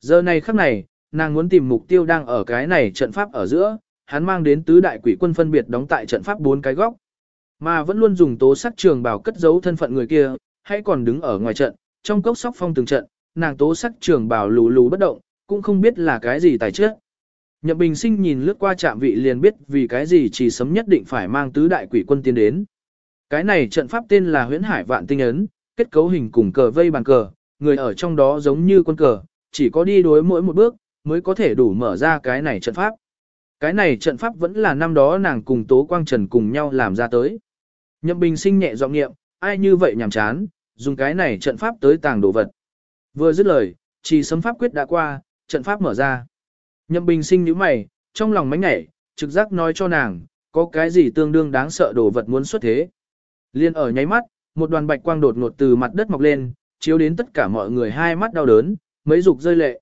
Giờ này khắc này, nàng muốn tìm mục tiêu đang ở cái này trận pháp ở giữa, hắn mang đến tứ đại quỷ quân phân biệt đóng tại trận pháp bốn cái góc. Mà vẫn luôn dùng tố sắc trường bảo cất giấu thân phận người kia, hay còn đứng ở ngoài trận, trong cốc sóc phong từng trận, nàng tố sắc trường bảo lù lù bất động, cũng không biết là cái gì tài trước. Nhậm Bình Sinh nhìn lướt qua trạm vị liền biết vì cái gì chỉ sấm nhất định phải mang tứ đại quỷ quân tiến đến. Cái này trận pháp tên là huyễn hải vạn tinh ấn, kết cấu hình cùng cờ vây bàn cờ, người ở trong đó giống như quân cờ, chỉ có đi đối mỗi một bước, mới có thể đủ mở ra cái này trận pháp. Cái này trận pháp vẫn là năm đó nàng cùng Tố Quang Trần cùng nhau làm ra tới. Nhậm Bình sinh nhẹ giọng niệm, ai như vậy nhảm chán, dùng cái này trận pháp tới tàng đồ vật. Vừa dứt lời, chỉ sấm pháp quyết đã qua, trận pháp mở ra. Nhậm Bình sinh nhíu mày, trong lòng mánh nhảy, trực giác nói cho nàng, có cái gì tương đương đáng sợ đồ vật muốn xuất thế. Liên ở nháy mắt, một đoàn bạch quang đột ngột từ mặt đất mọc lên, chiếu đến tất cả mọi người hai mắt đau đớn, mấy dục rơi lệ.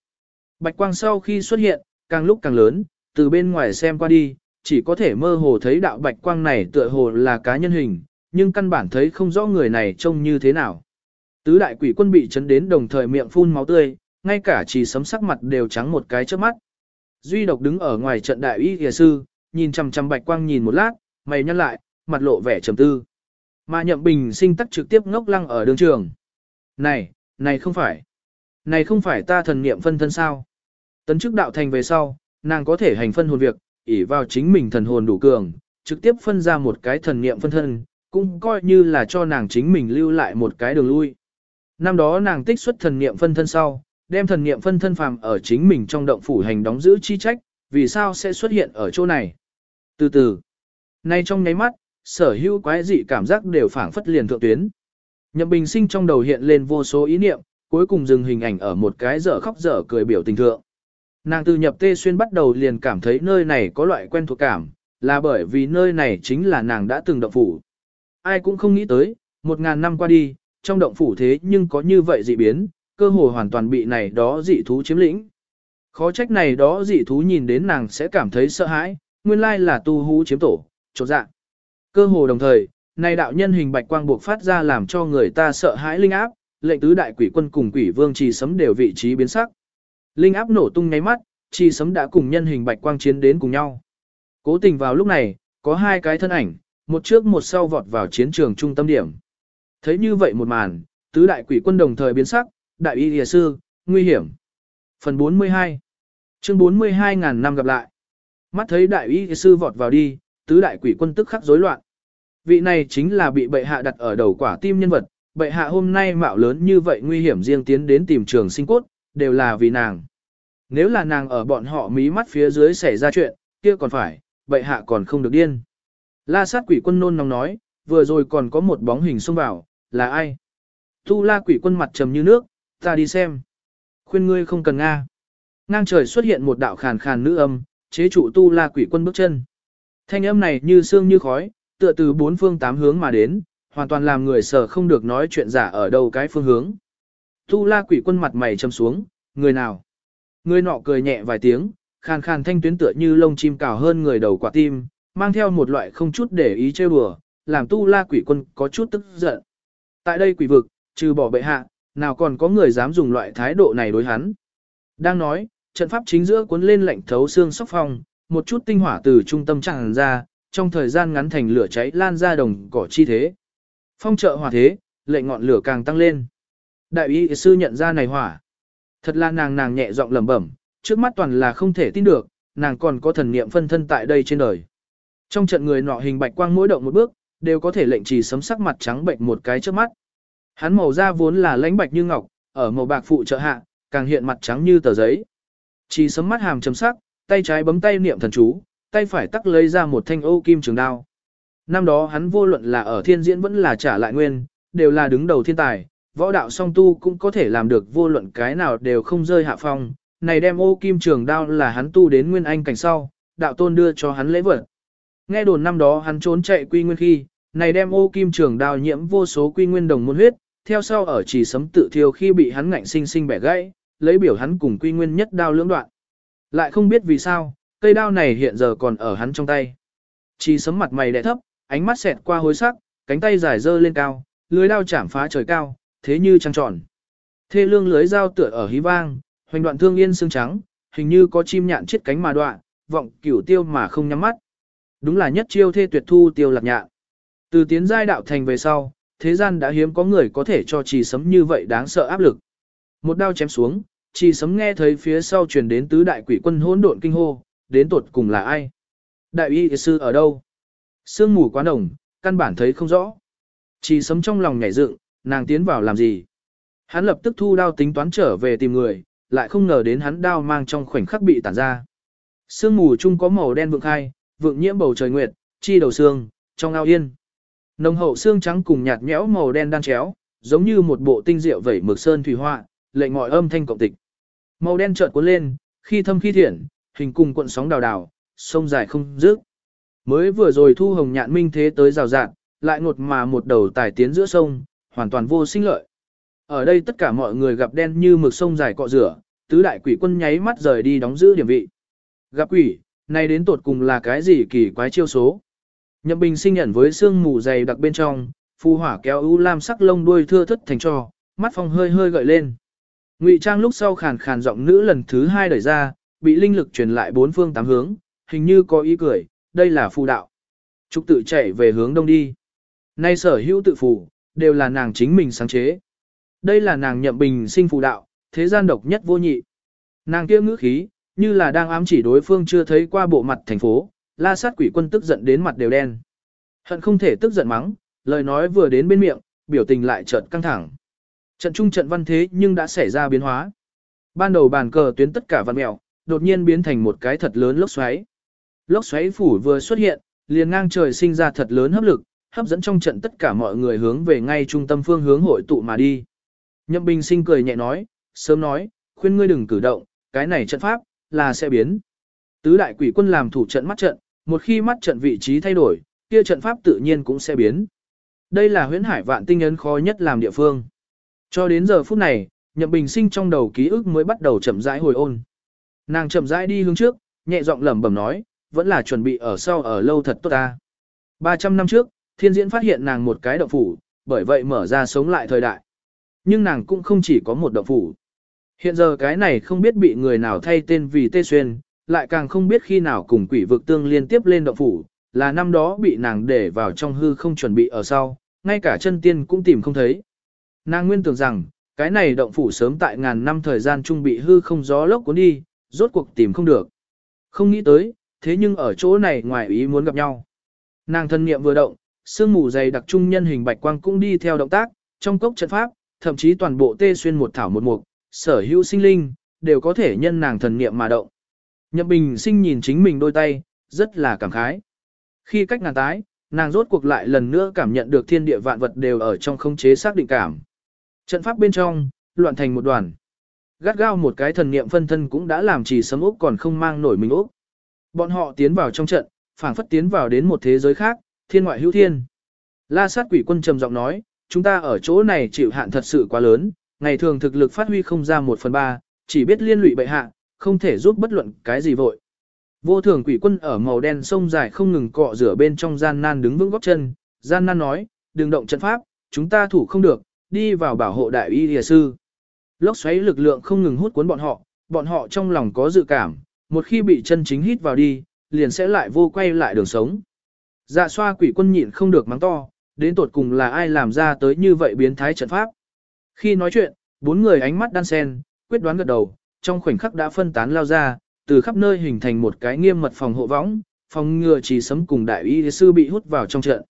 Bạch quang sau khi xuất hiện, càng lúc càng lớn, từ bên ngoài xem qua đi, chỉ có thể mơ hồ thấy đạo bạch quang này tựa hồ là cá nhân hình, nhưng căn bản thấy không rõ người này trông như thế nào. Tứ đại quỷ quân bị chấn đến đồng thời miệng phun máu tươi, ngay cả chỉ sấm sắc mặt đều trắng một cái trước mắt. Duy độc đứng ở ngoài trận đại y kìa sư, nhìn chằm chằm bạch quang nhìn một lát, mày nhăn lại, mặt lộ vẻ trầm tư. Mà nhậm bình sinh tắc trực tiếp ngốc lăng ở đường trường. Này, này không phải. Này không phải ta thần niệm phân thân sao. Tấn chức đạo thành về sau, nàng có thể hành phân hồn việc, ỷ vào chính mình thần hồn đủ cường, trực tiếp phân ra một cái thần niệm phân thân, cũng coi như là cho nàng chính mình lưu lại một cái đường lui. Năm đó nàng tích xuất thần niệm phân thân sau, đem thần niệm phân thân phàm ở chính mình trong động phủ hành đóng giữ chi trách, vì sao sẽ xuất hiện ở chỗ này. Từ từ, nay trong nháy mắt, sở hữu quái dị cảm giác đều phảng phất liền thượng tuyến. Nhậm bình sinh trong đầu hiện lên vô số ý niệm, cuối cùng dừng hình ảnh ở một cái dở khóc dở cười biểu tình thượng. Nàng từ nhập tê xuyên bắt đầu liền cảm thấy nơi này có loại quen thuộc cảm, là bởi vì nơi này chính là nàng đã từng động phủ. Ai cũng không nghĩ tới, một ngàn năm qua đi, trong động phủ thế nhưng có như vậy dị biến, cơ hồ hoàn toàn bị này đó dị thú chiếm lĩnh. Khó trách này đó dị thú nhìn đến nàng sẽ cảm thấy sợ hãi, nguyên lai là tu hú chiếm tổ, chỗ dạng. Cơ hồ đồng thời, này đạo nhân hình bạch quang buộc phát ra làm cho người ta sợ hãi linh áp, lệnh tứ đại quỷ quân cùng quỷ vương trì sấm đều vị trí biến sắc. Linh áp nổ tung nháy mắt, trì sấm đã cùng nhân hình bạch quang chiến đến cùng nhau. Cố tình vào lúc này, có hai cái thân ảnh, một trước một sau vọt vào chiến trường trung tâm điểm. Thấy như vậy một màn, tứ đại quỷ quân đồng thời biến sắc, đại y lìa sư, nguy hiểm. Phần 42 Chương 42 ngàn năm gặp lại. Mắt thấy đại y sư vọt vào đi, tứ đại quỷ quân tức khắc rối loạn. Vị này chính là bị bệ hạ đặt ở đầu quả tim nhân vật, bệ hạ hôm nay mạo lớn như vậy nguy hiểm riêng tiến đến tìm trường sinh cốt, đều là vì nàng. Nếu là nàng ở bọn họ mí mắt phía dưới xảy ra chuyện, kia còn phải, bệ hạ còn không được điên. La sát quỷ quân nôn nóng nói, vừa rồi còn có một bóng hình xông vào, là ai? Tu la quỷ quân mặt trầm như nước, ta đi xem. Khuyên ngươi không cần Nga. Ngang trời xuất hiện một đạo khàn khàn nữ âm, chế trụ tu la quỷ quân bước chân. Thanh âm này như sương như khói, tựa từ bốn phương tám hướng mà đến, hoàn toàn làm người sợ không được nói chuyện giả ở đâu cái phương hướng. Tu la quỷ quân mặt mày châm xuống, người nào? Người nọ cười nhẹ vài tiếng, khàn khàn thanh tuyến tựa như lông chim cào hơn người đầu quả tim, mang theo một loại không chút để ý trêu đùa, làm tu la quỷ quân có chút tức giận. Tại đây quỷ vực, trừ bỏ bệ hạ, nào còn có người dám dùng loại thái độ này đối hắn. Đang nói, trận pháp chính giữa cuốn lên lạnh thấu xương sóc phong, một chút tinh hỏa từ trung tâm tràn ra, trong thời gian ngắn thành lửa cháy lan ra đồng cỏ chi thế. Phong trợ hỏa thế, lệnh ngọn lửa càng tăng lên. Đại y sư nhận ra này hỏa. Thật là nàng nàng nhẹ giọng lẩm bẩm, trước mắt toàn là không thể tin được, nàng còn có thần niệm phân thân tại đây trên đời. Trong trận người nọ hình bạch quang mỗi động một bước, đều có thể lệnh trì sấm sắc mặt trắng bệnh một cái trước mắt. Hắn màu da vốn là lãnh bạch như ngọc, ở màu bạc phụ trợ hạ, càng hiện mặt trắng như tờ giấy. Trì sấm mắt hàm chấm sắc, tay trái bấm tay niệm thần chú, tay phải tắc lấy ra một thanh ô kim trường đao. Năm đó hắn vô luận là ở thiên diễn vẫn là trả lại nguyên, đều là đứng đầu thiên tài, võ đạo song tu cũng có thể làm được vô luận cái nào đều không rơi hạ phong. Này đem ô kim trường đao là hắn tu đến nguyên anh cảnh sau, đạo tôn đưa cho hắn lễ vật. Nghe đồn năm đó hắn trốn chạy quy nguyên khi, này đem ô kim trường đao nhiễm vô số quy nguyên đồng môn huyết, theo sau ở chỉ sấm tự thiêu khi bị hắn ngạnh sinh sinh bẻ gãy, lấy biểu hắn cùng quy nguyên nhất đao lưỡng đoạn. Lại không biết vì sao, cây đao này hiện giờ còn ở hắn trong tay. Chỉ sấm mặt mày đẻ thấp, ánh mắt xẹt qua hối sắc, cánh tay dài dơ lên cao, lưới đao chạm phá trời cao, thế như trăng tròn. Thê lương lưới dao tựa ở hí vang, hoành đoạn thương yên xương trắng, hình như có chim nhạn chết cánh mà đoạn, vọng cửu tiêu mà không nhắm mắt. Đúng là nhất chiêu thê tuyệt thu tiêu lạc nhạn. Từ tiến giai đạo thành về sau, thế gian đã hiếm có người có thể cho trì sấm như vậy đáng sợ áp lực. Một đao chém xuống, trì sấm nghe thấy phía sau truyền đến tứ đại quỷ quân hỗn độn kinh hô, đến tột cùng là ai? Đại y sư ở đâu? Sương mù quá nồng, căn bản thấy không rõ. Chỉ sấm trong lòng nhảy dựng, nàng tiến vào làm gì? Hắn lập tức thu đao tính toán trở về tìm người, lại không ngờ đến hắn đao mang trong khoảnh khắc bị tản ra. Sương mù chung có màu đen vượng khai, vượng nhiễm bầu trời nguyệt, chi đầu xương, trong ao yên. Nồng hậu xương trắng cùng nhạt nhẽo màu đen đan chéo, giống như một bộ tinh diệu vẩy mực sơn thủy họa, lệnh mọi âm thanh cộng tịch. Màu đen chợt cuốn lên, khi thâm khi thiện, hình cùng cuộn sóng đào đào, sông dài không dứt. Mới vừa rồi thu hồng nhạn minh thế tới rào rạt, lại ngột mà một đầu tải tiến giữa sông, hoàn toàn vô sinh lợi. Ở đây tất cả mọi người gặp đen như mực sông dài cọ rửa, tứ đại quỷ quân nháy mắt rời đi đóng giữ điểm vị. Gặp quỷ, nay đến tột cùng là cái gì kỳ quái chiêu số. Nhậm Bình sinh nhận với sương mù dày đặc bên trong, phù hỏa kéo u lam sắc lông đuôi thưa thất thành trò, mắt phong hơi hơi gợi lên. Ngụy Trang lúc sau khàn khàn giọng nữ lần thứ hai đẩy ra, bị linh lực truyền lại bốn phương tám hướng, hình như có ý cười, đây là phù đạo. Trúc tự chạy về hướng đông đi. Nay sở hữu tự phù, đều là nàng chính mình sáng chế. Đây là nàng nhậm bình sinh phù đạo, thế gian độc nhất vô nhị. Nàng kia ngữ khí, như là đang ám chỉ đối phương chưa thấy qua bộ mặt thành phố, la sát quỷ quân tức giận đến mặt đều đen. Hận không thể tức giận mắng, lời nói vừa đến bên miệng, biểu tình lại chợt căng thẳng. Trận trung trận văn thế nhưng đã xảy ra biến hóa. Ban đầu bàn cờ tuyến tất cả văn mèo, đột nhiên biến thành một cái thật lớn lốc xoáy. Lốc xoáy phủ vừa xuất hiện, liền ngang trời sinh ra thật lớn hấp lực, hấp dẫn trong trận tất cả mọi người hướng về ngay trung tâm phương hướng hội tụ mà đi. Nhậm Bình Sinh cười nhẹ nói, sớm nói, khuyên ngươi đừng cử động, cái này trận pháp là sẽ biến. Tứ đại quỷ quân làm thủ trận mắt trận, một khi mắt trận vị trí thay đổi, kia trận pháp tự nhiên cũng sẽ biến. Đây là huyễn hải vạn tinh ấn khó nhất làm địa phương. Cho đến giờ phút này, Nhậm Bình Sinh trong đầu ký ức mới bắt đầu chậm rãi hồi ôn. Nàng chậm rãi đi hướng trước, nhẹ giọng lẩm bẩm nói, vẫn là chuẩn bị ở sau ở lâu thật tốt ta. 300 năm trước, thiên diễn phát hiện nàng một cái động phủ, bởi vậy mở ra sống lại thời đại. Nhưng nàng cũng không chỉ có một động phủ. Hiện giờ cái này không biết bị người nào thay tên vì tê xuyên, lại càng không biết khi nào cùng quỷ vực tương liên tiếp lên động phủ, là năm đó bị nàng để vào trong hư không chuẩn bị ở sau, ngay cả chân tiên cũng tìm không thấy. Nàng nguyên tưởng rằng, cái này động phủ sớm tại ngàn năm thời gian trung bị hư không gió lốc cuốn đi, rốt cuộc tìm không được. Không nghĩ tới, thế nhưng ở chỗ này ngoài ý muốn gặp nhau. Nàng thân niệm vừa động, sương mù dày đặc trung nhân hình bạch quang cũng đi theo động tác, trong cốc trận pháp, thậm chí toàn bộ tê xuyên một thảo một mục, sở hữu sinh linh, đều có thể nhân nàng thần niệm mà động. Nhậm Bình sinh nhìn chính mình đôi tay, rất là cảm khái. Khi cách nàng tái, nàng rốt cuộc lại lần nữa cảm nhận được thiên địa vạn vật đều ở trong không chế xác định cảm. Trận pháp bên trong, loạn thành một đoàn. Gắt gao một cái thần niệm phân thân cũng đã làm chỉ sấm úp còn không mang nổi mình úp Bọn họ tiến vào trong trận, phảng phất tiến vào đến một thế giới khác, thiên ngoại hữu thiên. La sát quỷ quân trầm giọng nói, chúng ta ở chỗ này chịu hạn thật sự quá lớn, ngày thường thực lực phát huy không ra một phần ba, chỉ biết liên lụy bệ hạ, không thể giúp bất luận cái gì vội. Vô thường quỷ quân ở màu đen sông dài không ngừng cọ rửa bên trong gian nan đứng vững góc chân, gian nan nói, đừng động trận pháp, chúng ta thủ không được, đi vào bảo hộ đại y địa sư. Lốc xoáy lực lượng không ngừng hút cuốn bọn họ, bọn họ trong lòng có dự cảm, một khi bị chân chính hít vào đi, liền sẽ lại vô quay lại đường sống. Dạ xoa quỷ quân nhịn không được mắng to, đến tột cùng là ai làm ra tới như vậy biến thái trận pháp. Khi nói chuyện, bốn người ánh mắt đan sen, quyết đoán gật đầu, trong khoảnh khắc đã phân tán lao ra, từ khắp nơi hình thành một cái nghiêm mật phòng hộ võng, phòng ngừa chỉ sấm cùng đại y sư bị hút vào trong trận.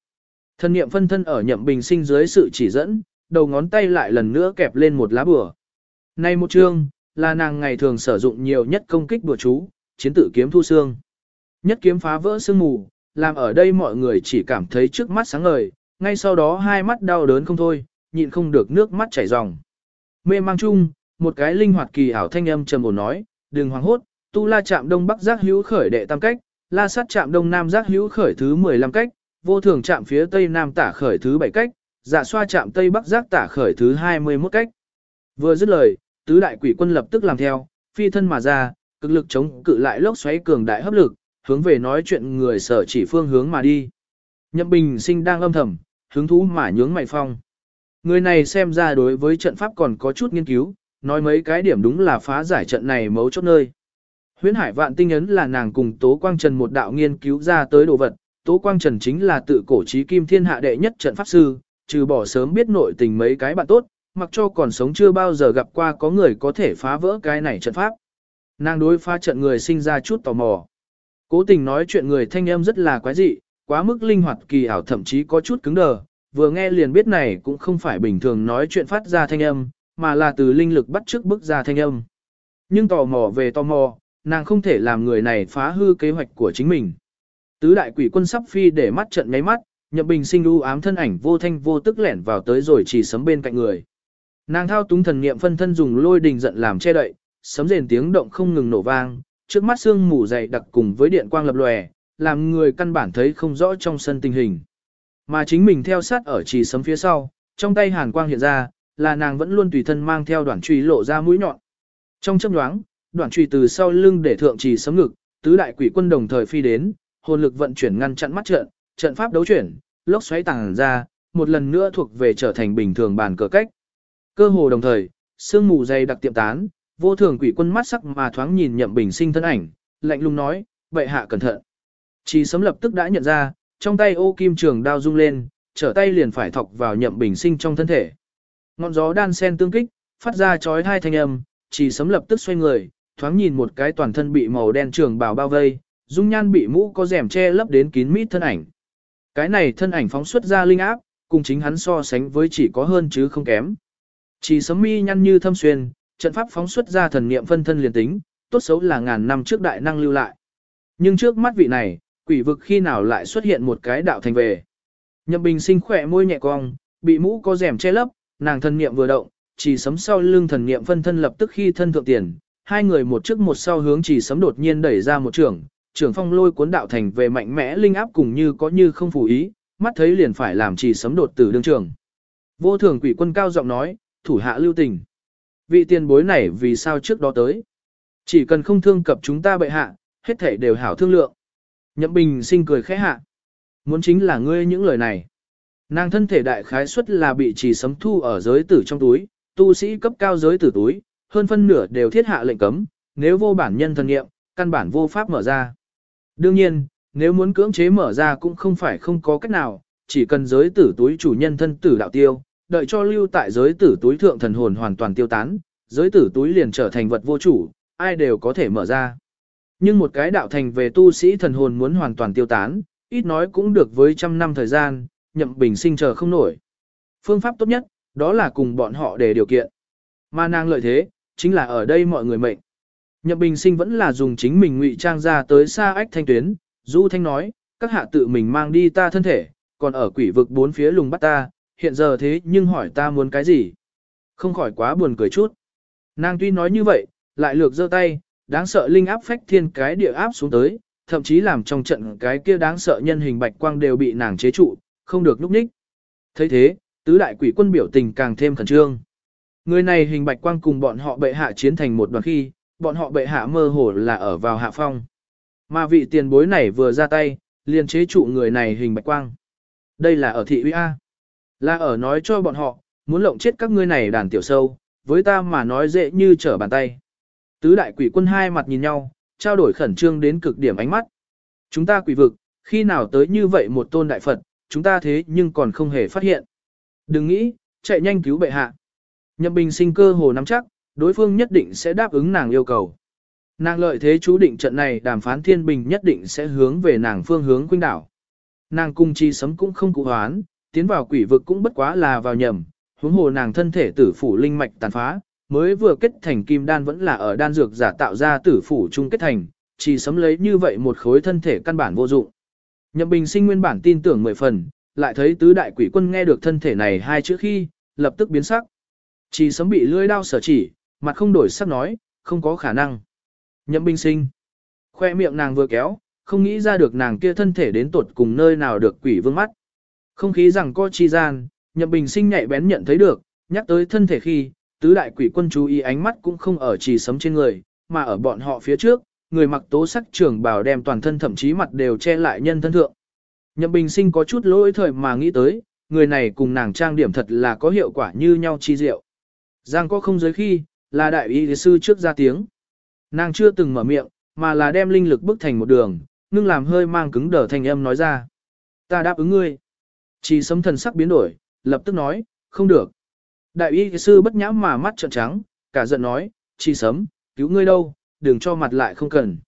Thân niệm phân thân ở nhậm bình sinh dưới sự chỉ dẫn, đầu ngón tay lại lần nữa kẹp lên một lá bùa. Nay một chương, là nàng ngày thường sử dụng nhiều nhất công kích bùa chú, chiến tử kiếm thu xương. Nhất kiếm phá vỡ sương mù, làm ở đây mọi người chỉ cảm thấy trước mắt sáng ngời, ngay sau đó hai mắt đau đớn không thôi, nhịn không được nước mắt chảy ròng. Mê mang chung, một cái linh hoạt kỳ ảo thanh âm trầm ổn nói, đừng hoảng hốt, tu la chạm đông bắc giác hữu khởi đệ tam cách, la sát chạm đông nam giác hữu khởi thứ 15 cách, vô thường chạm phía tây nam tả khởi thứ 7 cách, dạ xoa chạm tây bắc giác tả khởi thứ 21 cách. Vừa dứt lời, tứ đại quỷ quân lập tức làm theo, phi thân mà ra, cực lực chống cự lại lốc xoáy cường đại hấp lực, hướng về nói chuyện người sở chỉ phương hướng mà đi. Nhậm Bình Sinh đang âm thầm, hứng thú mà nhướng mày phong. Người này xem ra đối với trận pháp còn có chút nghiên cứu, nói mấy cái điểm đúng là phá giải trận này mấu chốt nơi. Huyễn Hải Vạn Tinh ấn là nàng cùng Tố Quang Trần một đạo nghiên cứu ra tới đồ vật, Tố Quang Trần chính là tự cổ trí kim thiên hạ đệ nhất trận pháp sư, trừ bỏ sớm biết nội tình mấy cái bạn tốt, mặc cho còn sống chưa bao giờ gặp qua có người có thể phá vỡ cái này trận pháp. Nàng đối phá trận người sinh ra chút tò mò. Cố tình nói chuyện người thanh âm rất là quái dị, quá mức linh hoạt kỳ ảo thậm chí có chút cứng đờ, vừa nghe liền biết này cũng không phải bình thường nói chuyện phát ra thanh âm, mà là từ linh lực bắt trước bức ra thanh âm. Nhưng tò mò về tò mò, nàng không thể làm người này phá hư kế hoạch của chính mình. Tứ đại quỷ quân sắp phi để mắt trận nháy mắt, Nhậm Bình sinh u ám thân ảnh vô thanh vô tức lẻn vào tới rồi chỉ sấm bên cạnh người. Nàng thao túng thần niệm phân thân dùng lôi đình giận làm che đậy, sấm rền tiếng động không ngừng nổ vang, trước mắt xương mù dày đặc cùng với điện quang lập lòe, làm người căn bản thấy không rõ trong sân tình hình. Mà chính mình theo sát ở chỉ sấm phía sau, trong tay hàn quang hiện ra, là nàng vẫn luôn tùy thân mang theo đoạn truy lộ ra mũi nhọn. Trong chớp nhoáng, đoạn truy từ sau lưng để thượng trì sấm ngực, tứ đại quỷ quân đồng thời phi đến, hồn lực vận chuyển ngăn chặn mắt trận, trận pháp đấu chuyển, lốc xoáy tàng ra, một lần nữa thuộc về trở thành bình thường bàn cờ cách. Cơ hồ đồng thời, sương mù dày đặc tiệm tán, vô thường quỷ quân mắt sắc mà thoáng nhìn nhậm bình sinh thân ảnh, lạnh lùng nói, vậy hạ cẩn thận. Chỉ sấm lập tức đã nhận ra, trong tay ô kim trường đao rung lên, trở tay liền phải thọc vào nhậm bình sinh trong thân thể. Ngọn gió đan sen tương kích, phát ra chói hai thanh âm, chỉ sấm lập tức xoay người, thoáng nhìn một cái toàn thân bị màu đen trường bào bao vây, dung nhan bị mũ có rèm che lấp đến kín mít thân ảnh. Cái này thân ảnh phóng xuất ra linh áp, cùng chính hắn so sánh với chỉ có hơn chứ không kém. Chỉ sấm mi nhăn như thâm xuyên, trận pháp phóng xuất ra thần niệm phân thân liền tính, tốt xấu là ngàn năm trước đại năng lưu lại. Nhưng trước mắt vị này, quỷ vực khi nào lại xuất hiện một cái đạo thành về. Nhậm bình sinh khỏe môi nhẹ cong, bị mũ có rèm che lấp, nàng thần niệm vừa động, chỉ sấm sau lưng thần niệm phân thân lập tức khi thân thượng tiền, hai người một trước một sau hướng chỉ sấm đột nhiên đẩy ra một trường, trưởng phong lôi cuốn đạo thành về mạnh mẽ linh áp cùng như có như không phù ý, mắt thấy liền phải làm chỉ sấm đột tử đương trường. Vô thường quỷ quân cao giọng nói, thủ hạ lưu tình. Vị tiền bối này vì sao trước đó tới? Chỉ cần không thương cập chúng ta bệ hạ, hết thể đều hảo thương lượng. Nhậm bình sinh cười khẽ hạ. Muốn chính là ngươi những lời này. Nàng thân thể đại khái suất là bị chỉ sấm thu ở giới tử trong túi, tu sĩ cấp cao giới tử túi, hơn phân nửa đều thiết hạ lệnh cấm, nếu vô bản nhân thần nghiệm, căn bản vô pháp mở ra. Đương nhiên, nếu muốn cưỡng chế mở ra cũng không phải không có cách nào, chỉ cần giới tử túi chủ nhân thân tử đạo tiêu, đợi cho lưu tại giới tử túi thượng thần hồn hoàn toàn tiêu tán, giới tử túi liền trở thành vật vô chủ, ai đều có thể mở ra. Nhưng một cái đạo thành về tu sĩ thần hồn muốn hoàn toàn tiêu tán, ít nói cũng được với trăm năm thời gian, nhậm bình sinh chờ không nổi. Phương pháp tốt nhất, đó là cùng bọn họ để điều kiện. Mà nàng lợi thế, chính là ở đây mọi người mệnh. Nhậm bình sinh vẫn là dùng chính mình ngụy trang ra tới xa ách thanh tuyến, Du Thanh nói, các hạ tự mình mang đi ta thân thể, còn ở quỷ vực bốn phía lùng bắt ta, hiện giờ thế nhưng hỏi ta muốn cái gì. Không khỏi quá buồn cười chút. Nàng tuy nói như vậy, lại lược giơ tay, đáng sợ linh áp phách thiên cái địa áp xuống tới, thậm chí làm trong trận cái kia đáng sợ nhân hình bạch quang đều bị nàng chế trụ, không được núp ních. thấy thế, tứ đại quỷ quân biểu tình càng thêm khẩn trương. Người này hình bạch quang cùng bọn họ bệ hạ chiến thành một đoàn khi, bọn họ bệ hạ mơ hồ là ở vào hạ phong. Mà vị tiền bối này vừa ra tay, liền chế trụ người này hình bạch quang. Đây là ở thị uy A. Là ở nói cho bọn họ, muốn lộng chết các ngươi này đàn tiểu sâu, với ta mà nói dễ như trở bàn tay. Tứ đại quỷ quân hai mặt nhìn nhau, trao đổi khẩn trương đến cực điểm ánh mắt. Chúng ta quỷ vực, khi nào tới như vậy một tôn đại Phật, chúng ta thế nhưng còn không hề phát hiện. Đừng nghĩ, chạy nhanh cứu bệ hạ. Nhậm bình sinh cơ hồ nắm chắc, đối phương nhất định sẽ đáp ứng nàng yêu cầu. Nàng lợi thế chú định trận này đàm phán thiên bình nhất định sẽ hướng về nàng phương hướng Quynh đảo. Nàng cung chi sấm cũng không cụ hoán, tiến vào quỷ vực cũng bất quá là vào nhầm, huống hồ nàng thân thể tử phủ linh mạch tàn phá, mới vừa kết thành kim đan vẫn là ở đan dược giả tạo ra tử phủ chung kết thành, chỉ sấm lấy như vậy một khối thân thể căn bản vô dụng. Nhậm Bình Sinh nguyên bản tin tưởng mười phần, lại thấy tứ đại quỷ quân nghe được thân thể này hai chữ khi, lập tức biến sắc. Chỉ sấm bị lưỡi đao sở chỉ, mặt không đổi sắc nói, không có khả năng. Nhậm Bình Sinh, khoe miệng nàng vừa kéo, không nghĩ ra được nàng kia thân thể đến tột cùng nơi nào được quỷ vương mắt. Không khí rằng co chi gian, Nhậm Bình Sinh nhạy bén nhận thấy được, nhắc tới thân thể khi, tứ đại quỷ quân chú ý ánh mắt cũng không ở chỉ sấm trên người, mà ở bọn họ phía trước, người mặc tố sắc trưởng bảo đem toàn thân thậm chí mặt đều che lại nhân thân thượng. Nhậm Bình Sinh có chút lỗi thời mà nghĩ tới, người này cùng nàng trang điểm thật là có hiệu quả như nhau chi diệu. Giang có không giới khi, là đại y sư trước ra tiếng. Nàng chưa từng mở miệng, mà là đem linh lực bức thành một đường, ngưng làm hơi mang cứng đờ thành âm nói ra. Ta đáp ứng ngươi. Chỉ sấm thần sắc biến đổi, lập tức nói, không được. Đại y sư bất nhãm mà mắt trợn trắng, cả giận nói, chỉ sấm, cứu ngươi đâu, đừng cho mặt lại không cần.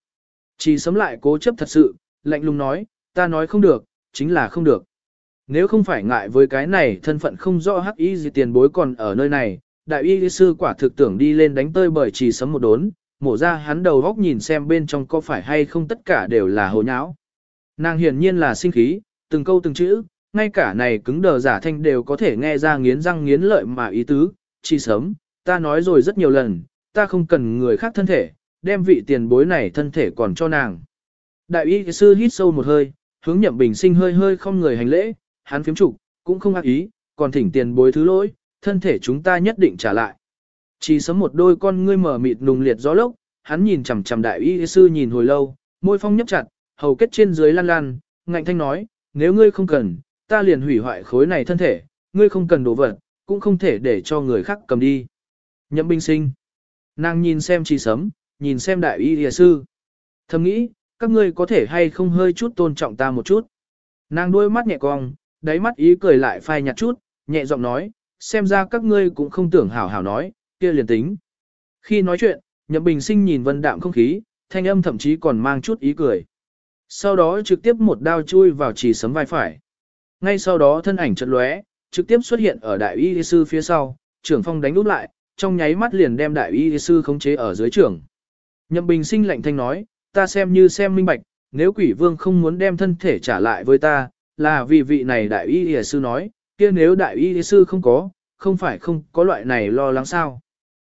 Chỉ sấm lại cố chấp thật sự, lạnh lùng nói, ta nói không được, chính là không được. Nếu không phải ngại với cái này thân phận không rõ hắc y gì tiền bối còn ở nơi này, đại y sư quả thực tưởng đi lên đánh tơi bởi chỉ sấm một đốn, mổ ra hắn đầu góc nhìn xem bên trong có phải hay không tất cả đều là hồ nháo. Nàng hiển nhiên là sinh khí, từng câu từng chữ, ngay cả này cứng đờ giả thanh đều có thể nghe ra nghiến răng nghiến lợi mà ý tứ, chỉ sớm, ta nói rồi rất nhiều lần, ta không cần người khác thân thể, đem vị tiền bối này thân thể còn cho nàng. Đại y sư hít sâu một hơi, hướng nhậm bình sinh hơi hơi không người hành lễ, hắn phiếm trục, cũng không ác ý, còn thỉnh tiền bối thứ lỗi, thân thể chúng ta nhất định trả lại. Chỉ sớm một đôi con ngươi mở mịt nùng liệt gió lốc, hắn nhìn chằm chằm đại y sư nhìn hồi lâu, môi phong nhấp chặt, hầu kết trên dưới lan lan, ngạnh thanh nói, nếu ngươi không cần, ta liền hủy hoại khối này thân thể, ngươi không cần đổ vật, cũng không thể để cho người khác cầm đi. Nhậm binh sinh. Nàng nhìn xem trì sấm, nhìn xem đại y địa sư. Thầm nghĩ, các ngươi có thể hay không hơi chút tôn trọng ta một chút. Nàng đôi mắt nhẹ cong, đáy mắt ý cười lại phai nhạt chút, nhẹ giọng nói, xem ra các ngươi cũng không tưởng hảo hảo nói, kia liền tính. Khi nói chuyện, Nhậm Bình Sinh nhìn vân đạm không khí, thanh âm thậm chí còn mang chút ý cười. Sau đó trực tiếp một đao chui vào chỉ sấm vai phải. Ngay sau đó thân ảnh chợt lóe, trực tiếp xuất hiện ở đại y sư phía sau, trưởng phong đánh úp lại, trong nháy mắt liền đem đại y sư khống chế ở dưới trưởng. Nhậm Bình Sinh lạnh thanh nói, ta xem như xem minh bạch, nếu quỷ vương không muốn đem thân thể trả lại với ta, là vì vị này đại y sư nói, kia nếu đại y sư không có, không phải không có loại này lo lắng sao.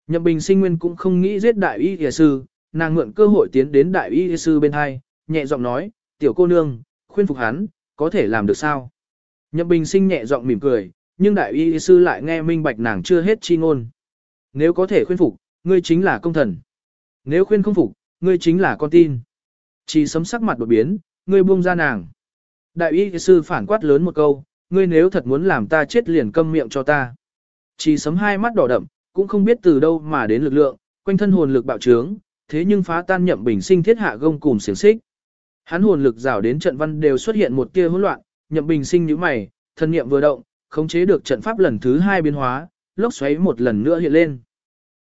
Nhậm Bình sinh nguyên cũng không nghĩ giết đại y y sư, nàng mượn cơ hội tiến đến đại y y sư bên hai, nhẹ giọng nói, tiểu cô nương, khuyên phục hắn, có thể làm được sao? Nhậm Bình sinh nhẹ giọng mỉm cười, nhưng đại y sư lại nghe minh bạch nàng chưa hết chi ngôn. Nếu có thể khuyên phục, ngươi chính là công thần. Nếu khuyên không phục, ngươi chính là con tin. Chỉ sấm sắc mặt đột biến, ngươi buông ra nàng. Đại y sư phản quát lớn một câu, ngươi nếu thật muốn làm ta chết liền câm miệng cho ta. Chỉ sấm hai mắt đỏ đậm, cũng không biết từ đâu mà đến lực lượng, quanh thân hồn lực bạo trướng, thế nhưng phá tan nhậm bình sinh thiết hạ gông cùng xiềng xích. Hắn hồn lực rào đến trận văn đều xuất hiện một tia hỗn loạn, nhậm bình sinh nhíu mày, thân niệm vừa động, khống chế được trận pháp lần thứ hai biến hóa, lốc xoáy một lần nữa hiện lên.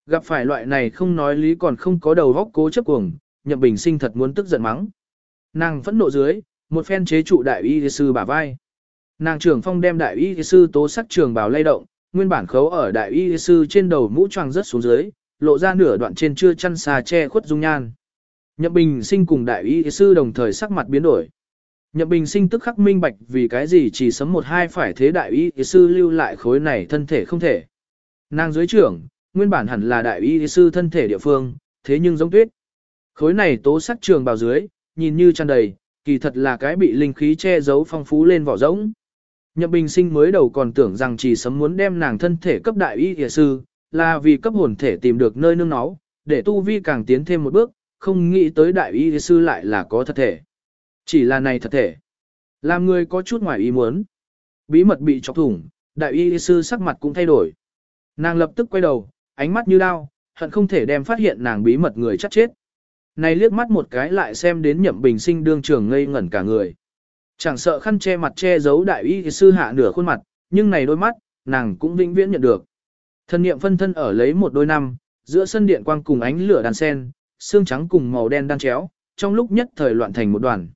Gặp phải loại này không nói lý còn không có đầu góc cố chấp cuồng, nhậm bình sinh thật muốn tức giận mắng. Nàng phẫn nộ dưới, một phen chế trụ đại y sư bả vai. Nàng trưởng phong đem đại y sư tố sắc trường bào lay động, nguyên bản khấu ở đại y sư trên đầu mũ choàng rất xuống dưới, lộ ra nửa đoạn trên chưa chăn xà che khuất dung nhan. Nhậm Bình Sinh cùng đại y sư đồng thời sắc mặt biến đổi. Nhậm Bình Sinh tức khắc minh bạch vì cái gì chỉ sấm một hai phải thế đại y sư lưu lại khối này thân thể không thể. Nàng dưới trưởng, nguyên bản hẳn là đại y sư thân thể địa phương, thế nhưng giống tuyết. Khối này tố sắc trường bào dưới, nhìn như tràn đầy, kỳ thật là cái bị linh khí che giấu phong phú lên vỏ rỗng. Nhậm Bình Sinh mới đầu còn tưởng rằng chỉ sấm muốn đem nàng thân thể cấp đại y y sư, là vì cấp hồn thể tìm được nơi nương náu, để tu vi càng tiến thêm một bước, không nghĩ tới đại y y sư lại là có thật thể. Chỉ là này thật thể. Làm người có chút ngoài ý muốn. Bí mật bị chọc thủng, đại y sư sắc mặt cũng thay đổi. Nàng lập tức quay đầu, ánh mắt như đao, hận không thể đem phát hiện nàng bí mật người chắc chết. Này liếc mắt một cái lại xem đến nhậm bình sinh đương trường ngây ngẩn cả người. Chẳng sợ khăn che mặt che giấu đại y sư hạ nửa khuôn mặt, nhưng này đôi mắt, nàng cũng vĩnh viễn nhận được. Thân niệm phân thân ở lấy một đôi năm, giữa sân điện quang cùng ánh lửa đàn sen, xương trắng cùng màu đen đan chéo, trong lúc nhất thời loạn thành một đoàn.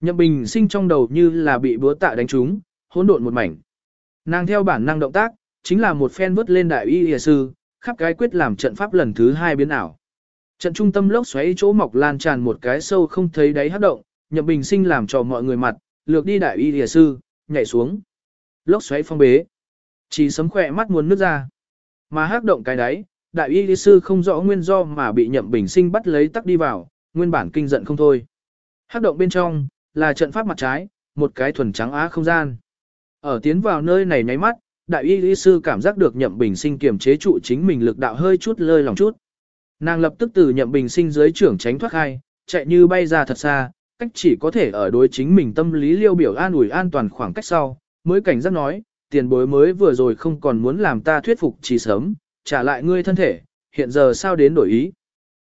Nhậm bình sinh trong đầu như là bị búa tạ đánh trúng, hỗn độn một mảnh. Nàng theo bản năng động tác, chính là một phen vớt lên đại y y sư, khắp cái quyết làm trận pháp lần thứ hai biến ảo. Trận trung tâm lốc xoáy chỗ mọc lan tràn một cái sâu không thấy đáy hấp động, nhậm bình sinh làm cho mọi người mặt, lược đi đại y y sư, nhảy xuống. Lốc xoáy phong bế. Chỉ sấm khỏe mắt muốn nước ra. Mà hắc động cái đáy, đại y y sư không rõ nguyên do mà bị nhậm bình sinh bắt lấy tắc đi vào, nguyên bản kinh giận không thôi. Hắc động bên trong, là trận pháp mặt trái, một cái thuần trắng á không gian. Ở tiến vào nơi này nháy mắt, đại y lý sư cảm giác được nhậm bình sinh kiềm chế trụ chính mình lực đạo hơi chút lơi lòng chút. Nàng lập tức từ nhậm bình sinh dưới trưởng tránh thoát hai, chạy như bay ra thật xa, cách chỉ có thể ở đối chính mình tâm lý liêu biểu an ủi an toàn khoảng cách sau, mới cảnh giác nói, tiền bối mới vừa rồi không còn muốn làm ta thuyết phục chỉ sớm, trả lại ngươi thân thể, hiện giờ sao đến đổi ý.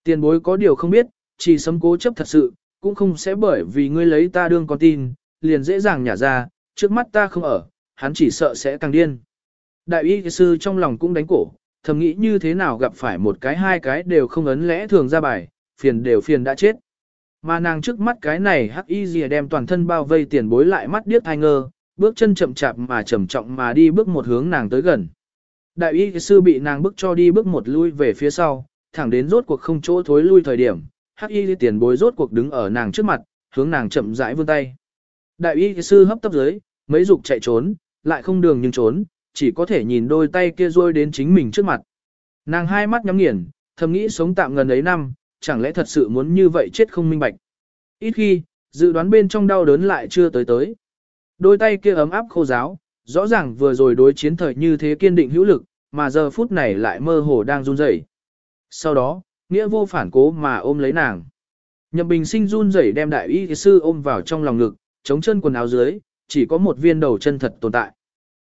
Tiền bối có điều không biết, chỉ sấm cố chấp thật sự, cũng không sẽ bởi vì ngươi lấy ta đương con tin, liền dễ dàng nhả ra, trước mắt ta không ở, hắn chỉ sợ sẽ càng điên. Đại y sư trong lòng cũng đánh cổ, thầm nghĩ như thế nào gặp phải một cái hai cái đều không ấn lẽ thường ra bài, phiền đều phiền đã chết. Mà nàng trước mắt cái này hắc y gì đem toàn thân bao vây tiền bối lại mắt điếc thai ngơ, bước chân chậm chạp mà trầm trọng mà đi bước một hướng nàng tới gần. Đại y sư bị nàng bước cho đi bước một lui về phía sau, thẳng đến rốt cuộc không chỗ thối lui thời điểm, hắc y tiền bối rốt cuộc đứng ở nàng trước mặt, hướng nàng chậm rãi vươn tay. Đại y sư hấp tấp dưới, mấy dục chạy trốn, lại không đường nhưng trốn, chỉ có thể nhìn đôi tay kia rôi đến chính mình trước mặt. Nàng hai mắt nhắm nghiền, thầm nghĩ sống tạm gần ấy năm, chẳng lẽ thật sự muốn như vậy chết không minh bạch. Ít khi, dự đoán bên trong đau đớn lại chưa tới tới. Đôi tay kia ấm áp khô giáo, rõ ràng vừa rồi đối chiến thời như thế kiên định hữu lực, mà giờ phút này lại mơ hồ đang run rẩy. Sau đó, nghĩa vô phản cố mà ôm lấy nàng. Nhậm bình sinh run rẩy đem đại y sư ôm vào trong lòng ngực, chống chân quần áo dưới, chỉ có một viên đầu chân thật tồn tại.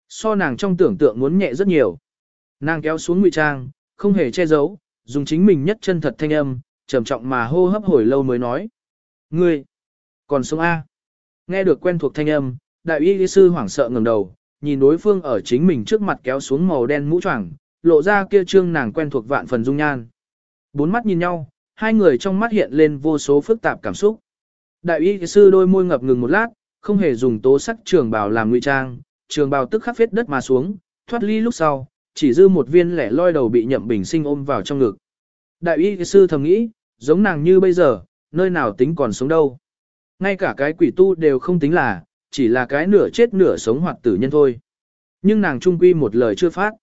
So nàng trong tưởng tượng muốn nhẹ rất nhiều. Nàng kéo xuống ngụy trang, không hề che giấu, dùng chính mình nhất chân thật thanh âm, trầm trọng mà hô hấp hồi lâu mới nói. Ngươi, còn sống A. Nghe được quen thuộc thanh âm, đại y sư hoảng sợ ngẩng đầu, nhìn đối phương ở chính mình trước mặt kéo xuống màu đen mũ choàng, lộ ra kia trương nàng quen thuộc vạn phần dung nhan. Bốn mắt nhìn nhau, hai người trong mắt hiện lên vô số phức tạp cảm xúc. Đại y sư đôi môi ngập ngừng một lát, không hề dùng tố sắc trường bào làm ngụy trang, trường bào tức khắc phết đất mà xuống, thoát ly lúc sau, chỉ dư một viên lẻ loi đầu bị nhậm bình sinh ôm vào trong ngực. Đại y sư thầm nghĩ, giống nàng như bây giờ, nơi nào tính còn sống đâu. Ngay cả cái quỷ tu đều không tính là, chỉ là cái nửa chết nửa sống hoặc tử nhân thôi. Nhưng nàng trung quy một lời chưa phát.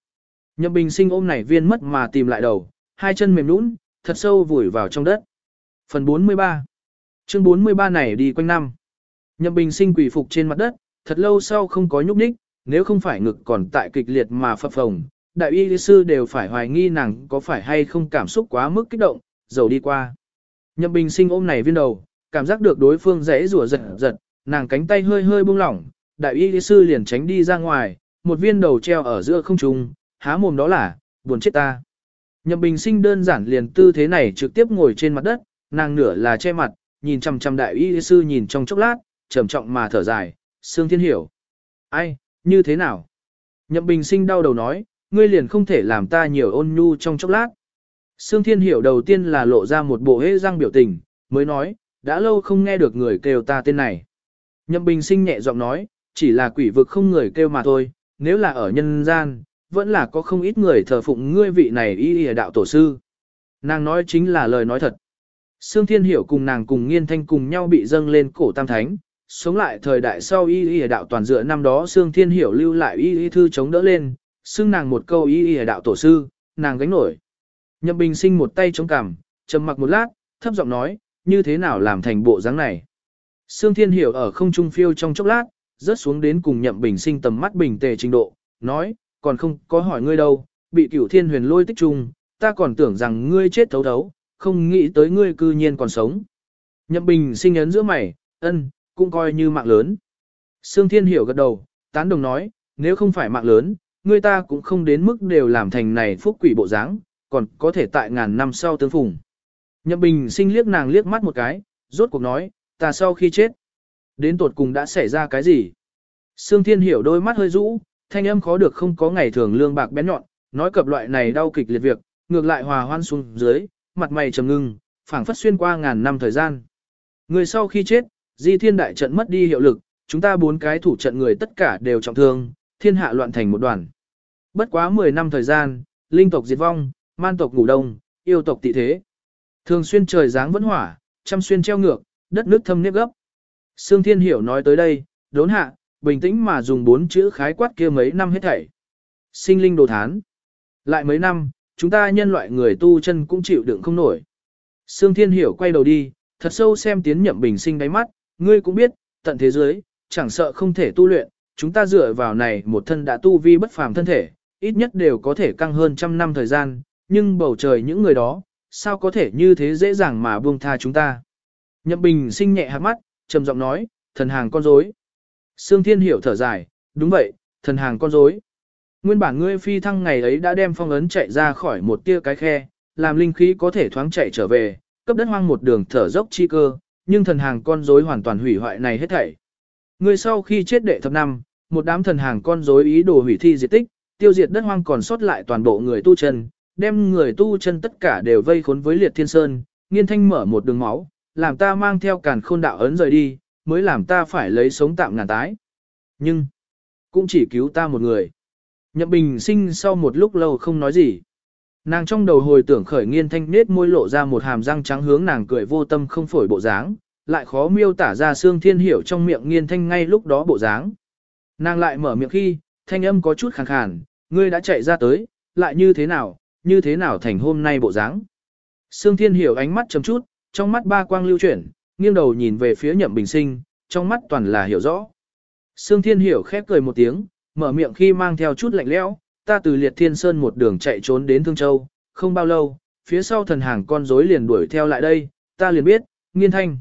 Nhậm bình sinh ôm này viên mất mà tìm lại đầu, hai chân mềm nũng, thật sâu vùi vào trong đất. Phần 43 Chương 43 này đi quanh năm. Nhậm bình sinh quỷ phục trên mặt đất, thật lâu sau không có nhúc nhích, nếu không phải ngực còn tại kịch liệt mà phập phồng, đại y sư đều phải hoài nghi nàng có phải hay không cảm xúc quá mức kích động, dầu đi qua. Nhậm bình sinh ôm này viên đầu, cảm giác được đối phương rẽ rủa giật giật, nàng cánh tay hơi hơi buông lỏng, đại y sư liền tránh đi ra ngoài, một viên đầu treo ở giữa không trung, há mồm đó là, buồn chết ta. Nhậm bình sinh đơn giản liền tư thế này trực tiếp ngồi trên mặt đất, nàng nửa là che mặt, nhìn chằm chằm đại y sư nhìn trong chốc lát, trầm trọng mà thở dài, Sương Thiên hiểu. Ai, như thế nào? Nhậm bình sinh đau đầu nói, ngươi liền không thể làm ta nhiều ôn nhu trong chốc lát. Sương Thiên hiểu đầu tiên là lộ ra một bộ hế răng biểu tình, mới nói, đã lâu không nghe được người kêu ta tên này. Nhậm bình sinh nhẹ giọng nói, chỉ là quỷ vực không người kêu mà thôi, nếu là ở nhân gian, vẫn là có không ít người thờ phụng ngươi vị này y y đạo tổ sư. Nàng nói chính là lời nói thật. Sương Thiên Hiểu cùng nàng cùng nghiên thanh cùng nhau bị dâng lên cổ tam thánh, sống lại thời đại sau y y đạo toàn dựa năm đó Sương Thiên Hiểu lưu lại y y thư chống đỡ lên, xưng nàng một câu y y đạo tổ sư, nàng gánh nổi. Nhậm Bình sinh một tay chống cằm, trầm mặc một lát, thấp giọng nói, như thế nào làm thành bộ dáng này. Sương Thiên Hiểu ở không trung phiêu trong chốc lát, rớt xuống đến cùng Nhậm Bình sinh tầm mắt bình tề trình độ, nói, còn không có hỏi ngươi đâu, bị cửu thiên huyền lôi tích trung, ta còn tưởng rằng ngươi chết thấu thấu, không nghĩ tới ngươi cư nhiên còn sống. Nhậm Bình sinh ấn giữa mày, ân, cũng coi như mạng lớn. Sương Thiên Hiểu gật đầu, tán đồng nói, nếu không phải mạng lớn, ngươi ta cũng không đến mức đều làm thành này phúc quỷ bộ dáng, còn có thể tại ngàn năm sau tương phùng. Nhậm Bình sinh liếc nàng liếc mắt một cái, rốt cuộc nói, ta sau khi chết, đến tột cùng đã xảy ra cái gì? Sương Thiên Hiểu đôi mắt hơi rũ, thanh âm khó được không có ngày thường lương bạc bén nhọn, nói cập loại này đau kịch liệt việc, ngược lại hòa hoan xuống dưới, mặt mày trầm ngưng, phảng phất xuyên qua ngàn năm thời gian. Người sau khi chết, di thiên đại trận mất đi hiệu lực, chúng ta bốn cái thủ trận người tất cả đều trọng thương, thiên hạ loạn thành một đoàn. Bất quá 10 năm thời gian, linh tộc diệt vong, man tộc ngủ đông, yêu tộc tị thế. Thường xuyên trời giáng vẫn hỏa, trăm xuyên treo ngược, đất nước thâm nếp gấp. Sương Thiên Hiểu nói tới đây, đốn hạ, bình tĩnh mà dùng bốn chữ khái quát kia mấy năm hết thảy. Sinh linh đồ thán. Lại mấy năm, chúng ta nhân loại người tu chân cũng chịu đựng không nổi. Sương Thiên Hiểu quay đầu đi, thật sâu xem tiến nhậm bình sinh đáy mắt, ngươi cũng biết, tận thế giới, chẳng sợ không thể tu luyện, chúng ta dựa vào này một thân đã tu vi bất phàm thân thể, ít nhất đều có thể căng hơn trăm năm thời gian, nhưng bầu trời những người đó, sao có thể như thế dễ dàng mà buông tha chúng ta. Nhậm bình sinh nhẹ hạt mắt, trầm giọng nói, thần hàng con rối. Sương Thiên hiểu thở dài, đúng vậy, thần hàng con rối. Nguyên bản ngươi phi thăng ngày ấy đã đem phong ấn chạy ra khỏi một tia cái khe, làm linh khí có thể thoáng chạy trở về, cấp đất hoang một đường thở dốc chi cơ, nhưng thần hàng con rối hoàn toàn hủy hoại này hết thảy. Ngươi sau khi chết đệ thập năm, một đám thần hàng con rối ý đồ hủy thi diệt tích, tiêu diệt đất hoang còn sót lại toàn bộ người tu chân, đem người tu chân tất cả đều vây khốn với liệt thiên sơn, nghiên thanh mở một đường máu, làm ta mang theo càn khôn đạo ấn rời đi, mới làm ta phải lấy sống tạm ngàn tái. Nhưng, cũng chỉ cứu ta một người. Nhậm bình sinh sau một lúc lâu không nói gì. Nàng trong đầu hồi tưởng khởi nghiên thanh nết môi lộ ra một hàm răng trắng hướng nàng cười vô tâm không phổi bộ dáng, lại khó miêu tả ra xương thiên hiểu trong miệng nghiên thanh ngay lúc đó bộ dáng. Nàng lại mở miệng khi, thanh âm có chút khàn khàn, ngươi đã chạy ra tới, lại như thế nào, như thế nào thành hôm nay bộ dáng. Sương thiên hiểu ánh mắt chấm chút, trong mắt ba quang lưu chuyển, nghiêng đầu nhìn về phía nhậm bình sinh, trong mắt toàn là hiểu rõ. Sương thiên hiểu khép cười một tiếng, mở miệng khi mang theo chút lạnh lẽo, ta từ liệt thiên sơn một đường chạy trốn đến Thương Châu, không bao lâu, phía sau thần hàng con rối liền đuổi theo lại đây, ta liền biết, nghiên thanh.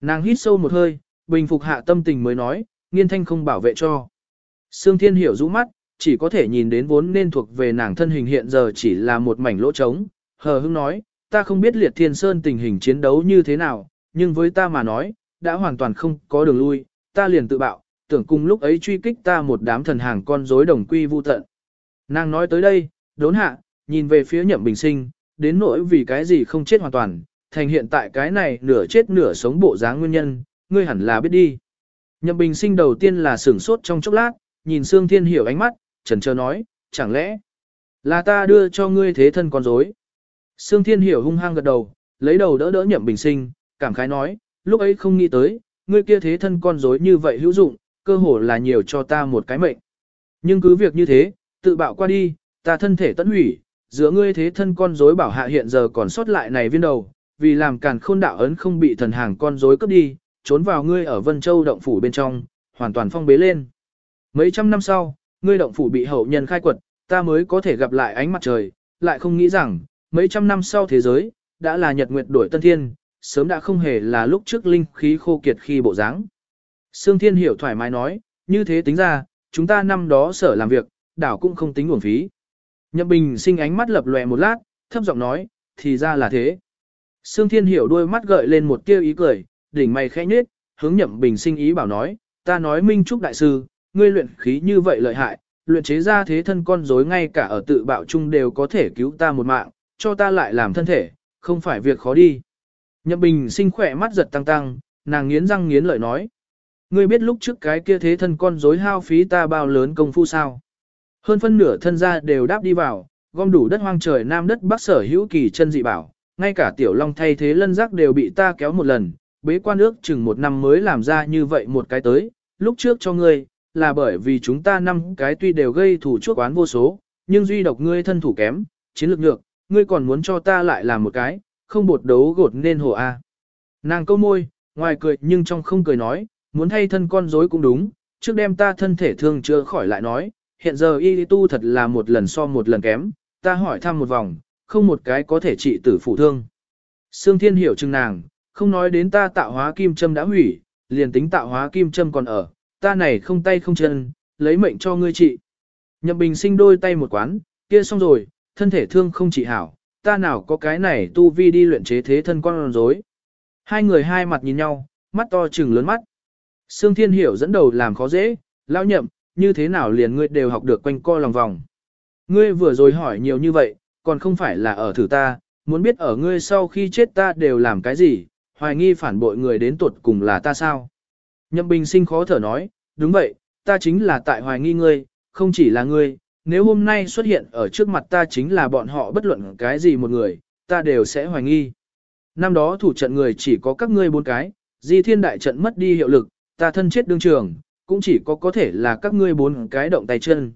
Nàng hít sâu một hơi, bình phục hạ tâm tình mới nói, nghiên thanh không bảo vệ cho. Sương Thiên hiểu rũ mắt, chỉ có thể nhìn đến vốn nên thuộc về nàng thân hình hiện giờ chỉ là một mảnh lỗ trống. Hờ hững nói, ta không biết liệt thiên sơn tình hình chiến đấu như thế nào, nhưng với ta mà nói, đã hoàn toàn không có đường lui, ta liền tự bạo, tưởng cùng lúc ấy truy kích ta một đám thần hàng con rối đồng quy vu tận. Nàng nói tới đây, đốn hạ, nhìn về phía nhậm bình sinh, đến nỗi vì cái gì không chết hoàn toàn, thành hiện tại cái này nửa chết nửa sống bộ dáng nguyên nhân, ngươi hẳn là biết đi. Nhậm bình sinh đầu tiên là sửng sốt trong chốc lát, nhìn Sương Thiên hiểu ánh mắt, trần chờ nói, chẳng lẽ là ta đưa cho ngươi thế thân con rối? Sương Thiên hiểu hung hăng gật đầu, lấy đầu đỡ đỡ nhậm bình sinh, cảm khái nói, lúc ấy không nghĩ tới, ngươi kia thế thân con rối như vậy hữu dụng, cơ hồ là nhiều cho ta một cái mệnh. Nhưng cứ việc như thế, tự bạo qua đi, ta thân thể tận hủy, giữa ngươi thế thân con rối bảo hạ hiện giờ còn sót lại này viên đầu, vì làm càn khôn đạo ấn không bị thần hàng con rối cướp đi, trốn vào ngươi ở Vân Châu động phủ bên trong, hoàn toàn phong bế lên. Mấy trăm năm sau, ngươi động phủ bị hậu nhân khai quật, ta mới có thể gặp lại ánh mặt trời, lại không nghĩ rằng, mấy trăm năm sau thế giới, đã là nhật nguyệt đổi tân thiên, sớm đã không hề là lúc trước linh khí khô kiệt khi bộ dáng. Sương Thiên hiểu thoải mái nói, như thế tính ra, chúng ta năm đó sở làm việc, đảo cũng không tính uổng phí. Nhậm Bình sinh ánh mắt lập lòe một lát, thấp giọng nói, thì ra là thế. Sương Thiên hiểu đôi mắt gợi lên một tia ý cười, đỉnh mày khẽ nhếch, hướng Nhậm Bình sinh ý bảo nói, ta nói Minh Trúc đại sư, ngươi luyện khí như vậy lợi hại, luyện chế ra thế thân con rối ngay cả ở tự bạo chung đều có thể cứu ta một mạng, cho ta lại làm thân thể, không phải việc khó đi. Nhậm Bình sinh khỏe mắt giật tăng tăng, nàng nghiến răng nghiến lợi nói. Ngươi biết lúc trước cái kia thế thân con rối hao phí ta bao lớn công phu sao? Hơn phân nửa thân gia đều đáp đi vào, gom đủ đất hoang trời nam đất bắc sở hữu kỳ chân dị bảo, ngay cả tiểu long thay thế lân giác đều bị ta kéo một lần, bế quan ước chừng một năm mới làm ra như vậy một cái tới, lúc trước cho ngươi, là bởi vì chúng ta năm cái tuy đều gây thủ chuốc oán vô số, nhưng duy độc ngươi thân thủ kém, chiến lược nhược, ngươi còn muốn cho ta lại làm một cái, không bột đấu gột nên hồ a. Nàng câu môi, ngoài cười nhưng trong không cười nói, muốn thay thân con dối cũng đúng, trước đem ta thân thể thương chưa khỏi lại nói, hiện giờ y tu thật là một lần so một lần kém, ta hỏi thăm một vòng, không một cái có thể trị tử phụ thương. Sương Thiên hiểu chừng nàng, không nói đến ta tạo hóa kim châm đã hủy, liền tính tạo hóa kim châm còn ở, ta này không tay không chân, lấy mệnh cho ngươi trị. Nhậm Bình sinh đôi tay một quán, kia xong rồi, thân thể thương không trị hảo, ta nào có cái này tu vi đi luyện chế thế thân con rối. Hai người hai mặt nhìn nhau, mắt to trừng lớn mắt. Sương Thiên Hiểu dẫn đầu làm khó dễ, lão nhậm, như thế nào liền ngươi đều học được quanh co lòng vòng. Ngươi vừa rồi hỏi nhiều như vậy, còn không phải là ở thử ta, muốn biết ở ngươi sau khi chết ta đều làm cái gì, hoài nghi phản bội người đến tuột cùng là ta sao. Nhậm Bình sinh khó thở nói, đúng vậy, ta chính là tại hoài nghi ngươi, không chỉ là ngươi, nếu hôm nay xuất hiện ở trước mặt ta chính là bọn họ bất luận cái gì một người, ta đều sẽ hoài nghi. Năm đó thủ trận người chỉ có các ngươi bốn cái, di thiên đại trận mất đi hiệu lực, ta thân chết đương trường, cũng chỉ có có thể là các ngươi bốn cái động tay chân.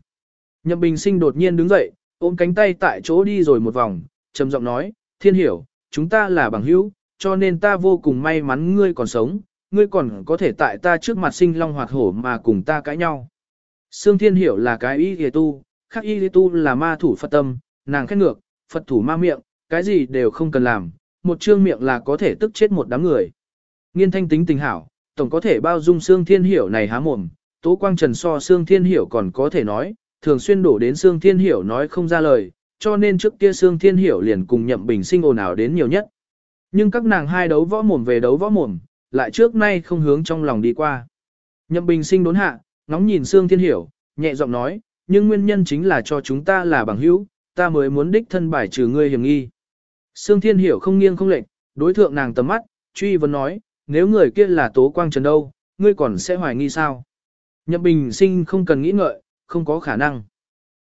Nhậm Bình Sinh đột nhiên đứng dậy, ôm cánh tay tại chỗ đi rồi một vòng, trầm giọng nói, thiên hiểu, chúng ta là bằng hữu, cho nên ta vô cùng may mắn ngươi còn sống, ngươi còn có thể tại ta trước mặt sinh long hoạt hổ mà cùng ta cãi nhau. Sương Thiên Hiểu là cái ý hề tu, khác y hề tu là ma thủ Phật tâm, nàng khét ngược, Phật thủ ma miệng, cái gì đều không cần làm, một trương miệng là có thể tức chết một đám người. Nghiên thanh tính tình hảo, tổng có thể bao dung xương Thiên Hiểu này há mồm, Tố Quang Trần so xương Thiên Hiểu còn có thể nói, thường xuyên đổ đến xương Thiên Hiểu nói không ra lời, cho nên trước kia xương Thiên Hiểu liền cùng Nhậm Bình Sinh ồn ào đến nhiều nhất. Nhưng các nàng hai đấu võ mồm về đấu võ mồm, lại trước nay không hướng trong lòng đi qua. Nhậm Bình Sinh đốn hạ, ngóng nhìn xương Thiên Hiểu, nhẹ giọng nói, nhưng nguyên nhân chính là cho chúng ta là bằng hữu, ta mới muốn đích thân bài trừ ngươi hiểm nghi. Sương Thiên Hiểu không nghiêng không lệch, đối thượng nàng tầm mắt, truy vấn nói, nếu người kia là Tố Quang Trần đâu, ngươi còn sẽ hoài nghi sao? Nhậm Bình Sinh không cần nghĩ ngợi, không có khả năng.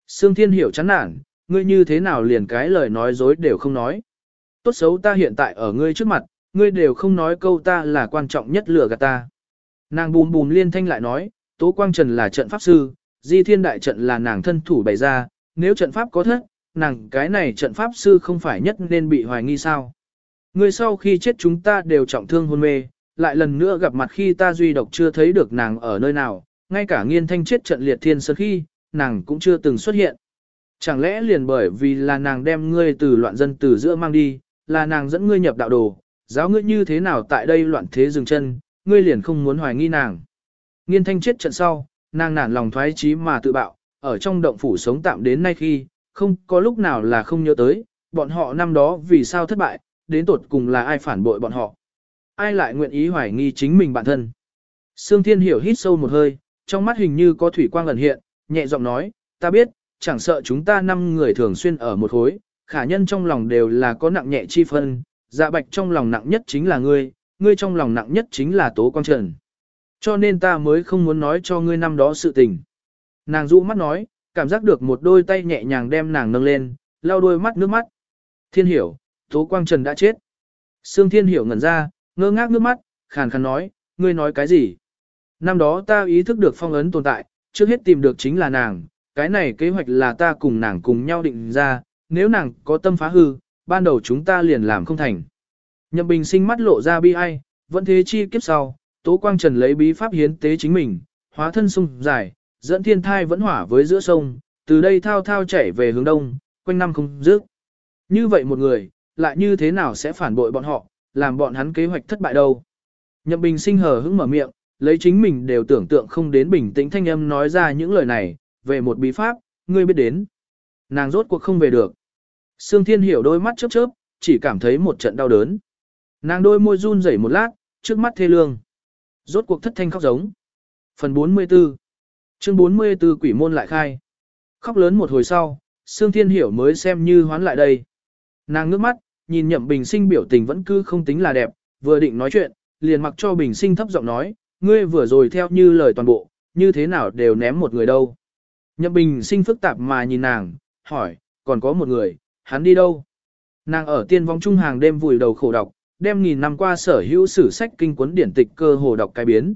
Sương Thiên Hiểu chán nản, ngươi như thế nào liền cái lời nói dối đều không nói. Tốt xấu ta hiện tại ở ngươi trước mặt, ngươi đều không nói câu ta là quan trọng nhất lừa gạt ta. Nàng bùm bùm liên thanh lại nói, Tố Quang Trần là trận pháp sư, Di Thiên Đại trận là nàng thân thủ bày ra, nếu trận pháp có thất, nàng cái này trận pháp sư không phải nhất nên bị hoài nghi sao. Ngươi sau khi chết chúng ta đều trọng thương hôn mê, lại lần nữa gặp mặt khi ta duy độc chưa thấy được nàng ở nơi nào, ngay cả nghiên thanh chết trận liệt thiên sơn khi, nàng cũng chưa từng xuất hiện. Chẳng lẽ liền bởi vì là nàng đem ngươi từ loạn dân từ giữa mang đi, là nàng dẫn ngươi nhập đạo đồ, giáo ngươi như thế nào tại đây loạn thế dừng chân, ngươi liền không muốn hoài nghi nàng. Nghiên thanh chết trận sau, nàng nản lòng thoái chí mà tự bạo, ở trong động phủ sống tạm đến nay khi, không có lúc nào là không nhớ tới, bọn họ năm đó vì sao thất bại, đến tột cùng là ai phản bội bọn họ. Ai lại nguyện ý hoài nghi chính mình bản thân. Sương Thiên Hiểu hít sâu một hơi, trong mắt hình như có thủy quang ẩn hiện, nhẹ giọng nói, ta biết, chẳng sợ chúng ta năm người thường xuyên ở một khối, khả nhân trong lòng đều là có nặng nhẹ chi phân, dạ bạch trong lòng nặng nhất chính là ngươi, ngươi trong lòng nặng nhất chính là Tố Quang Trần. Cho nên ta mới không muốn nói cho ngươi năm đó sự tình. Nàng dụ mắt nói, cảm giác được một đôi tay nhẹ nhàng đem nàng nâng lên, lau đôi mắt nước mắt. Thiên hiểu, Tố Quang Trần đã chết. Sương Thiên hiểu ngẩn ra, ngơ ngác nước mắt, khàn khàn nói, ngươi nói cái gì? Năm đó ta ý thức được phong ấn tồn tại, trước hết tìm được chính là nàng, cái này kế hoạch là ta cùng nàng cùng nhau định ra, nếu nàng có tâm phá hư, ban đầu chúng ta liền làm không thành. Nhậm Bình sinh mắt lộ ra bi ai, vẫn thế chi kiếp sau, Tố Quang Trần lấy bí pháp hiến tế chính mình, hóa thân sung dài, dẫn thiên thai vẫn hỏa với giữa sông, từ đây thao thao chảy về hướng đông, quanh năm không dứt. Như vậy một người, lại như thế nào sẽ phản bội bọn họ, làm bọn hắn kế hoạch thất bại đâu. Nhậm Bình sinh hờ hững mở miệng, lấy chính mình đều tưởng tượng không đến bình tĩnh thanh âm nói ra những lời này, về một bí pháp, ngươi biết đến. Nàng rốt cuộc không về được. Sương Thiên Hiểu đôi mắt chớp chớp, chỉ cảm thấy một trận đau đớn. Nàng đôi môi run rẩy một lát, trước mắt thê lương. Rốt cuộc thất thanh khóc giống. Phần 44 Chương 44 quỷ môn lại khai. Khóc lớn một hồi sau, Sương Thiên Hiểu mới xem như hoán lại đây. Nàng ngước mắt, nhìn nhậm bình sinh biểu tình vẫn cứ không tính là đẹp, vừa định nói chuyện, liền mặc cho bình sinh thấp giọng nói, ngươi vừa rồi theo như lời toàn bộ, như thế nào đều ném một người đâu. Nhậm bình sinh phức tạp mà nhìn nàng, hỏi, còn có một người, hắn đi đâu? Nàng ở tiên vong trung hàng đêm vùi đầu khổ đọc, đem nghìn năm qua sở hữu sử sách kinh cuốn điển tịch cơ hồ đọc cái biến.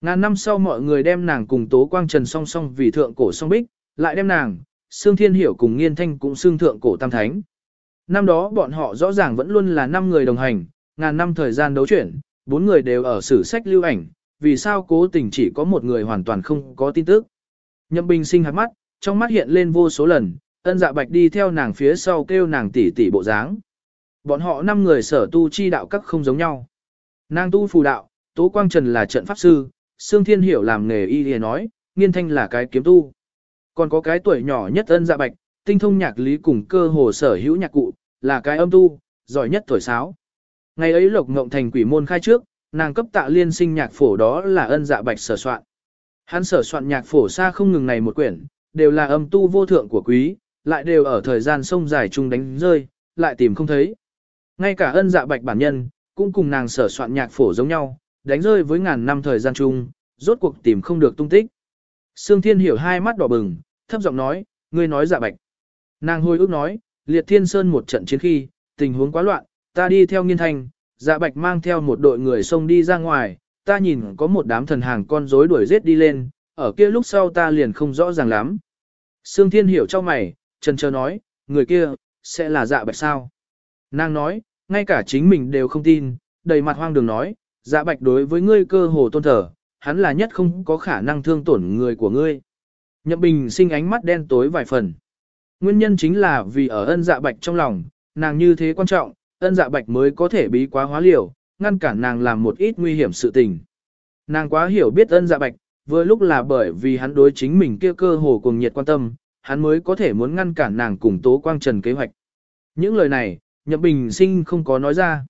Ngàn năm sau mọi người đem nàng cùng Tố Quang Trần song song vì thượng cổ song bích, lại đem nàng, Sương Thiên Hiểu cùng Nghiên Thanh cũng xương thượng cổ tam thánh. Năm đó bọn họ rõ ràng vẫn luôn là năm người đồng hành, ngàn năm thời gian đấu chuyển, bốn người đều ở sử sách lưu ảnh, vì sao cố tình chỉ có một người hoàn toàn không có tin tức. Nhậm Bình sinh hạt mắt, trong mắt hiện lên vô số lần, ân dạ bạch đi theo nàng phía sau kêu nàng tỷ tỷ bộ dáng. Bọn họ năm người sở tu chi đạo các không giống nhau. Nàng tu phù đạo, Tố Quang Trần là trận pháp sư, Sương Thiên Hiểu làm nghề y thì nói, Nghiên Thanh là cái kiếm tu. Còn có cái tuổi nhỏ nhất ân dạ bạch, tinh thông nhạc lý cùng cơ hồ sở hữu nhạc cụ, là cái âm tu, giỏi nhất thổi sáo. Ngày ấy lộc ngộng thành quỷ môn khai trước, nàng cấp tạ liên sinh nhạc phổ đó là ân dạ bạch sở soạn. Hắn sở soạn nhạc phổ xa không ngừng này một quyển, đều là âm tu vô thượng của quý, lại đều ở thời gian sông dài chung đánh rơi, lại tìm không thấy. Ngay cả ân dạ bạch bản nhân, cũng cùng nàng sở soạn nhạc phổ giống nhau, đánh rơi với ngàn năm thời gian chung, rốt cuộc tìm không được tung tích. Sương Thiên hiểu hai mắt đỏ bừng, thấp giọng nói, ngươi nói dạ bạch. Nàng hồi ước nói, liệt thiên sơn một trận chiến khi, tình huống quá loạn, ta đi theo nghiên thanh, dạ bạch mang theo một đội người xông đi ra ngoài, ta nhìn có một đám thần hàng con rối đuổi giết đi lên, ở kia lúc sau ta liền không rõ ràng lắm. Sương Thiên hiểu cho mày, trần chờ nói, người kia, sẽ là dạ bạch sao? Nàng nói, ngay cả chính mình đều không tin, đầy mặt hoang đường nói, dạ bạch đối với ngươi cơ hồ tôn thờ, hắn là nhất không có khả năng thương tổn người của ngươi. Nhậm Bình sinh ánh mắt đen tối vài phần. Nguyên nhân chính là vì ở ân dạ bạch trong lòng, nàng như thế quan trọng, ân dạ bạch mới có thể bí quá hóa liều, ngăn cản nàng làm một ít nguy hiểm sự tình. Nàng quá hiểu biết ân dạ bạch, vừa lúc là bởi vì hắn đối chính mình kia cơ hồ cùng nhiệt quan tâm, hắn mới có thể muốn ngăn cản nàng cùng Tố Quang Trần kế hoạch. Những lời này, Nhậm Bình Sinh không có nói ra.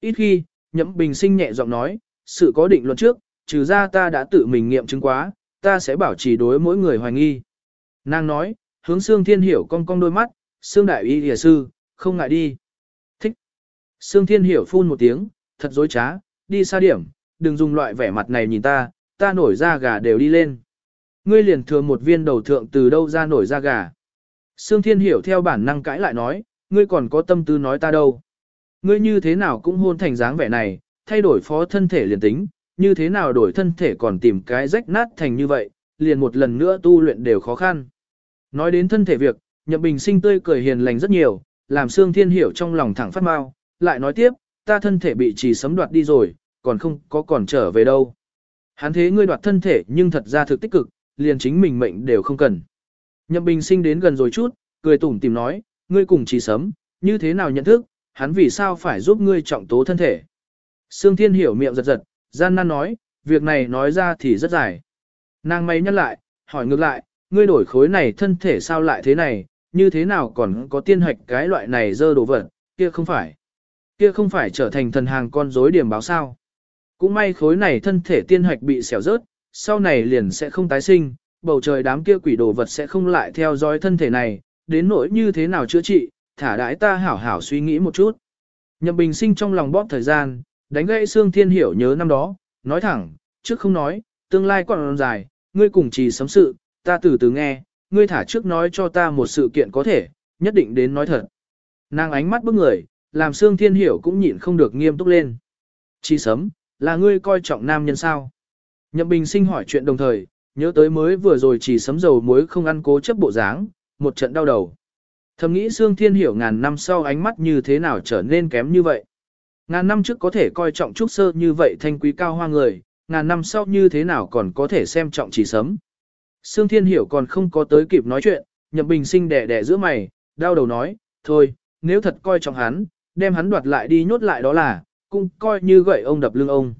Ít khi, Nhậm Bình Sinh nhẹ giọng nói, sự có định luận trước, trừ ra ta đã tự mình nghiệm chứng quá, ta sẽ bảo trì đối mỗi người hoài nghi. Nàng nói, hướng Sương Thiên Hiểu cong cong đôi mắt, Sương Đại Y Lìa Sư, không ngại đi. Thích. Sương Thiên Hiểu phun một tiếng, thật dối trá, đi xa điểm, đừng dùng loại vẻ mặt này nhìn ta, ta nổi da gà đều đi lên. Ngươi liền thừa một viên đầu thượng từ đâu ra nổi da gà. Sương Thiên Hiểu theo bản năng cãi lại nói, ngươi còn có tâm tư nói ta đâu. Ngươi như thế nào cũng hôn thành dáng vẻ này, thay đổi phó thân thể liền tính, như thế nào đổi thân thể còn tìm cái rách nát thành như vậy, liền một lần nữa tu luyện đều khó khăn. Nói đến thân thể việc, Nhậm Bình sinh tươi cười hiền lành rất nhiều, làm Sương Thiên Hiểu trong lòng thẳng phát mau, lại nói tiếp, ta thân thể bị trì sấm đoạt đi rồi, còn không có còn trở về đâu. Hắn thế ngươi đoạt thân thể nhưng thật ra thực tích cực, liền chính mình mệnh đều không cần. Nhậm Bình sinh đến gần rồi chút, cười tủm tìm nói, ngươi cùng chỉ sấm, như thế nào nhận thức, hắn vì sao phải giúp ngươi trọng tố thân thể. Sương Thiên Hiểu miệng giật giật, gian nan nói, việc này nói ra thì rất dài. Nàng mày nhắc lại, hỏi ngược lại, ngươi đổi khối này thân thể sao lại thế này, như thế nào còn có tiên hạch cái loại này dơ đồ vật, kia không phải. Kia không phải trở thành thần hàng con rối điểm báo sao. Cũng may khối này thân thể tiên hạch bị xẻo rớt, sau này liền sẽ không tái sinh, bầu trời đám kia quỷ đồ vật sẽ không lại theo dõi thân thể này, đến nỗi như thế nào chữa trị, thả đãi ta hảo hảo suy nghĩ một chút. Nhậm bình sinh trong lòng bóp thời gian, đánh gãy xương thiên hiểu nhớ năm đó, nói thẳng, trước không nói, tương lai còn dài, ngươi cùng trì sấm sự, ta từ từ nghe, ngươi thả trước nói cho ta một sự kiện có thể, nhất định đến nói thật. Nàng ánh mắt bức người, làm xương thiên hiểu cũng nhịn không được nghiêm túc lên. Trì sấm, là ngươi coi trọng nam nhân sao? Nhậm bình sinh hỏi chuyện đồng thời, nhớ tới mới vừa rồi chỉ sấm dầu muối không ăn cố chấp bộ dáng, một trận đau đầu. Thầm nghĩ Sương Thiên hiểu ngàn năm sau ánh mắt như thế nào trở nên kém như vậy. Ngàn năm trước có thể coi trọng trúc sơ như vậy thanh quý cao hoa người, ngàn năm sau như thế nào còn có thể xem trọng chỉ sấm. Sương Thiên Hiểu còn không có tới kịp nói chuyện, Nhậm Bình Sinh đẻ đẻ giữa mày, đau đầu nói, thôi, nếu thật coi trọng hắn, đem hắn đoạt lại đi nhốt lại đó là, cũng coi như gậy ông đập lưng ông.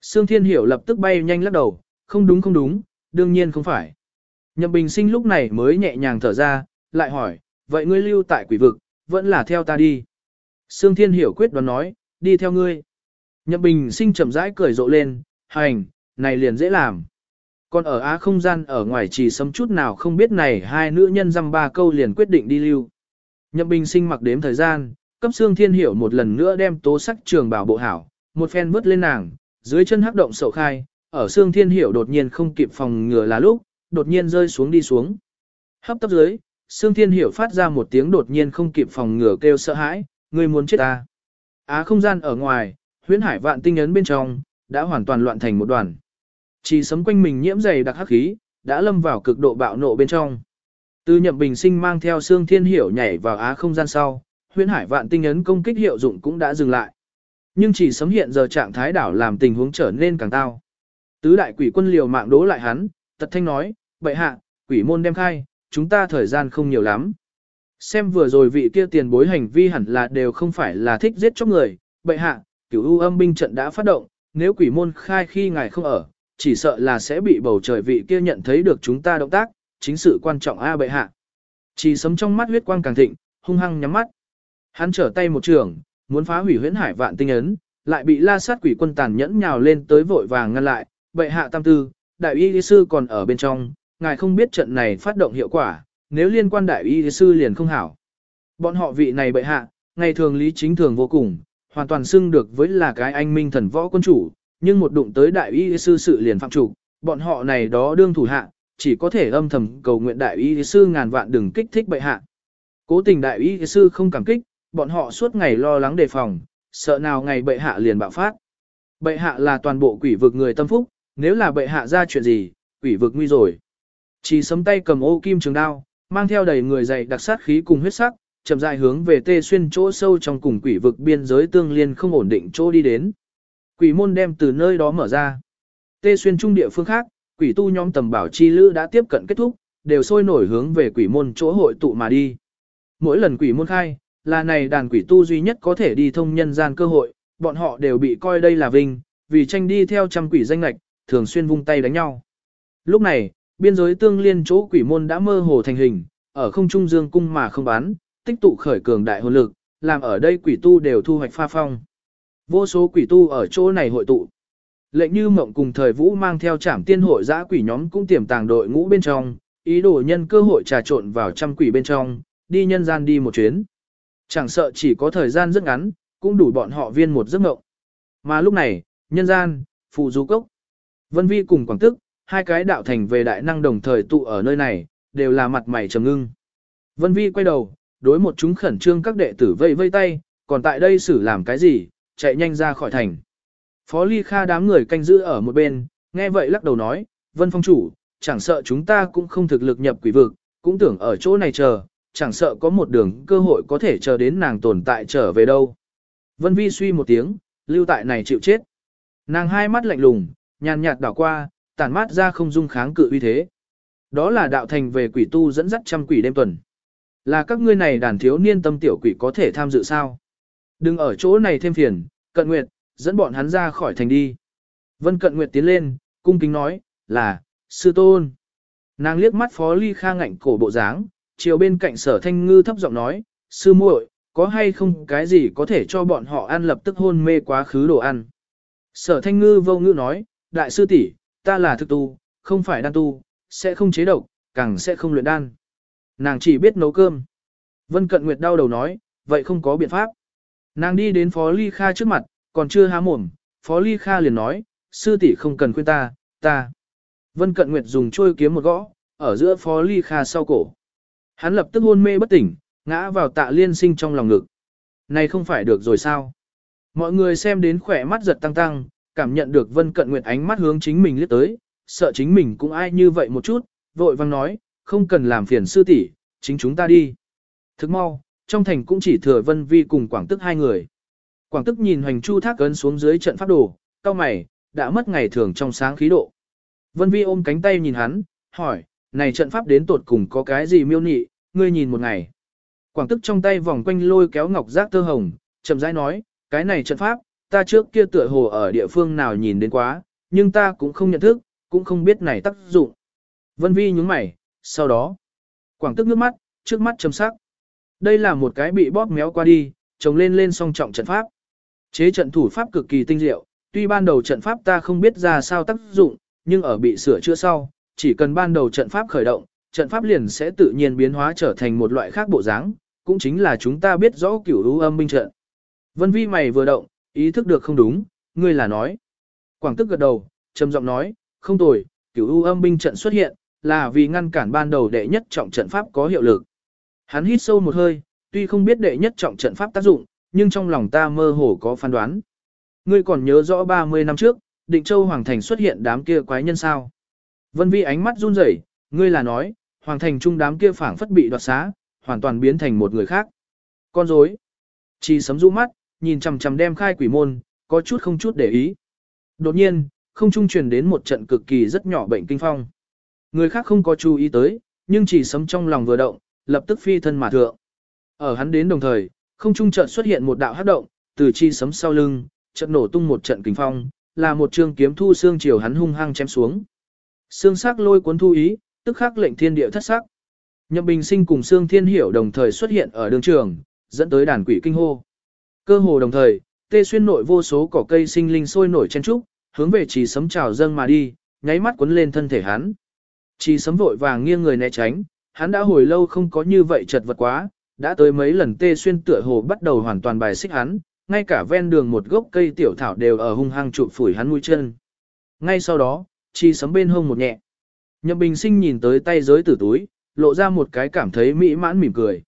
Sương Thiên Hiểu lập tức bay nhanh lắc đầu, không đúng không đúng, đương nhiên không phải. Nhậm Bình Sinh lúc này mới nhẹ nhàng thở ra, lại hỏi, vậy ngươi lưu tại quỷ vực, vẫn là theo ta đi. Sương Thiên Hiểu quyết đoán nói, đi theo ngươi. Nhậm Bình Sinh chậm rãi cười rộ lên, hành, này liền dễ làm. Còn ở Á không gian ở ngoài chỉ sấm chút nào không biết này hai nữ nhân dăm ba câu liền quyết định đi lưu. Nhậm Bình Sinh mặc đếm thời gian, cấp Sương Thiên Hiểu một lần nữa đem tố sắc trường bảo bộ hảo, một phen vứt lên nàng, dưới chân hắc động sầu khai, ở Sương Thiên Hiểu đột nhiên không kịp phòng ngừa là lúc, đột nhiên rơi xuống đi xuống. Hấp tấp dưới, Sương Thiên Hiểu phát ra một tiếng đột nhiên không kịp phòng ngừa kêu sợ hãi, người muốn chết ta. Á không gian ở ngoài, huyễn hải vạn tinh ấn bên trong, đã hoàn toàn loạn thành một đoàn. Chỉ sấm quanh mình nhiễm dày đặc hắc khí, đã lâm vào cực độ bạo nộ bên trong. Từ nhậm bình sinh mang theo Sương Thiên Hiểu nhảy vào Á không gian sau, huyễn hải vạn tinh ấn công kích hiệu dụng cũng đã dừng lại. Nhưng chỉ sấm hiện giờ trạng thái đảo làm tình huống trở nên càng tao. Tứ đại quỷ quân liều mạng đố lại hắn, tật thanh nói, bệ hạ, quỷ môn đem khai, chúng ta thời gian không nhiều lắm. Xem vừa rồi vị kia tiền bối hành vi hẳn là đều không phải là thích giết chóc người, bệ hạ, cửu u âm binh trận đã phát động, nếu quỷ môn khai khi ngài không ở, chỉ sợ là sẽ bị bầu trời vị kia nhận thấy được chúng ta động tác, chính sự quan trọng a bệ hạ. Chỉ sấm trong mắt huyết quang càng thịnh, hung hăng nhắm mắt. Hắn trở tay một trường, muốn phá hủy huyễn hải vạn tinh ấn, lại bị la sát quỷ quân tàn nhẫn nhào lên tới vội vàng ngăn lại, bệ hạ tam tư, đại y lý sư còn ở bên trong, ngài không biết trận này phát động hiệu quả, nếu liên quan đại y sư liền không hảo. Bọn họ vị này bệ hạ, ngày thường lý chính thường vô cùng, hoàn toàn xưng được với là cái anh minh thần võ quân chủ, nhưng một đụng tới đại y sư sự liền phạm chủ, bọn họ này đó đương thủ hạ, chỉ có thể âm thầm cầu nguyện đại y sư ngàn vạn đừng kích thích bệ hạ. Cố tình đại y sư không cảm kích, bọn họ suốt ngày lo lắng đề phòng, sợ nào ngày bệ hạ liền bạo phát. Bệ hạ là toàn bộ quỷ vực người tâm phúc, nếu là bệ hạ ra chuyện gì, quỷ vực nguy rồi. Chỉ sấm tay cầm ô kim trường đao, mang theo đầy người dày đặc sát khí cùng huyết sắc, chậm rãi hướng về tê xuyên chỗ sâu trong cùng quỷ vực biên giới tương liên không ổn định chỗ đi đến. Quỷ môn đem từ nơi đó mở ra. Tê xuyên trung địa phương khác, quỷ tu nhóm tầm bảo chi lữ đã tiếp cận kết thúc, đều sôi nổi hướng về quỷ môn chỗ hội tụ mà đi. Mỗi lần quỷ môn khai, là này đàn quỷ tu duy nhất có thể đi thông nhân gian cơ hội, bọn họ đều bị coi đây là vinh, vì tranh đi theo trăm quỷ danh lệch, thường xuyên vung tay đánh nhau. Lúc này, biên giới tương liên chỗ quỷ môn đã mơ hồ thành hình, ở không trung dương cung mà không bán, tích tụ khởi cường đại hồn lực, làm ở đây quỷ tu đều thu hoạch pha phong. Vô số quỷ tu ở chỗ này hội tụ. Lệnh như mộng cùng thời vũ mang theo trảm tiên hội giã quỷ nhóm cũng tiềm tàng đội ngũ bên trong, ý đồ nhân cơ hội trà trộn vào trăm quỷ bên trong, đi nhân gian đi một chuyến. Chẳng sợ chỉ có thời gian rất ngắn, cũng đủ bọn họ viên một giấc mộng. Mà lúc này, nhân gian, phụ du cốc, vân vi cùng quảng tức, hai cái đạo thành về đại năng đồng thời tụ ở nơi này, đều là mặt mày trầm ngưng. Vân vi quay đầu, đối một chúng khẩn trương các đệ tử vây vây tay, còn tại đây xử làm cái gì, chạy nhanh ra khỏi thành. Phó Ly Kha đám người canh giữ ở một bên, nghe vậy lắc đầu nói, Vân Phong chủ, chẳng sợ chúng ta cũng không thực lực nhập quỷ vực, cũng tưởng ở chỗ này chờ, chẳng sợ có một đường cơ hội có thể chờ đến nàng tồn tại trở về đâu. Vân Vi suy một tiếng, lưu tại này chịu chết. Nàng hai mắt lạnh lùng, nhàn nhạt đảo qua, tản mát ra không dung kháng cự uy thế. Đó là đạo thành về quỷ tu dẫn dắt trăm quỷ đêm tuần. Là các ngươi này đàn thiếu niên tâm tiểu quỷ có thể tham dự sao? Đừng ở chỗ này thêm phiền, cận nguyệt, dẫn bọn hắn ra khỏi thành đi. Vân cận nguyệt tiến lên, cung kính nói, là, sư tôn. Nàng liếc mắt phó ly kha ngạnh cổ bộ dáng, chiều bên cạnh sở thanh ngư thấp giọng nói, sư muội, có hay không cái gì có thể cho bọn họ ăn lập tức hôn mê quá khứ đồ ăn. Sở thanh ngư vô ngữ nói, đại sư tỷ, ta là thực tu, không phải đan tu, sẽ không chế độc, càng sẽ không luyện đan. Nàng chỉ biết nấu cơm. Vân Cận Nguyệt đau đầu nói, vậy không có biện pháp. Nàng đi đến Phó Ly Kha trước mặt, còn chưa há mồm, Phó Ly Kha liền nói, sư tỷ không cần khuyên ta, ta. Vân Cận Nguyệt dùng trôi kiếm một gõ, ở giữa Phó Ly Kha sau cổ. Hắn lập tức hôn mê bất tỉnh, ngã vào tạ liên sinh trong lòng ngực. Này không phải được rồi sao? Mọi người xem đến khỏe mắt giật tăng tăng, cảm nhận được Vân Cận Nguyệt ánh mắt hướng chính mình liếc tới, sợ chính mình cũng ai như vậy một chút, vội vang nói, không cần làm phiền sư tỷ, chính chúng ta đi. Thức mau, trong thành cũng chỉ thừa Vân Vi cùng Quảng Tức hai người. Quảng Tức nhìn Hoành Chu Thác ấn xuống dưới trận pháp đồ, cao mày, đã mất ngày thường trong sáng khí độ. Vân Vi ôm cánh tay nhìn hắn, hỏi, này trận pháp đến tột cùng có cái gì miêu nị, ngươi nhìn một ngày. Quảng Tức trong tay vòng quanh lôi kéo ngọc giác tơ hồng, chậm rãi nói, cái này trận pháp, ta trước kia tựa hồ ở địa phương nào nhìn đến quá, nhưng ta cũng không nhận thức, cũng không biết này tác dụng. Vân Vi nhúng mày, sau đó, Quảng Tức nước mắt, trước mắt châm sắc. Đây là một cái bị bóp méo qua đi, trồng lên lên song trọng trận pháp. Chế trận thủ pháp cực kỳ tinh diệu, tuy ban đầu trận pháp ta không biết ra sao tác dụng, nhưng ở bị sửa chữa sau, chỉ cần ban đầu trận pháp khởi động, trận pháp liền sẽ tự nhiên biến hóa trở thành một loại khác bộ dáng, cũng chính là chúng ta biết rõ kiểu lũ âm binh trận. Vân vi mày vừa động, ý thức được không đúng, ngươi là nói. Quảng tức gật đầu, trầm giọng nói, không tồi, Cửu U âm binh trận xuất hiện, là vì ngăn cản ban đầu đệ nhất trọng trận pháp có hiệu lực. Hắn hít sâu một hơi, tuy không biết đệ nhất trọng trận pháp tác dụng, nhưng trong lòng ta mơ hồ có phán đoán. Ngươi còn nhớ rõ 30 năm trước, định châu Hoàng Thành xuất hiện đám kia quái nhân sao. Vân vi ánh mắt run rẩy, ngươi là nói, Hoàng Thành trung đám kia phảng phất bị đoạt xá, hoàn toàn biến thành một người khác. Con dối. Chỉ sấm rũ mắt, nhìn chằm chằm đem khai quỷ môn, có chút không chút để ý. Đột nhiên, không trung truyền đến một trận cực kỳ rất nhỏ bệnh kinh phong. Người khác không có chú ý tới, nhưng chỉ sấm trong lòng vừa động, lập tức phi thân mà thượng. Ở hắn đến đồng thời, không trung chợt xuất hiện một đạo hắc động, từ chi sấm sau lưng, chợt nổ tung một trận kinh phong, là một trường kiếm thu xương chiều hắn hung hăng chém xuống. Xương sắc lôi cuốn thu ý, tức khắc lệnh thiên địa thất sắc. Nhậm Bình Sinh cùng Sương Thiên Hiểu đồng thời xuất hiện ở đường trường, dẫn tới đàn quỷ kinh hô. Cơ hồ đồng thời, tê xuyên nội vô số cỏ cây sinh linh sôi nổi chen trúc, hướng về chỉ sấm trào dâng mà đi, nháy mắt cuốn lên thân thể hắn. Chỉ sấm vội vàng nghiêng người né tránh, hắn đã hồi lâu không có như vậy chật vật quá, đã tới mấy lần tê xuyên tựa hồ bắt đầu hoàn toàn bài xích hắn, ngay cả ven đường một gốc cây tiểu thảo đều ở hung hăng chụp phủi hắn mũi chân. Ngay sau đó, chi sấm bên hông một nhẹ. Nhậm bình sinh nhìn tới tay giới tử túi, lộ ra một cái cảm thấy mỹ mãn mỉm cười.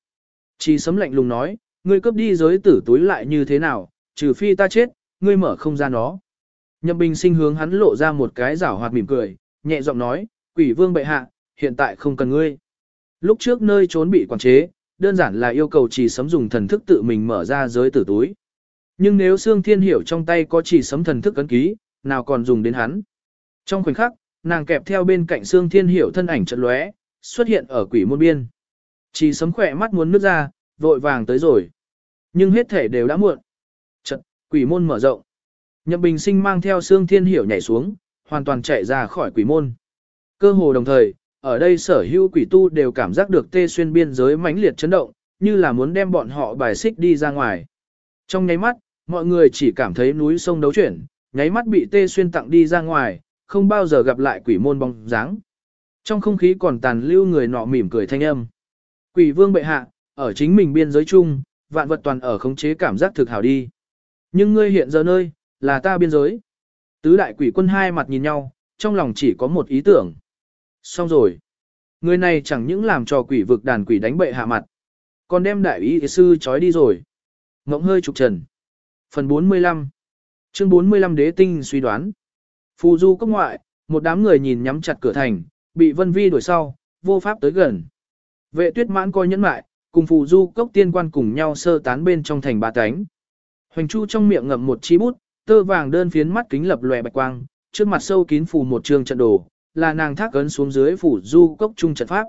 Chi sấm lạnh lùng nói, ngươi cướp đi giới tử túi lại như thế nào, trừ phi ta chết, ngươi mở không ra nó. Nhậm bình sinh hướng hắn lộ ra một cái rảo hoạt mỉm cười, nhẹ giọng nói, quỷ vương bệ hạ, hiện tại không cần ngươi. Lúc trước nơi trốn bị quản chế, đơn giản là yêu cầu chỉ sấm dùng thần thức tự mình mở ra giới tử túi. Nhưng nếu Sương Thiên Hiểu trong tay có chỉ sấm thần thức cấn ký, nào còn dùng đến hắn. Trong khoảnh khắc, nàng kẹp theo bên cạnh Sương Thiên Hiểu thân ảnh trận lóe, xuất hiện ở quỷ môn biên. Chỉ sấm khỏe mắt muốn nước ra, vội vàng tới rồi. Nhưng hết thể đều đã muộn. Trận, quỷ môn mở rộng. Nhậm Bình Sinh mang theo Sương Thiên Hiểu nhảy xuống, hoàn toàn chạy ra khỏi quỷ môn. Cơ hồ đồng thời, ở đây sở hữu quỷ tu đều cảm giác được tê xuyên biên giới mãnh liệt chấn động, như là muốn đem bọn họ bài xích đi ra ngoài. Trong nháy mắt, mọi người chỉ cảm thấy núi sông đấu chuyển, nháy mắt bị tê xuyên tặng đi ra ngoài, không bao giờ gặp lại quỷ môn bóng dáng. Trong không khí còn tàn lưu người nọ mỉm cười thanh âm. Quỷ vương bệ hạ, ở chính mình biên giới chung, vạn vật toàn ở khống chế cảm giác thực hảo đi. Nhưng ngươi hiện giờ nơi, là ta biên giới. Tứ đại quỷ quân hai mặt nhìn nhau, trong lòng chỉ có một ý tưởng. Xong rồi. Người này chẳng những làm cho quỷ vực đàn quỷ đánh bệ hạ mặt, còn đem đại ý sư trói đi rồi. Ngỗng hơi trục trần. Phần 45 Chương 45 Đế Tinh suy đoán Phù du cốc ngoại, một đám người nhìn nhắm chặt cửa thành, bị vân vi đuổi sau, vô pháp tới gần. Vệ tuyết mãn coi nhẫn mại, cùng phù du cốc tiên quan cùng nhau sơ tán bên trong thành ba cánh. Hoành Chu trong miệng ngậm một chi bút, tơ vàng đơn phiến mắt kính lập lòe bạch quang, trước mặt sâu kín phủ một trường trận đồ, là nàng thác ấn xuống dưới phủ du cốc trung trận pháp.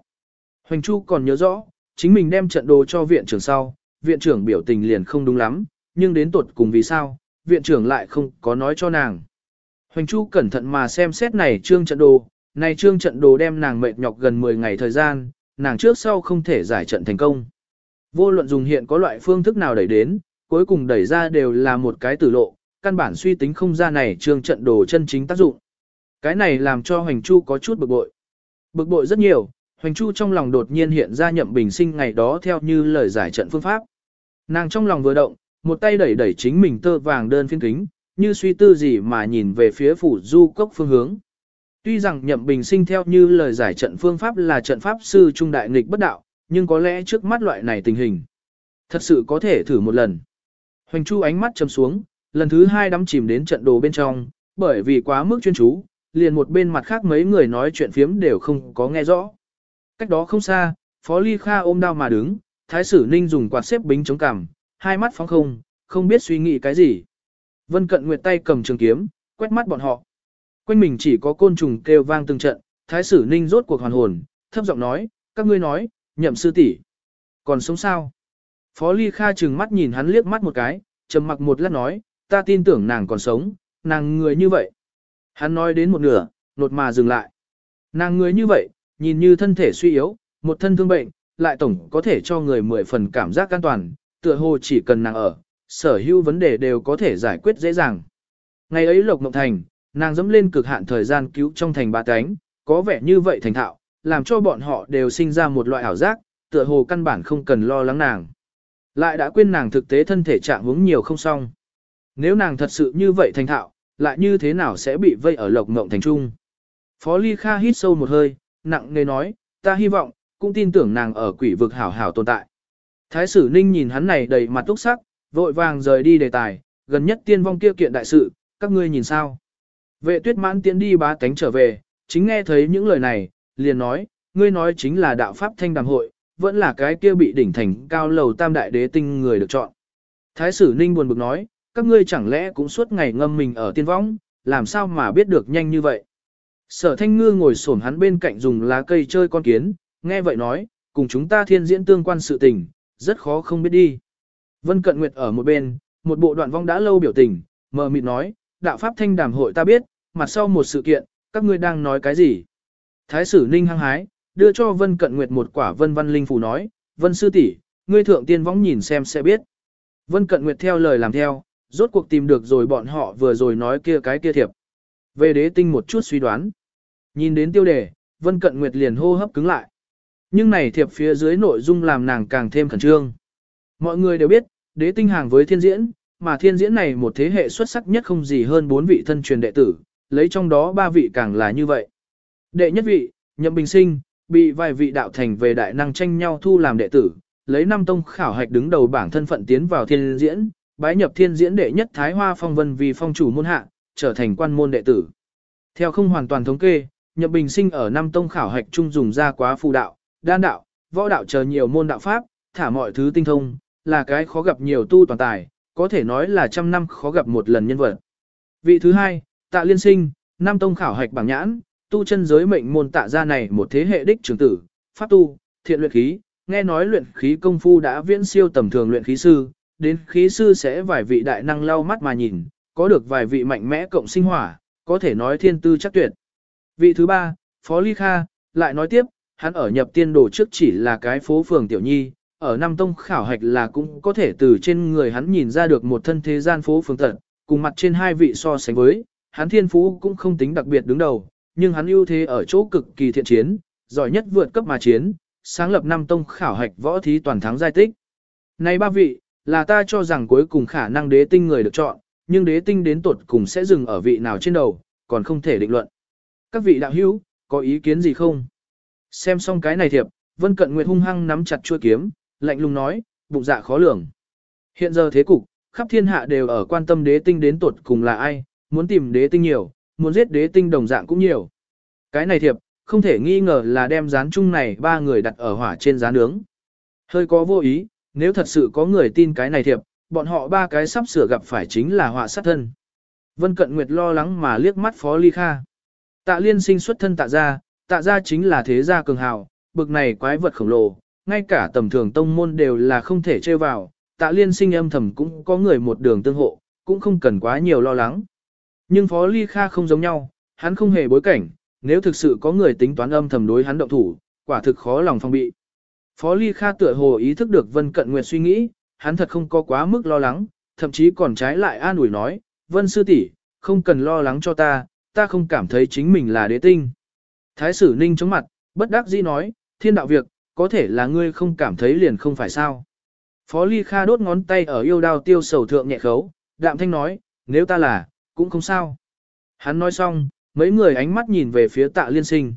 Hoành Chu còn nhớ rõ, chính mình đem trận đồ cho viện trưởng sau, viện trưởng biểu tình liền không đúng lắm, nhưng đến tuột cùng vì sao, viện trưởng lại không có nói cho nàng. Hoành Chu cẩn thận mà xem xét này trương trận đồ, này trương trận đồ đem nàng mệt nhọc gần 10 ngày thời gian, nàng trước sau không thể giải trận thành công. Vô luận dùng hiện có loại phương thức nào đẩy đến, cuối cùng đẩy ra đều là một cái tử lộ, căn bản suy tính không ra này trương trận đồ chân chính tác dụng. Cái này làm cho Hoành Chu có chút bực bội. Bực bội rất nhiều, Hoành Chu trong lòng đột nhiên hiện ra nhậm bình sinh ngày đó theo như lời giải trận phương pháp. Nàng trong lòng vừa động, một tay đẩy đẩy chính mình tơ vàng đơn phiên kính, như suy tư gì mà nhìn về phía phủ du cốc phương hướng. Tuy rằng nhậm bình sinh theo như lời giải trận phương pháp là trận pháp sư trung đại nghịch bất đạo, nhưng có lẽ trước mắt loại này tình hình. Thật sự có thể thử một lần. Hoành Chu ánh mắt chầm xuống, lần thứ hai đắm chìm đến trận đồ bên trong, bởi vì quá mức chuyên chú, liền một bên mặt khác mấy người nói chuyện phiếm đều không có nghe rõ. Cách đó không xa, Phó Ly Kha ôm đao mà đứng, Thái sử Ninh dùng quạt xếp bính chống cằm, hai mắt phóng không, không biết suy nghĩ cái gì. Vân Cận Nguyệt tay cầm trường kiếm, quét mắt bọn họ. Quanh mình chỉ có côn trùng kêu vang từng trận, Thái sử Ninh rốt cuộc hoàn hồn, thấp giọng nói, các ngươi nói, nhậm sư tỷ Còn sống sao? Phó Ly Kha trừng mắt nhìn hắn liếc mắt một cái, trầm mặc một lát nói, ta tin tưởng nàng còn sống, nàng người như vậy. Hắn nói đến một nửa, nột mà dừng lại. Nàng người như vậy, nhìn như thân thể suy yếu, một thân thương bệnh, lại tổng có thể cho người mười phần cảm giác an toàn, tựa hồ chỉ cần nàng ở, sở hữu vấn đề đều có thể giải quyết dễ dàng. Ngày ấy Lộc Mộng Thành, nàng dẫm lên cực hạn thời gian cứu trong thành ba cánh, có vẻ như vậy thành thạo, làm cho bọn họ đều sinh ra một loại ảo giác, tựa hồ căn bản không cần lo lắng nàng. Lại đã quên nàng thực tế thân thể trạng hướng nhiều không xong. Nếu nàng thật sự như vậy thành thạo, lại như thế nào sẽ bị vây ở lộc ngộng thành trung. Phó Ly Kha hít sâu một hơi, nặng nề nói, ta hy vọng, cũng tin tưởng nàng ở quỷ vực hảo hảo tồn tại. Thái sử ninh nhìn hắn này đầy mặt túc sắc, vội vàng rời đi đề tài, gần nhất tiên vong kia kiện đại sự, các ngươi nhìn sao. Vệ tuyết mãn tiến đi bá tánh trở về, chính nghe thấy những lời này, liền nói, ngươi nói chính là đạo pháp thanh đàm hội, vẫn là cái kia bị đỉnh thành cao lầu tam đại đế tinh người được chọn. Thái sử ninh buồn bực nói, các ngươi chẳng lẽ cũng suốt ngày ngâm mình ở tiên võng, làm sao mà biết được nhanh như vậy. Sở thanh ngư ngồi xổm hắn bên cạnh dùng lá cây chơi con kiến, nghe vậy nói, cùng chúng ta thiên diễn tương quan sự tình, rất khó không biết đi. Vân Cận Nguyệt ở một bên, một bộ đoạn vong đã lâu biểu tình, mờ mịt nói, đạo pháp thanh đàm hội ta biết, mặt sau một sự kiện, các ngươi đang nói cái gì. Thái sử ninh hăng hái, đưa cho Vân Cận Nguyệt một quả vân văn linh phù nói, Vân sư tỷ, ngươi thượng tiên võng nhìn xem sẽ biết. Vân Cận Nguyệt theo lời làm theo, rốt cuộc tìm được rồi bọn họ vừa rồi nói kia cái kia thiệp. Về đế tinh một chút suy đoán. Nhìn đến tiêu đề, Vân Cận Nguyệt liền hô hấp cứng lại. Nhưng này thiệp phía dưới nội dung làm nàng càng thêm khẩn trương. Mọi người đều biết, đế tinh hàng với thiên diễn, mà thiên diễn này một thế hệ xuất sắc nhất không gì hơn bốn vị thân truyền đệ tử, lấy trong đó ba vị càng là như vậy. Đệ nhất vị, Nhậm Bình Sinh, bị vài vị đạo thành về đại năng tranh nhau thu làm đệ tử, lấy năm tông khảo hạch đứng đầu bảng thân phận tiến vào thiên diễn, bái nhập thiên diễn đệ nhất Thái Hoa Phong Vân vì phong chủ môn hạ, trở thành quan môn đệ tử. Theo không hoàn toàn thống kê, Nhậm Bình Sinh ở năm tông khảo hạch trung dùng ra quá phù đạo, đan đạo, võ đạo chờ nhiều môn đạo pháp, thả mọi thứ tinh thông, là cái khó gặp nhiều tu toàn tài, có thể nói là trăm năm khó gặp một lần nhân vật. Vị thứ hai, Tạ Liên Sinh, Nam tông khảo hạch bảng nhãn, tu chân giới mệnh môn tạ gia này một thế hệ đích trưởng tử, pháp tu, thiện luyện khí, nghe nói luyện khí công phu đã viễn siêu tầm thường luyện khí sư, đến khí sư sẽ vài vị đại năng lau mắt mà nhìn, có được vài vị mạnh mẽ cộng sinh hỏa, có thể nói thiên tư chắc tuyệt. Vị thứ ba, Phó Ly Kha, lại nói tiếp, hắn ở nhập tiên đồ trước chỉ là cái phố phường tiểu nhi, ở Nam Tông khảo hạch là cũng có thể từ trên người hắn nhìn ra được một thân thế gian phố phường tận, cùng mặt trên hai vị so sánh với, hắn thiên phú cũng không tính đặc biệt đứng đầu, nhưng hắn ưu thế ở chỗ cực kỳ thiện chiến, giỏi nhất vượt cấp mà chiến, sáng lập năm Tông khảo hạch võ thí toàn thắng giai tích. Này ba vị, là ta cho rằng cuối cùng khả năng đế tinh người được chọn, nhưng đế tinh đến tuột cùng sẽ dừng ở vị nào trên đầu, còn không thể định luận. Các vị đạo hữu, có ý kiến gì không? Xem xong cái này thiệp, Vân Cận Nguyệt hung hăng nắm chặt chuôi kiếm, lạnh lùng nói, bụng dạ khó lường. Hiện giờ thế cục, khắp thiên hạ đều ở quan tâm đế tinh đến tuột cùng là ai, muốn tìm đế tinh nhiều, muốn giết đế tinh đồng dạng cũng nhiều. Cái này thiệp, không thể nghi ngờ là đem rán chung này ba người đặt ở hỏa trên giá nướng. Hơi có vô ý, nếu thật sự có người tin cái này thiệp, bọn họ ba cái sắp sửa gặp phải chính là họa sát thân. Vân Cận Nguyệt lo lắng mà liếc mắt Phó Ly Kha. Tạ liên sinh xuất thân tạ gia, tạ gia chính là thế gia cường hào, bực này quái vật khổng lồ, ngay cả tầm thường tông môn đều là không thể chơi vào, tạ liên sinh âm thầm cũng có người một đường tương hộ, cũng không cần quá nhiều lo lắng. Nhưng Phó Ly Kha không giống nhau, hắn không hề bối cảnh, nếu thực sự có người tính toán âm thầm đối hắn động thủ, quả thực khó lòng phòng bị. Phó Ly Kha tựa hồ ý thức được Vân Cận Nguyệt suy nghĩ, hắn thật không có quá mức lo lắng, thậm chí còn trái lại an ủi nói, Vân Sư tỷ, không cần lo lắng cho ta, ta không cảm thấy chính mình là đế tinh. Thái sử ninh chống mặt, bất đắc dĩ nói, thiên đạo việc, có thể là ngươi không cảm thấy liền không phải sao. Phó Ly Kha đốt ngón tay ở yêu đao tiêu sầu thượng nhẹ khấu, đạm thanh nói, nếu ta là, cũng không sao. Hắn nói xong, mấy người ánh mắt nhìn về phía tạ liên sinh.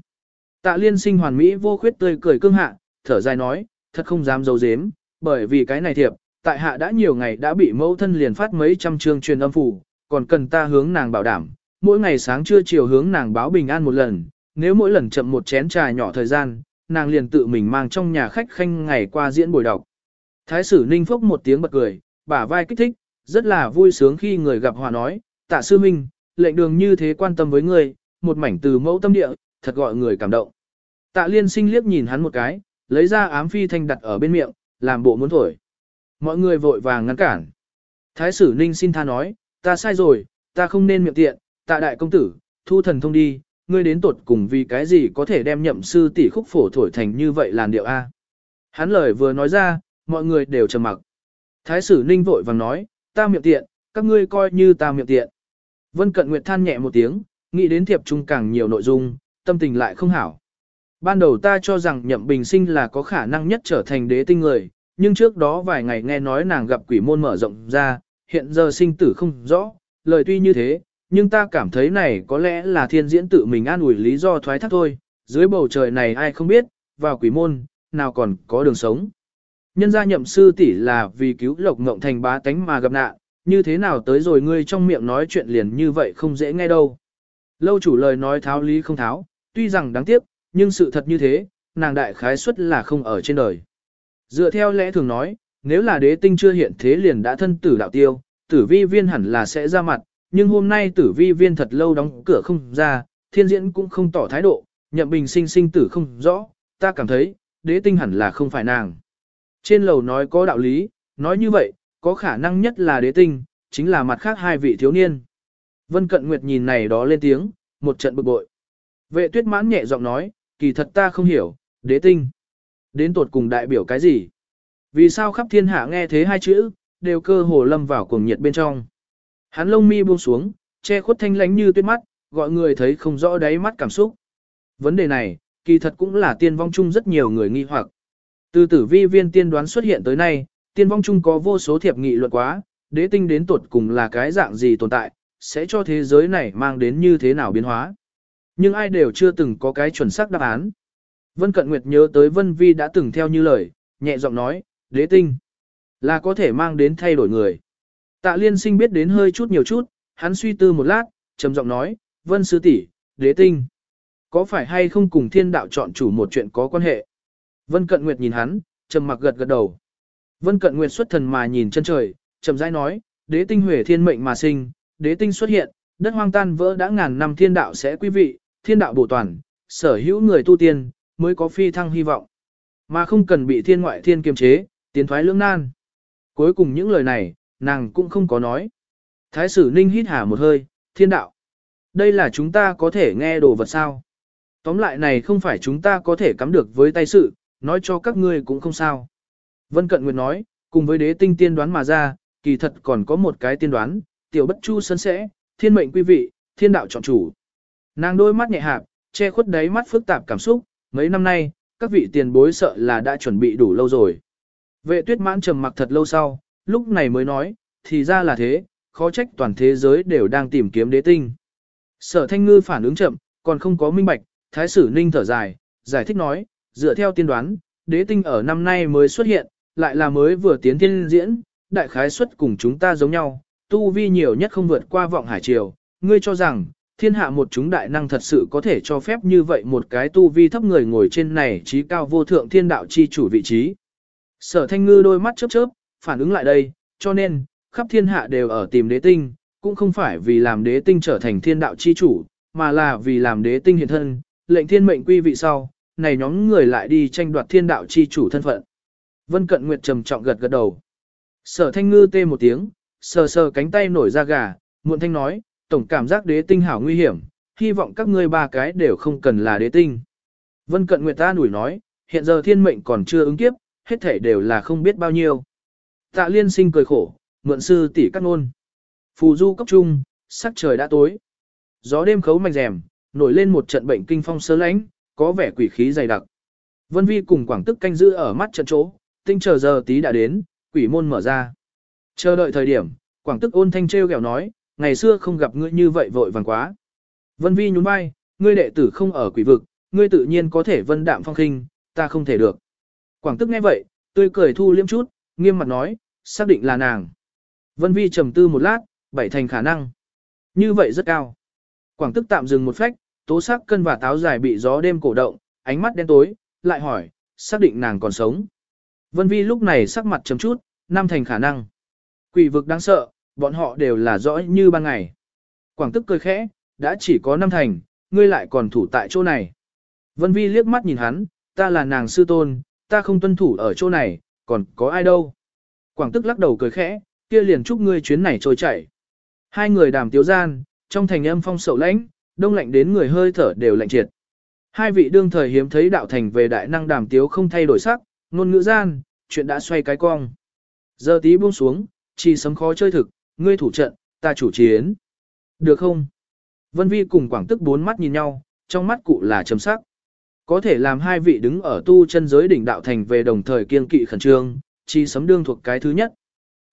Tạ liên sinh hoàn mỹ vô khuyết tươi cười cương hạ, thở dài nói, thật không dám giấu dếm, bởi vì cái này thiệp, tại hạ đã nhiều ngày đã bị mẫu thân liền phát mấy trăm chương truyền âm phủ, còn cần ta hướng nàng bảo đảm, mỗi ngày sáng trưa chiều hướng nàng báo bình an một lần, nếu mỗi lần chậm một chén trà nhỏ thời gian, nàng liền tự mình mang trong nhà khách khanh ngày qua diễn buổi đọc. Thái sử Ninh Phúc một tiếng bật cười, bả vai kích thích, rất là vui sướng khi người gặp hòa nói, tạ sư minh, lệnh đường như thế quan tâm với người, một mảnh từ mẫu tâm địa, thật gọi người cảm động. Tạ liên sinh liếc nhìn hắn một cái, lấy ra ám phi thanh đặt ở bên miệng, làm bộ muốn thổi. Mọi người vội vàng ngăn cản. Thái sử Ninh xin tha nói, ta sai rồi, ta không nên miệng tiện, tạ đại công tử, thu thần thông đi, ngươi đến tột cùng vì cái gì có thể đem nhậm sư tỷ khúc phổ thổi thành như vậy làn điệu A. Hắn lời vừa nói ra, mọi người đều trầm mặc. Thái sử ninh vội vàng nói, ta miệng tiện, các ngươi coi như ta miệng tiện. Vân Cận Nguyệt than nhẹ một tiếng, nghĩ đến thiệp trung càng nhiều nội dung, tâm tình lại không hảo. Ban đầu ta cho rằng nhậm bình sinh là có khả năng nhất trở thành đế tinh người, nhưng trước đó vài ngày nghe nói nàng gặp quỷ môn mở rộng ra, hiện giờ sinh tử không rõ, lời tuy như thế, nhưng ta cảm thấy này có lẽ là thiên diễn tự mình an ủi lý do thoái thác thôi, dưới bầu trời này ai không biết, vào quỷ môn, nào còn có đường sống. Nhân gia nhậm sư tỷ là vì cứu lộc ngộng thành bá tánh mà gặp nạn, như thế nào tới rồi ngươi trong miệng nói chuyện liền như vậy không dễ nghe đâu. Lâu chủ lời nói tháo lý không tháo, tuy rằng đáng tiếc, nhưng sự thật như thế, nàng đại khái suất là không ở trên đời. Dựa theo lẽ thường nói, nếu là đế tinh chưa hiện thế liền đã thân tử đạo tiêu, tử vi viên hẳn là sẽ ra mặt, nhưng hôm nay tử vi viên thật lâu đóng cửa không ra, thiên diễn cũng không tỏ thái độ, nhậm bình sinh sinh tử không rõ, ta cảm thấy, đế tinh hẳn là không phải nàng. Trên lầu nói có đạo lý, nói như vậy, có khả năng nhất là đế tinh, chính là mặt khác hai vị thiếu niên. Vân Cận Nguyệt nhìn này đó lên tiếng, một trận bực bội. Vệ tuyết mãn nhẹ giọng nói, kỳ thật ta không hiểu, đế tinh. Đến tột cùng đại biểu cái gì? Vì sao khắp thiên hạ nghe thế hai chữ, đều cơ hồ lâm vào cuồng nhiệt bên trong. Hắn lông mi buông xuống, che khuất thanh lánh như tuyết mắt, gọi người thấy không rõ đáy mắt cảm xúc. Vấn đề này, kỳ thật cũng là tiên vong chung rất nhiều người nghi hoặc. Từ tử vi viên tiên đoán xuất hiện tới nay, tiên vong chung có vô số thiệp nghị luận quá, đế tinh đến tuột cùng là cái dạng gì tồn tại, sẽ cho thế giới này mang đến như thế nào biến hóa. Nhưng ai đều chưa từng có cái chuẩn xác đáp án. Vân Cận Nguyệt nhớ tới Vân Vi đã từng theo như lời, nhẹ giọng nói, đế tinh là có thể mang đến thay đổi người. Tạ liên sinh biết đến hơi chút nhiều chút, hắn suy tư một lát, trầm giọng nói, Vân Sư tỷ, đế tinh. Có phải hay không cùng thiên đạo chọn chủ một chuyện có quan hệ? Vân Cận Nguyệt nhìn hắn, trầm mặc gật gật đầu. Vân Cận Nguyệt xuất thần mà nhìn chân trời, chậm rãi nói, đế tinh huệ thiên mệnh mà sinh, đế tinh xuất hiện, đất hoang tan vỡ đã ngàn năm thiên đạo sẽ quý vị, thiên đạo bổ toàn, sở hữu người tu tiên, mới có phi thăng hy vọng. Mà không cần bị thiên ngoại thiên kiềm chế, tiến thoái lưỡng nan. Cuối cùng những lời này, nàng cũng không có nói. Thái sử ninh hít hà một hơi, thiên đạo. Đây là chúng ta có thể nghe đồ vật sao. Tóm lại này không phải chúng ta có thể cắm được với tay sự, nói cho các ngươi cũng không sao. Vân Cận Nguyệt nói, cùng với đế tinh tiên đoán mà ra, kỳ thật còn có một cái tiên đoán, tiểu bất chu sân sẽ, thiên mệnh quý vị, thiên đạo chọn chủ. Nàng đôi mắt nhẹ hạp, che khuất đáy mắt phức tạp cảm xúc, mấy năm nay, các vị tiền bối sợ là đã chuẩn bị đủ lâu rồi. Vệ tuyết mãn trầm mặc thật lâu sau, lúc này mới nói, thì ra là thế, khó trách toàn thế giới đều đang tìm kiếm đế tinh. Sở thanh ngư phản ứng chậm, còn không có minh bạch, thái sử ninh thở dài, giải thích nói, dựa theo tiên đoán, đế tinh ở năm nay mới xuất hiện, lại là mới vừa tiến thiên diễn, đại khái xuất cùng chúng ta giống nhau, tu vi nhiều nhất không vượt qua vọng hải triều, ngươi cho rằng, thiên hạ một chúng đại năng thật sự có thể cho phép như vậy một cái tu vi thấp người ngồi trên này trí cao vô thượng thiên đạo chi chủ vị trí. Sở thanh ngư đôi mắt chớp chớp, phản ứng lại đây, cho nên, khắp thiên hạ đều ở tìm đế tinh, cũng không phải vì làm đế tinh trở thành thiên đạo chi chủ, mà là vì làm đế tinh hiện thân, lệnh thiên mệnh quy vị sau, này nhóm người lại đi tranh đoạt thiên đạo chi chủ thân phận. Vân Cận Nguyệt trầm trọng gật gật đầu. Sở thanh ngư tê một tiếng, sờ sờ cánh tay nổi ra gà, muộn thanh nói, tổng cảm giác đế tinh hảo nguy hiểm, hy vọng các ngươi ba cái đều không cần là đế tinh. Vân Cận Nguyệt ta nủi nói, hiện giờ thiên mệnh còn chưa ứng kiếp, hết thể đều là không biết bao nhiêu. Tạ liên sinh cười khổ, mượn sư tỷ cắt ngôn, Phù du cấp trung, sắc trời đã tối. Gió đêm khấu mạnh rèm, nổi lên một trận bệnh kinh phong sơ lánh, có vẻ quỷ khí dày đặc. Vân Vi cùng Quảng Tức canh giữ ở mắt trận chỗ, tinh chờ giờ tí đã đến, quỷ môn mở ra. Chờ đợi thời điểm, Quảng Tức ôn thanh treo kẹo nói, ngày xưa không gặp ngươi như vậy vội vàng quá. Vân Vi nhún vai, ngươi đệ tử không ở quỷ vực, ngươi tự nhiên có thể vân đạm phong khinh, ta không thể được. Quảng Tức nghe vậy, tươi cười thu liêm chút, nghiêm mặt nói, xác định là nàng. Vân Vi trầm tư một lát, bảy thành khả năng. Như vậy rất cao. Quảng Tức tạm dừng một phách, tố sắc cân và táo dài bị gió đêm cổ động, ánh mắt đen tối, lại hỏi, xác định nàng còn sống. Vân Vi lúc này sắc mặt chấm chút, Nam thành khả năng. Quỷ vực đáng sợ, bọn họ đều là rõ như ban ngày. Quảng tức cười khẽ, đã chỉ có năm thành, ngươi lại còn thủ tại chỗ này. Vân Vi liếc mắt nhìn hắn, ta là nàng sư tôn, ta không tuân thủ ở chỗ này, còn có ai đâu. Quảng tức lắc đầu cười khẽ, kia liền chúc ngươi chuyến này trôi chảy. Hai người đàm tiếu gian, trong thành âm phong sậu lãnh, đông lạnh đến người hơi thở đều lạnh triệt. Hai vị đương thời hiếm thấy đạo thành về đại năng đàm tiếu không thay đổi sắc, ngôn ngữ gian, chuyện đã xoay cái cong. Giờ tí buông xuống, chỉ sấm khó chơi thực, ngươi thủ trận, ta chủ chiến. Được không? Vân Vi cùng Quảng Tức bốn mắt nhìn nhau, trong mắt cụ là trầm sắc. Có thể làm hai vị đứng ở tu chân giới đỉnh đạo thành về đồng thời kiên kỵ khẩn trương, chi sấm đương thuộc cái thứ nhất.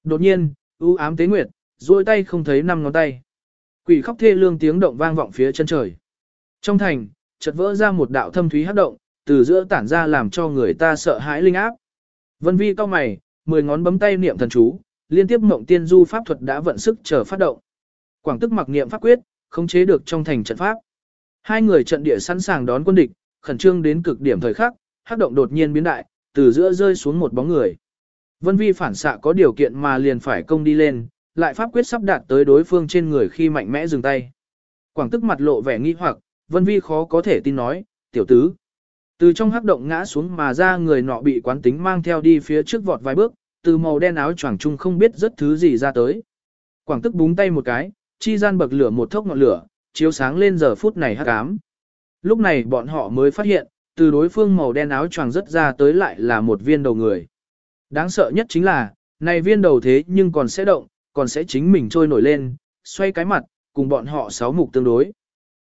Đột nhiên, u ám tế nguyệt, duỗi tay không thấy năm ngón tay. Quỷ khóc thê lương tiếng động vang vọng phía chân trời. Trong thành, chợt vỡ ra một đạo thâm thúy hấp động, từ giữa tản ra làm cho người ta sợ hãi linh áp. Vân vi cao mày, mười ngón bấm tay niệm thần chú, liên tiếp mộng tiên du pháp thuật đã vận sức chờ phát động. Quảng tức mặc niệm pháp quyết, khống chế được trong thành trận pháp. Hai người trận địa sẵn sàng đón quân địch, khẩn trương đến cực điểm thời khắc, hắc động đột nhiên biến đại, từ giữa rơi xuống một bóng người. Vân vi phản xạ có điều kiện mà liền phải công đi lên, lại pháp quyết sắp đạt tới đối phương trên người khi mạnh mẽ dừng tay. Quảng tức mặt lộ vẻ nghi hoặc, Vân Vi khó có thể tin nói, tiểu tứ. Từ trong hắc động ngã xuống mà ra người nọ bị quán tính mang theo đi phía trước vọt vài bước, từ màu đen áo choàng trung không biết rất thứ gì ra tới. Quảng tức búng tay một cái, chi gian bậc lửa một thốc ngọn lửa, chiếu sáng lên giờ phút này hắc ám. Lúc này bọn họ mới phát hiện, từ đối phương màu đen áo choàng rất ra tới lại là một viên đầu người. Đáng sợ nhất chính là, này viên đầu thế nhưng còn sẽ động, còn sẽ chính mình trôi nổi lên, xoay cái mặt, cùng bọn họ sáu mục tương đối.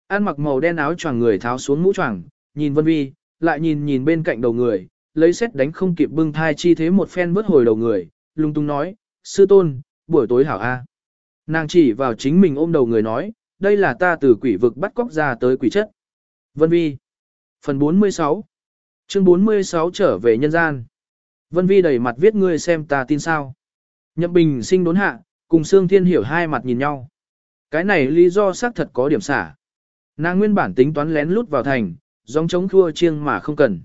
An mặc màu đen áo choàng người tháo xuống mũ choàng, nhìn Vân Vi, lại nhìn nhìn bên cạnh đầu người, lấy xét đánh không kịp bưng thai chi thế một phen bớt hồi đầu người, lung tung nói, sư tôn, buổi tối hảo a. Nàng chỉ vào chính mình ôm đầu người nói, đây là ta từ quỷ vực bắt cóc ra tới quỷ chất. Vân Vi Phần 46 Chương 46 trở về nhân gian. Vân Vi đầy mặt viết ngươi xem ta tin sao. Nhậm Bình sinh đốn hạ, cùng Sương Thiên Hiểu hai mặt nhìn nhau. Cái này lý do xác thật có điểm xả. Nàng nguyên bản tính toán lén lút vào thành, dòng chống thua chiêng mà không cần.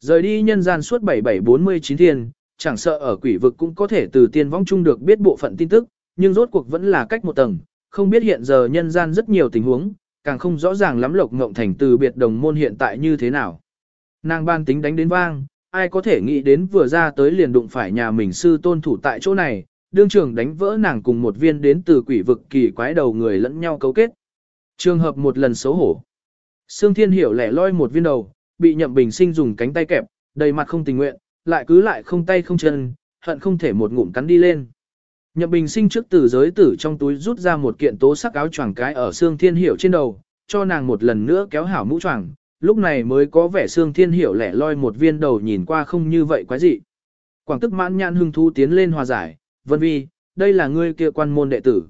Rời đi nhân gian suốt 7749 thiên, chẳng sợ ở quỷ vực cũng có thể từ tiên vong chung được biết bộ phận tin tức, nhưng rốt cuộc vẫn là cách một tầng, không biết hiện giờ nhân gian rất nhiều tình huống, càng không rõ ràng lắm lộc ngộng thành từ biệt đồng môn hiện tại như thế nào. Nàng ban tính đánh đến vang, ai có thể nghĩ đến vừa ra tới liền đụng phải nhà mình sư tôn thủ tại chỗ này, đương trường đánh vỡ nàng cùng một viên đến từ quỷ vực kỳ quái đầu người lẫn nhau cấu kết. Trường hợp một lần xấu hổ. Sương Thiên Hiểu lẻ loi một viên đầu, bị Nhậm Bình Sinh dùng cánh tay kẹp, đầy mặt không tình nguyện, lại cứ lại không tay không chân, hận không thể một ngụm cắn đi lên. Nhậm Bình Sinh trước từ giới tử trong túi rút ra một kiện tố sắc áo choàng cái ở Sương Thiên Hiểu trên đầu, cho nàng một lần nữa kéo hảo mũ choàng, lúc này mới có vẻ Sương Thiên Hiểu lẻ loi một viên đầu nhìn qua không như vậy quái dị. Quảng tức mãn nhãn hưng thu tiến lên hòa giải, Vân Vi, đây là ngươi kia quan môn đệ tử.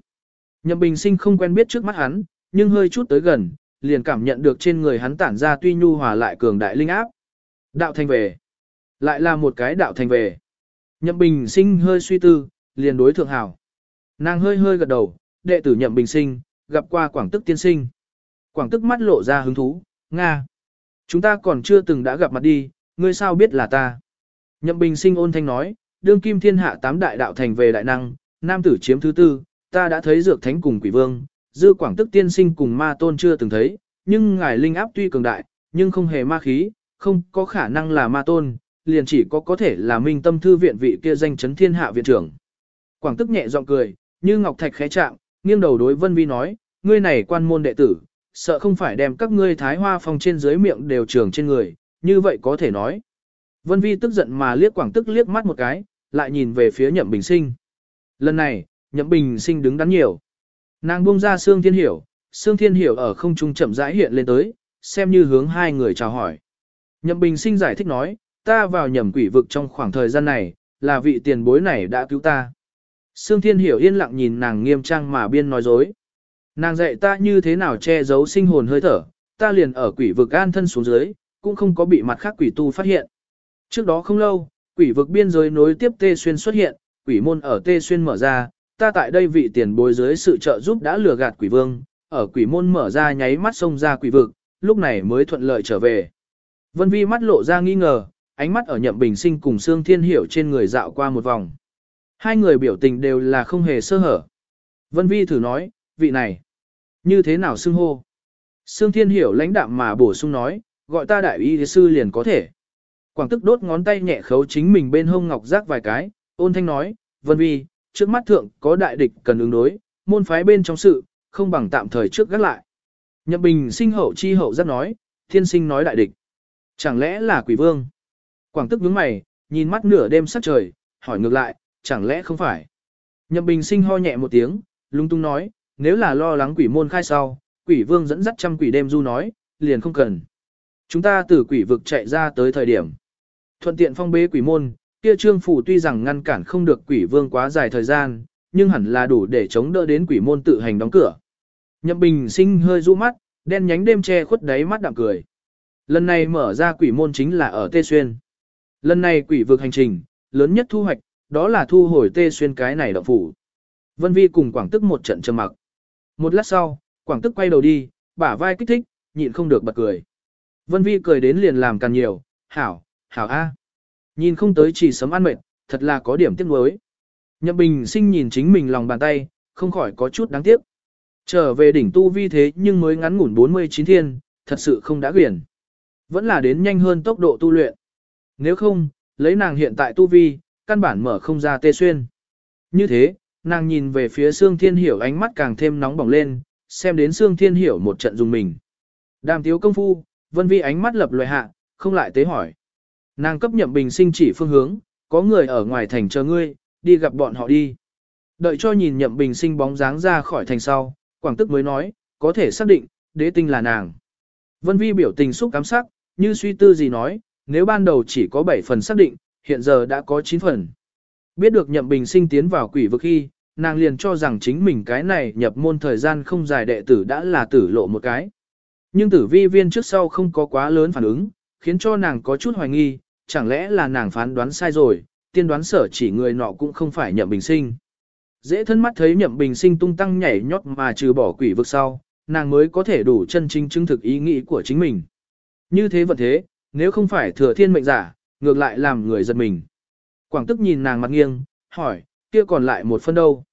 Nhậm Bình Sinh không quen biết trước mắt hắn, nhưng hơi chút tới gần, liền cảm nhận được trên người hắn tản ra tuy nhu hòa lại cường đại linh áp. Đạo thành về. Lại là một cái đạo thành về. Nhậm Bình Sinh hơi suy tư, liền đối thượng hảo. Nàng hơi hơi gật đầu, đệ tử Nhậm Bình Sinh, gặp qua Quảng Tức tiên sinh. Quảng Tức mắt lộ ra hứng thú, Nga. Chúng ta còn chưa từng đã gặp mặt đi, ngươi sao biết là ta. Nhậm Bình Sinh ôn thanh nói, đương kim thiên hạ tám đại đạo thành về đại năng, nam tử chiếm thứ tư, ta đã thấy dược thánh cùng quỷ vương, dư quảng tức tiên sinh cùng ma tôn chưa từng thấy, nhưng ngài linh áp tuy cường đại, nhưng không hề ma khí, không có khả năng là ma tôn, liền chỉ có có thể là minh tâm thư viện vị kia danh chấn thiên hạ viện trưởng. Quảng tức nhẹ giọng cười, như ngọc thạch khẽ chạm, nghiêng đầu đối vân vi nói, ngươi này quan môn đệ tử, sợ không phải đem các ngươi thái hoa phong trên dưới miệng đều trường trên người, như vậy có thể nói. Vân vi tức giận mà liếc quảng tức liếc mắt một cái, lại nhìn về phía nhậm bình sinh. Lần này, nhậm bình sinh đứng đắn nhiều. Nàng buông ra Sương Thiên Hiểu, Sương Thiên Hiểu ở không trung chậm rãi hiện lên tới, xem như hướng hai người chào hỏi. Nhậm Bình Sinh giải thích nói, ta vào nhầm quỷ vực trong khoảng thời gian này, là vị tiền bối này đã cứu ta. Sương Thiên Hiểu yên lặng nhìn nàng nghiêm trang mà biên nói dối. Nàng dạy ta như thế nào che giấu sinh hồn hơi thở, ta liền ở quỷ vực an thân xuống dưới, cũng không có bị mặt khác quỷ tu phát hiện. Trước đó không lâu, quỷ vực biên giới nối tiếp Tê Xuyên xuất hiện, quỷ môn ở Tê Xuyên mở ra, ta tại đây vị tiền bối dưới sự trợ giúp đã lừa gạt quỷ vương, ở quỷ môn mở ra nháy mắt xông ra quỷ vực, lúc này mới thuận lợi trở về. Vân Vi mắt lộ ra nghi ngờ, ánh mắt ở nhậm bình sinh cùng Sương Thiên Hiểu trên người dạo qua một vòng. Hai người biểu tình đều là không hề sơ hở. Vân Vi thử nói, vị này, như thế nào xưng hô? Sương Thiên Hiểu lãnh đạm mà bổ sung nói, gọi ta đại y sư liền có thể. Quảng tức đốt ngón tay nhẹ khấu chính mình bên hông ngọc giác vài cái, ôn thanh nói, Vân Vi, trước mắt thượng có đại địch cần ứng đối, môn phái bên trong sự, không bằng tạm thời trước gác lại. Nhậm Bình sinh hậu chi hậu rất nói, thiên sinh nói đại địch. Chẳng lẽ là quỷ vương? Quảng tức nhướng mày, nhìn mắt nửa đêm sắc trời, hỏi ngược lại, chẳng lẽ không phải? Nhậm Bình sinh ho nhẹ một tiếng, lung tung nói, nếu là lo lắng quỷ môn khai sau, quỷ vương dẫn dắt trăm quỷ đêm du nói, liền không cần. Chúng ta từ quỷ vực chạy ra tới thời điểm. Thuận tiện phong bế quỷ môn, kia trương phủ tuy rằng ngăn cản không được quỷ vương quá dài thời gian, nhưng hẳn là đủ để chống đỡ đến quỷ môn tự hành đóng cửa. Nhậm bình sinh hơi rũ mắt, đen nhánh đêm che khuất đáy mắt đạm cười. Lần này mở ra quỷ môn chính là ở Tê Xuyên. Lần này quỷ vực hành trình, lớn nhất thu hoạch, đó là thu hồi Tê Xuyên cái này động phủ. Vân Vi cùng Quảng Tức một trận trầm mặc. Một lát sau, Quảng Tức quay đầu đi, bả vai kích thích, nhịn không được bật cười. Vân Vi cười đến liền làm càng nhiều, hảo, hảo a. Nhìn không tới chỉ sấm ăn mệt, thật là có điểm tiếc nuối. Nhậm Bình sinh nhìn chính mình lòng bàn tay, không khỏi có chút đáng tiếc. Trở về đỉnh tu vi thế nhưng mới ngắn ngủn 49 thiên, thật sự không đã quyển. Vẫn là đến nhanh hơn tốc độ tu luyện. Nếu không, lấy nàng hiện tại tu vi, căn bản mở không ra tê xuyên. Như thế, nàng nhìn về phía Sương Thiên Hiểu ánh mắt càng thêm nóng bỏng lên, xem đến Sương Thiên Hiểu một trận dùng mình. Đàm tiếu công phu, vân vi ánh mắt lập loài hạ, không lại tế hỏi. Nàng cấp nhậm bình sinh chỉ phương hướng, có người ở ngoài thành chờ ngươi, đi gặp bọn họ đi. Đợi cho nhìn nhậm bình sinh bóng dáng ra khỏi thành sau, quảng tức mới nói, có thể xác định, đế tinh là nàng. Vân vi biểu tình xúc cám sắc, như suy tư gì nói, nếu ban đầu chỉ có 7 phần xác định, hiện giờ đã có 9 phần. Biết được nhậm bình sinh tiến vào quỷ vực khi, nàng liền cho rằng chính mình cái này nhập môn thời gian không dài đệ tử đã là tử lộ một cái. Nhưng tử vi viên trước sau không có quá lớn phản ứng, khiến cho nàng có chút hoài nghi, chẳng lẽ là nàng phán đoán sai rồi, tiên đoán sở chỉ người nọ cũng không phải nhậm bình sinh. Dễ thân mắt thấy nhậm bình sinh tung tăng nhảy nhót mà trừ bỏ quỷ vực sau, nàng mới có thể đủ chân chính chứng thực ý nghĩ của chính mình. Như thế vật thế, nếu không phải thừa thiên mệnh giả, ngược lại làm người giật mình. Quảng tức nhìn nàng mặt nghiêng, hỏi, kia còn lại một phân đâu?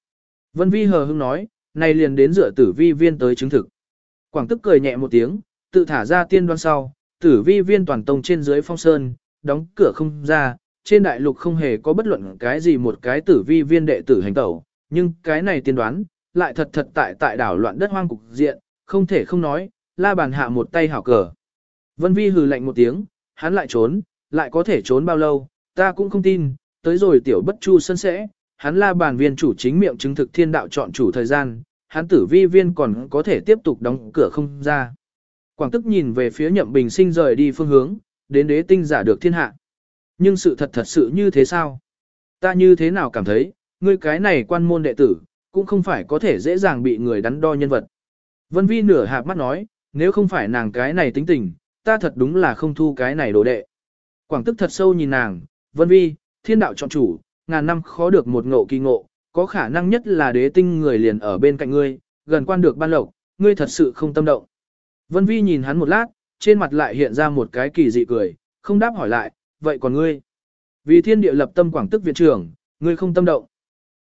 Vân Vi hờ hững nói, này liền đến dựa tử vi viên tới chứng thực. Quảng tức cười nhẹ một tiếng, tự thả ra tiên đoan sau, tử vi viên toàn tông trên dưới phong sơn, đóng cửa không ra, trên đại lục không hề có bất luận cái gì một cái tử vi viên đệ tử hành tẩu, nhưng cái này tiên đoán, lại thật thật tại tại đảo loạn đất hoang cục diện, không thể không nói, la bàn hạ một tay hảo cờ. Vân Vi hừ lạnh một tiếng, hắn lại trốn, lại có thể trốn bao lâu, ta cũng không tin, tới rồi tiểu bất chu sân sẽ, hắn la bàn viên chủ chính miệng chứng thực thiên đạo chọn chủ thời gian, hắn tử vi viên còn có thể tiếp tục đóng cửa không ra. Quảng tức nhìn về phía nhậm bình sinh rời đi phương hướng, đến đế tinh giả được thiên hạ. Nhưng sự thật thật sự như thế sao? Ta như thế nào cảm thấy, ngươi cái này quan môn đệ tử, cũng không phải có thể dễ dàng bị người đắn đo nhân vật. Vân Vi nửa hạp mắt nói, nếu không phải nàng cái này tính tình, ta thật đúng là không thu cái này đồ đệ. Quảng tức thật sâu nhìn nàng, Vân Vi, thiên đạo chọn chủ, ngàn năm khó được một ngộ kỳ ngộ, có khả năng nhất là đế tinh người liền ở bên cạnh ngươi, gần quan được ban lộc, ngươi thật sự không tâm động. Vân Vi nhìn hắn một lát, trên mặt lại hiện ra một cái kỳ dị cười, không đáp hỏi lại, vậy còn ngươi? Vì thiên địa lập tâm quảng tức viện trưởng, ngươi không tâm động.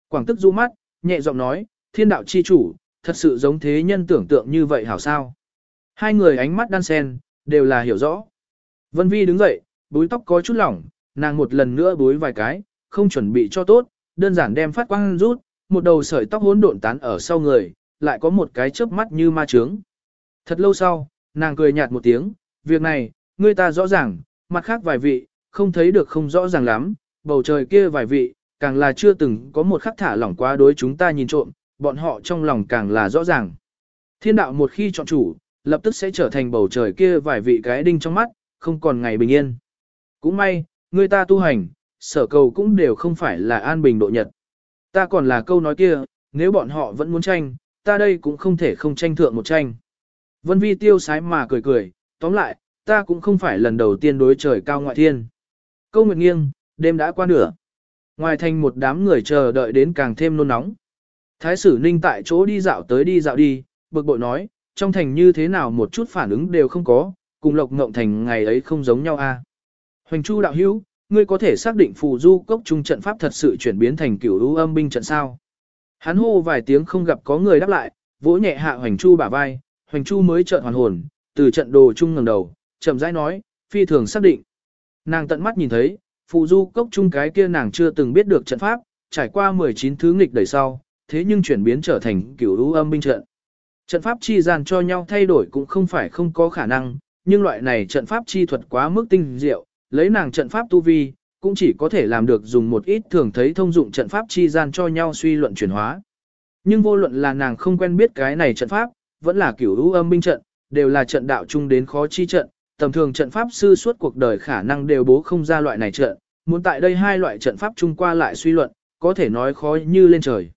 Quảng tức du mắt, nhẹ giọng nói, thiên đạo chi chủ, thật sự giống thế nhân tưởng tượng như vậy hảo sao. Hai người ánh mắt đan sen, đều là hiểu rõ. Vân Vi đứng dậy, búi tóc có chút lỏng, nàng một lần nữa búi vài cái, không chuẩn bị cho tốt, đơn giản đem phát quang rút, một đầu sợi tóc hỗn độn tán ở sau người, lại có một cái chớp mắt như ma trướng. Thật lâu sau, nàng cười nhạt một tiếng, việc này, ngươi ta rõ ràng, mặt khác vài vị, không thấy được không rõ ràng lắm, bầu trời kia vài vị, càng là chưa từng có một khắc thả lỏng quá đối chúng ta nhìn trộm, bọn họ trong lòng càng là rõ ràng. Thiên đạo một khi chọn chủ, lập tức sẽ trở thành bầu trời kia vài vị cái đinh trong mắt, không còn ngày bình yên. Cũng may, người ta tu hành, sở cầu cũng đều không phải là an bình độ nhật. Ta còn là câu nói kia, nếu bọn họ vẫn muốn tranh, ta đây cũng không thể không tranh thượng một tranh. Vân vi tiêu sái mà cười cười, tóm lại, ta cũng không phải lần đầu tiên đối trời cao ngoại thiên. Câu nguyệt nghiêng, đêm đã qua nửa. Ngoài thành một đám người chờ đợi đến càng thêm nôn nóng. Thái sử ninh tại chỗ đi dạo tới đi dạo đi, bực bội nói, trong thành như thế nào một chút phản ứng đều không có, cùng lộc ngộng thành ngày ấy không giống nhau a. À. Hoành Chu đạo hữu, ngươi có thể xác định phù du cốc trung trận pháp thật sự chuyển biến thành cửu u âm binh trận sao? Hắn hô vài tiếng không gặp có người đáp lại, vỗ nhẹ hạ Hoành Chu bả vai, Hoành Chu mới chợt hoàn hồn, từ trận đồ Chung ngẩng đầu, chậm rãi nói, phi thường xác định. Nàng tận mắt nhìn thấy, phù du cốc Chung cái kia nàng chưa từng biết được trận pháp, trải qua 19 thứ nghịch đời sau, thế nhưng chuyển biến trở thành kiểu lũ âm binh trận. Trận pháp chi gian cho nhau thay đổi cũng không phải không có khả năng, nhưng loại này trận pháp chi thuật quá mức tinh diệu, lấy nàng trận pháp tu vi, cũng chỉ có thể làm được dùng một ít thường thấy thông dụng trận pháp chi gian cho nhau suy luận chuyển hóa. Nhưng vô luận là nàng không quen biết cái này trận pháp, vẫn là kiểu ưu âm binh trận, đều là trận đạo chung đến khó chi trận, tầm thường trận pháp sư suốt cuộc đời khả năng đều bố không ra loại này trận, muốn tại đây hai loại trận pháp chung qua lại suy luận, có thể nói khó như lên trời.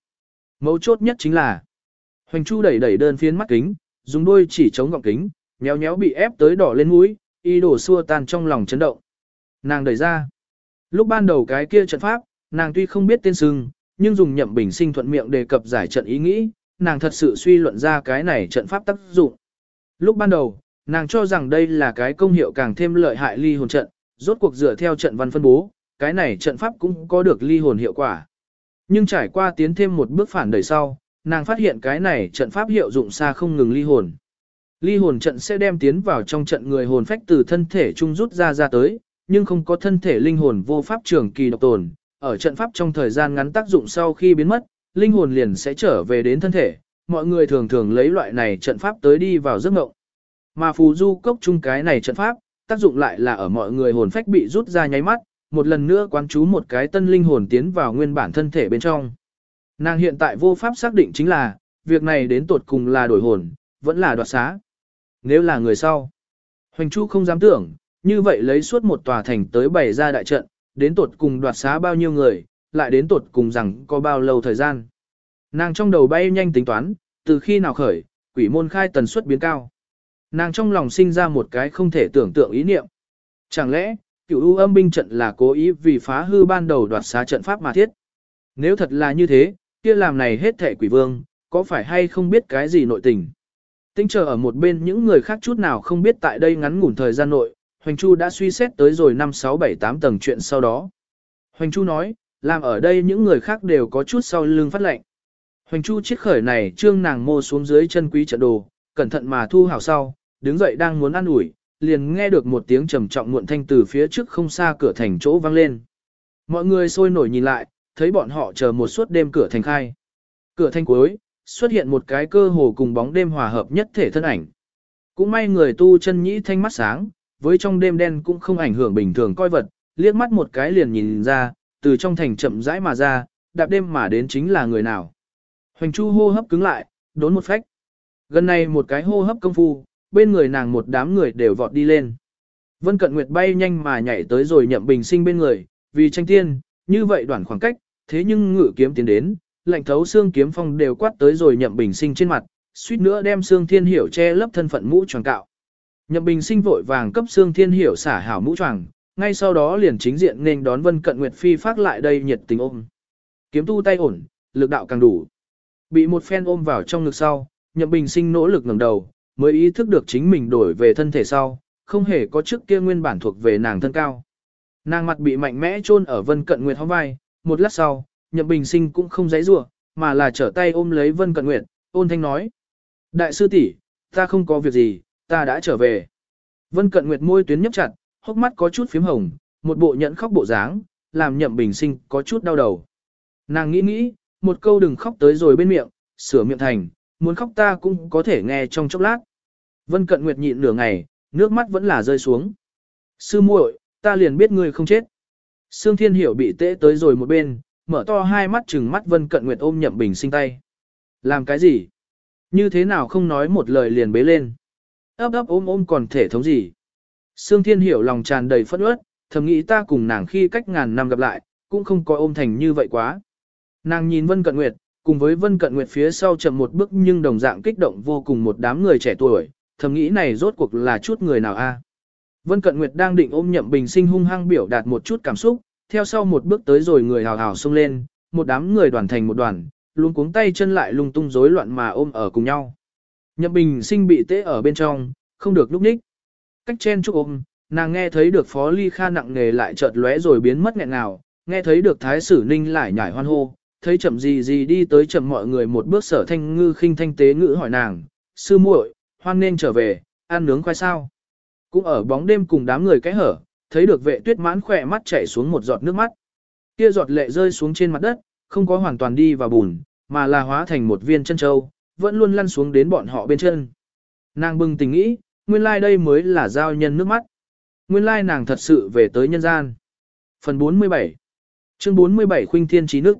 Mấu chốt nhất chính là, Hoành Chu đẩy đẩy đơn phiến mắt kính, dùng đôi chỉ chống gọng kính, nhéo nhéo bị ép tới đỏ lên mũi, y đổ xua tan trong lòng chấn động. Nàng đẩy ra. Lúc ban đầu cái kia trận pháp, nàng tuy không biết tên sừng, nhưng dùng nhậm bình sinh thuận miệng đề cập giải trận ý nghĩ, nàng thật sự suy luận ra cái này trận pháp tác dụng. Lúc ban đầu, nàng cho rằng đây là cái công hiệu càng thêm lợi hại ly hồn trận, rốt cuộc dựa theo trận văn phân bố, cái này trận pháp cũng có được ly hồn hiệu quả. Nhưng trải qua tiến thêm một bước phản đời sau, nàng phát hiện cái này trận pháp hiệu dụng xa không ngừng ly hồn. Ly hồn trận sẽ đem tiến vào trong trận người hồn phách từ thân thể trung rút ra ra tới, nhưng không có thân thể linh hồn vô pháp trường kỳ độc tồn. Ở trận pháp trong thời gian ngắn tác dụng sau khi biến mất, linh hồn liền sẽ trở về đến thân thể. Mọi người thường thường lấy loại này trận pháp tới đi vào giấc mộng. Mà phù du cốc chung cái này trận pháp, tác dụng lại là ở mọi người hồn phách bị rút ra nháy mắt, một lần nữa quán chú một cái tân linh hồn tiến vào nguyên bản thân thể bên trong. Nàng hiện tại vô pháp xác định chính là, việc này đến tột cùng là đổi hồn, vẫn là đoạt xá. Nếu là người sau, Hoành Chu không dám tưởng, như vậy lấy suốt một tòa thành tới bày ra đại trận, đến tột cùng đoạt xá bao nhiêu người, lại đến tột cùng rằng có bao lâu thời gian. Nàng trong đầu bay nhanh tính toán, từ khi nào khởi, quỷ môn khai tần suất biến cao. Nàng trong lòng sinh ra một cái không thể tưởng tượng ý niệm. Chẳng lẽ, cựu u âm binh trận là cố ý vì phá hư ban đầu đoạt xá trận pháp mà thiết? Nếu thật là như thế, kia làm này hết thệ quỷ vương, có phải hay không biết cái gì nội tình? Tính chờ ở một bên những người khác chút nào không biết tại đây ngắn ngủn thời gian nội, Hoành Chu đã suy xét tới rồi 5 6 7 8 tầng chuyện sau đó. Hoành Chu nói, làm ở đây những người khác đều có chút sau lưng phát lệnh. Hoành Chu chiếc khởi này trương nàng mô xuống dưới chân quý trận đồ, cẩn thận mà thu hảo sau, đứng dậy đang muốn ăn ủi, liền nghe được một tiếng trầm trọng muộn thanh từ phía trước không xa cửa thành chỗ vang lên. Mọi người sôi nổi nhìn lại, thấy bọn họ chờ một suốt đêm cửa thành khai. Cửa thành cuối, xuất hiện một cái cơ hồ cùng bóng đêm hòa hợp nhất thể thân ảnh. Cũng may người tu chân nhĩ thanh mắt sáng, với trong đêm đen cũng không ảnh hưởng bình thường coi vật, liếc mắt một cái liền nhìn ra, từ trong thành chậm rãi mà ra, đạp đêm mà đến chính là người nào. Hoành Chu hô hấp cứng lại, đốn một phách. Gần này một cái hô hấp công phu, bên người nàng một đám người đều vọt đi lên. Vân Cận Nguyệt bay nhanh mà nhảy tới rồi nhậm bình sinh bên người, vì tranh tiên, như vậy đoạn khoảng cách, thế nhưng ngự kiếm tiến đến, lạnh thấu xương kiếm phong đều quát tới rồi nhậm bình sinh trên mặt, suýt nữa đem xương thiên hiểu che lấp thân phận mũ tròn cạo. Nhậm bình sinh vội vàng cấp xương thiên hiểu xả hảo mũ tròn ngay sau đó liền chính diện nên đón Vân Cận Nguyệt phi phát lại đây nhiệt tình ôm. Kiếm tu tay ổn, lực đạo càng đủ. Bị một phen ôm vào trong ngực sau, Nhậm Bình Sinh nỗ lực ngẩng đầu, mới ý thức được chính mình đổi về thân thể sau, không hề có trước kia nguyên bản thuộc về nàng thân cao. Nàng mặt bị mạnh mẽ chôn ở Vân Cận Nguyệt hõm vai, một lát sau, Nhậm Bình Sinh cũng không giãy giụa, mà là trở tay ôm lấy Vân Cận Nguyệt, ôn thanh nói: "Đại sư tỷ, ta không có việc gì, ta đã trở về." Vân Cận Nguyệt môi tuyến nhấp chặt, hốc mắt có chút phím hồng, một bộ nhẫn khóc bộ dáng, làm Nhậm Bình Sinh có chút đau đầu. Nàng nghĩ nghĩ, một câu đừng khóc tới rồi bên miệng, sửa miệng thành, muốn khóc ta cũng có thể nghe trong chốc lát. Vân Cận Nguyệt nhịn nửa ngày, nước mắt vẫn là rơi xuống. Sư muội, ta liền biết ngươi không chết. Sương Thiên Hiểu bị tễ tới rồi một bên, mở to hai mắt chừng mắt Vân Cận Nguyệt ôm Nhậm Bình sinh tay. Làm cái gì? Như thế nào không nói một lời liền bế lên? Ấp ấp ôm ôm còn thể thống gì? Sương Thiên Hiểu lòng tràn đầy phẫn uất, thầm nghĩ ta cùng nàng khi cách ngàn năm gặp lại, cũng không có ôm thành như vậy quá. Nàng nhìn Vân Cận Nguyệt, cùng với Vân Cận Nguyệt phía sau chậm một bước nhưng đồng dạng kích động vô cùng một đám người trẻ tuổi, thầm nghĩ này rốt cuộc là chút người nào a? À? Vân Cận Nguyệt đang định ôm Nhậm Bình Sinh hung hăng biểu đạt một chút cảm xúc, theo sau một bước tới rồi người hào hào xông lên, một đám người đoàn thành một đoàn, luôn cuống tay chân lại lung tung rối loạn mà ôm ở cùng nhau. Nhậm Bình Sinh bị tế ở bên trong, không được lúc ních. Cách chen chúc ôm, nàng nghe thấy được Phó Ly Kha nặng nề lại chợt lóe rồi biến mất nghẹn nào nghe thấy được Thái Sử Ninh lại nhảy hoan hô, thấy chậm gì gì đi tới chậm mọi người một bước sở thanh ngư khinh thanh tế ngữ hỏi nàng, sư muội, hoan nên trở về, ăn nướng khoai sao. Cũng ở bóng đêm cùng đám người cái hở, thấy được vệ tuyết mãn khỏe mắt chảy xuống một giọt nước mắt. Kia giọt lệ rơi xuống trên mặt đất, không có hoàn toàn đi vào bùn, mà là hóa thành một viên chân châu, vẫn luôn lăn xuống đến bọn họ bên chân. Nàng bừng tình nghĩ, nguyên lai like đây mới là giao nhân nước mắt. Nguyên lai like nàng thật sự về tới nhân gian. Phần 47 Chương 47 Khuynh Thiên Trí Nước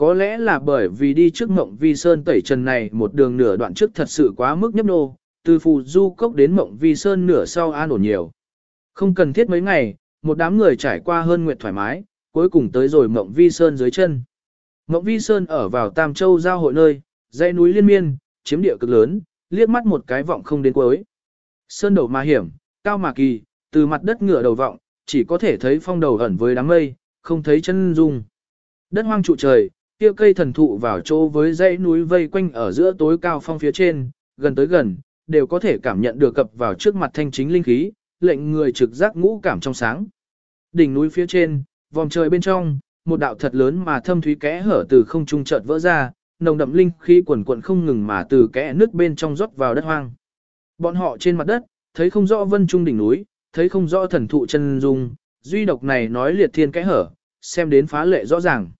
có lẽ là bởi vì đi trước mộng vi sơn tẩy trần này một đường nửa đoạn trước thật sự quá mức nhấp nô, từ phù du cốc đến mộng vi sơn nửa sau an ổn nhiều. Không cần thiết mấy ngày, một đám người trải qua hơn nguyện thoải mái, cuối cùng tới rồi mộng vi sơn dưới chân. Mộng vi sơn ở vào Tam Châu giao hội nơi, dãy núi liên miên, chiếm địa cực lớn, liếc mắt một cái vọng không đến cuối. Sơn đầu mà hiểm, cao mà kỳ, từ mặt đất ngựa đầu vọng, chỉ có thể thấy phong đầu ẩn với đám mây, không thấy chân dung. Đất hoang trụ trời, kia cây thần thụ vào chỗ với dãy núi vây quanh ở giữa tối cao phong phía trên, gần tới gần, đều có thể cảm nhận được cập vào trước mặt thanh chính linh khí, lệnh người trực giác ngũ cảm trong sáng. Đỉnh núi phía trên, vòng trời bên trong, một đạo thật lớn mà thâm thúy kẽ hở từ không trung chợt vỡ ra, nồng đậm linh khí quần quần không ngừng mà từ kẽ nước bên trong rót vào đất hoang. Bọn họ trên mặt đất, thấy không rõ vân trung đỉnh núi, thấy không rõ thần thụ chân dung, duy độc này nói liệt thiên cái hở, xem đến phá lệ rõ ràng.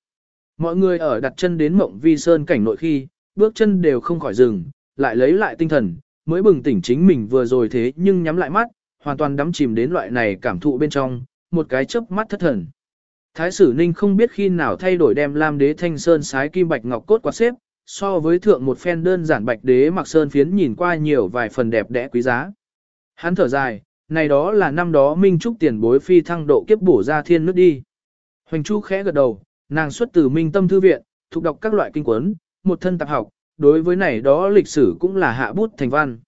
Mọi người ở đặt chân đến mộng vi sơn cảnh nội khi, bước chân đều không khỏi dừng, lại lấy lại tinh thần, mới bừng tỉnh chính mình vừa rồi thế nhưng nhắm lại mắt, hoàn toàn đắm chìm đến loại này cảm thụ bên trong, một cái chớp mắt thất thần. Thái sử ninh không biết khi nào thay đổi đem lam đế thanh sơn sái kim bạch ngọc cốt quạt xếp, so với thượng một phen đơn giản bạch đế mặc sơn phiến nhìn qua nhiều vài phần đẹp đẽ quý giá. Hắn thở dài, này đó là năm đó Minh Trúc tiền bối phi thăng độ kiếp bổ ra thiên nước đi. Hoành Chu khẽ gật đầu, Nàng xuất từ Minh Tâm Thư Viện, thuộc đọc các loại kinh cuốn, một thân tạp học, đối với này đó lịch sử cũng là hạ bút thành văn.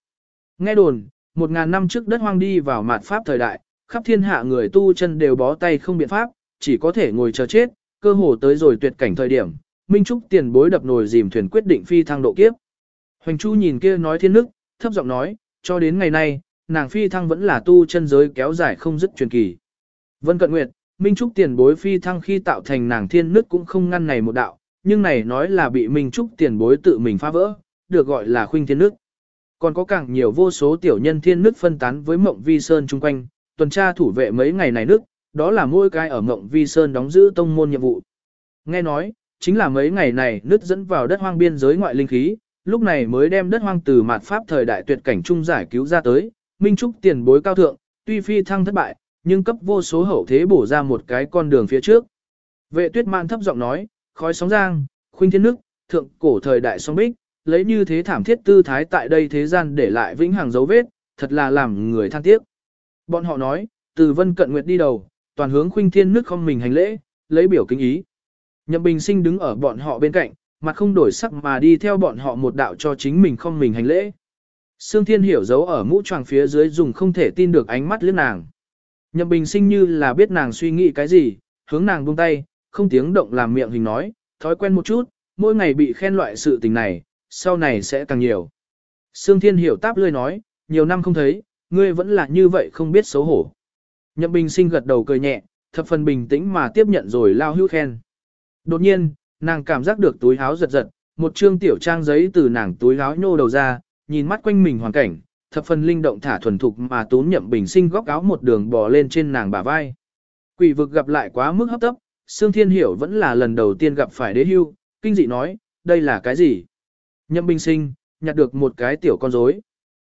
Nghe đồn, một ngàn năm trước đất hoang đi vào mạt pháp thời đại, khắp thiên hạ người tu chân đều bó tay không biện pháp, chỉ có thể ngồi chờ chết, cơ hồ tới rồi tuyệt cảnh thời điểm, Minh Trúc tiền bối đập nồi dìm thuyền quyết định phi thăng độ kiếp. Hoành Chu nhìn kia nói thiên nước, thấp giọng nói, cho đến ngày nay, nàng phi thăng vẫn là tu chân giới kéo dài không dứt truyền kỳ. Vân Cận Nguyệt, Minh Trúc tiền bối phi thăng khi tạo thành nàng thiên nước cũng không ngăn này một đạo, nhưng này nói là bị Minh Trúc tiền bối tự mình phá vỡ, được gọi là khuynh thiên nước. Còn có càng nhiều vô số tiểu nhân thiên nước phân tán với mộng vi sơn chung quanh, tuần tra thủ vệ mấy ngày này nước, đó là mỗi cái ở mộng vi sơn đóng giữ tông môn nhiệm vụ. Nghe nói, chính là mấy ngày này nước dẫn vào đất hoang biên giới ngoại linh khí, lúc này mới đem đất hoang từ mạt pháp thời đại tuyệt cảnh trung giải cứu ra tới, minh trúc tiền bối cao thượng, tuy phi thăng thất bại, nhưng cấp vô số hậu thế bổ ra một cái con đường phía trước. Vệ tuyết mạn thấp giọng nói, khói sóng giang, khuynh thiên nước, thượng cổ thời đại song bích, lấy như thế thảm thiết tư thái tại đây thế gian để lại vĩnh hằng dấu vết, thật là làm người than tiếc. Bọn họ nói, từ vân cận nguyệt đi đầu, toàn hướng khuynh thiên nước không mình hành lễ, lấy biểu kính ý. Nhậm Bình Sinh đứng ở bọn họ bên cạnh, mặt không đổi sắc mà đi theo bọn họ một đạo cho chính mình không mình hành lễ. Sương Thiên hiểu giấu ở mũ tràng phía dưới dùng không thể tin được ánh mắt liếc nàng. Nhậm Bình Sinh như là biết nàng suy nghĩ cái gì, hướng nàng buông tay, không tiếng động làm miệng hình nói, thói quen một chút, mỗi ngày bị khen loại sự tình này, sau này sẽ càng nhiều. Sương Thiên hiểu táp lươi nói, nhiều năm không thấy, ngươi vẫn là như vậy không biết xấu hổ. Nhậm Bình Sinh gật đầu cười nhẹ, thập phần bình tĩnh mà tiếp nhận rồi lao hữu khen. Đột nhiên, nàng cảm giác được túi áo giật giật, một trương tiểu trang giấy từ nàng túi áo nhô đầu ra, nhìn mắt quanh mình hoàn cảnh, thập phần linh động thả thuần thục mà tốn nhậm bình sinh góc áo một đường bò lên trên nàng bả vai. Quỷ vực gặp lại quá mức hấp tấp, Sương Thiên Hiểu vẫn là lần đầu tiên gặp phải đế hưu, kinh dị nói, đây là cái gì? Nhậm bình sinh, nhặt được một cái tiểu con rối.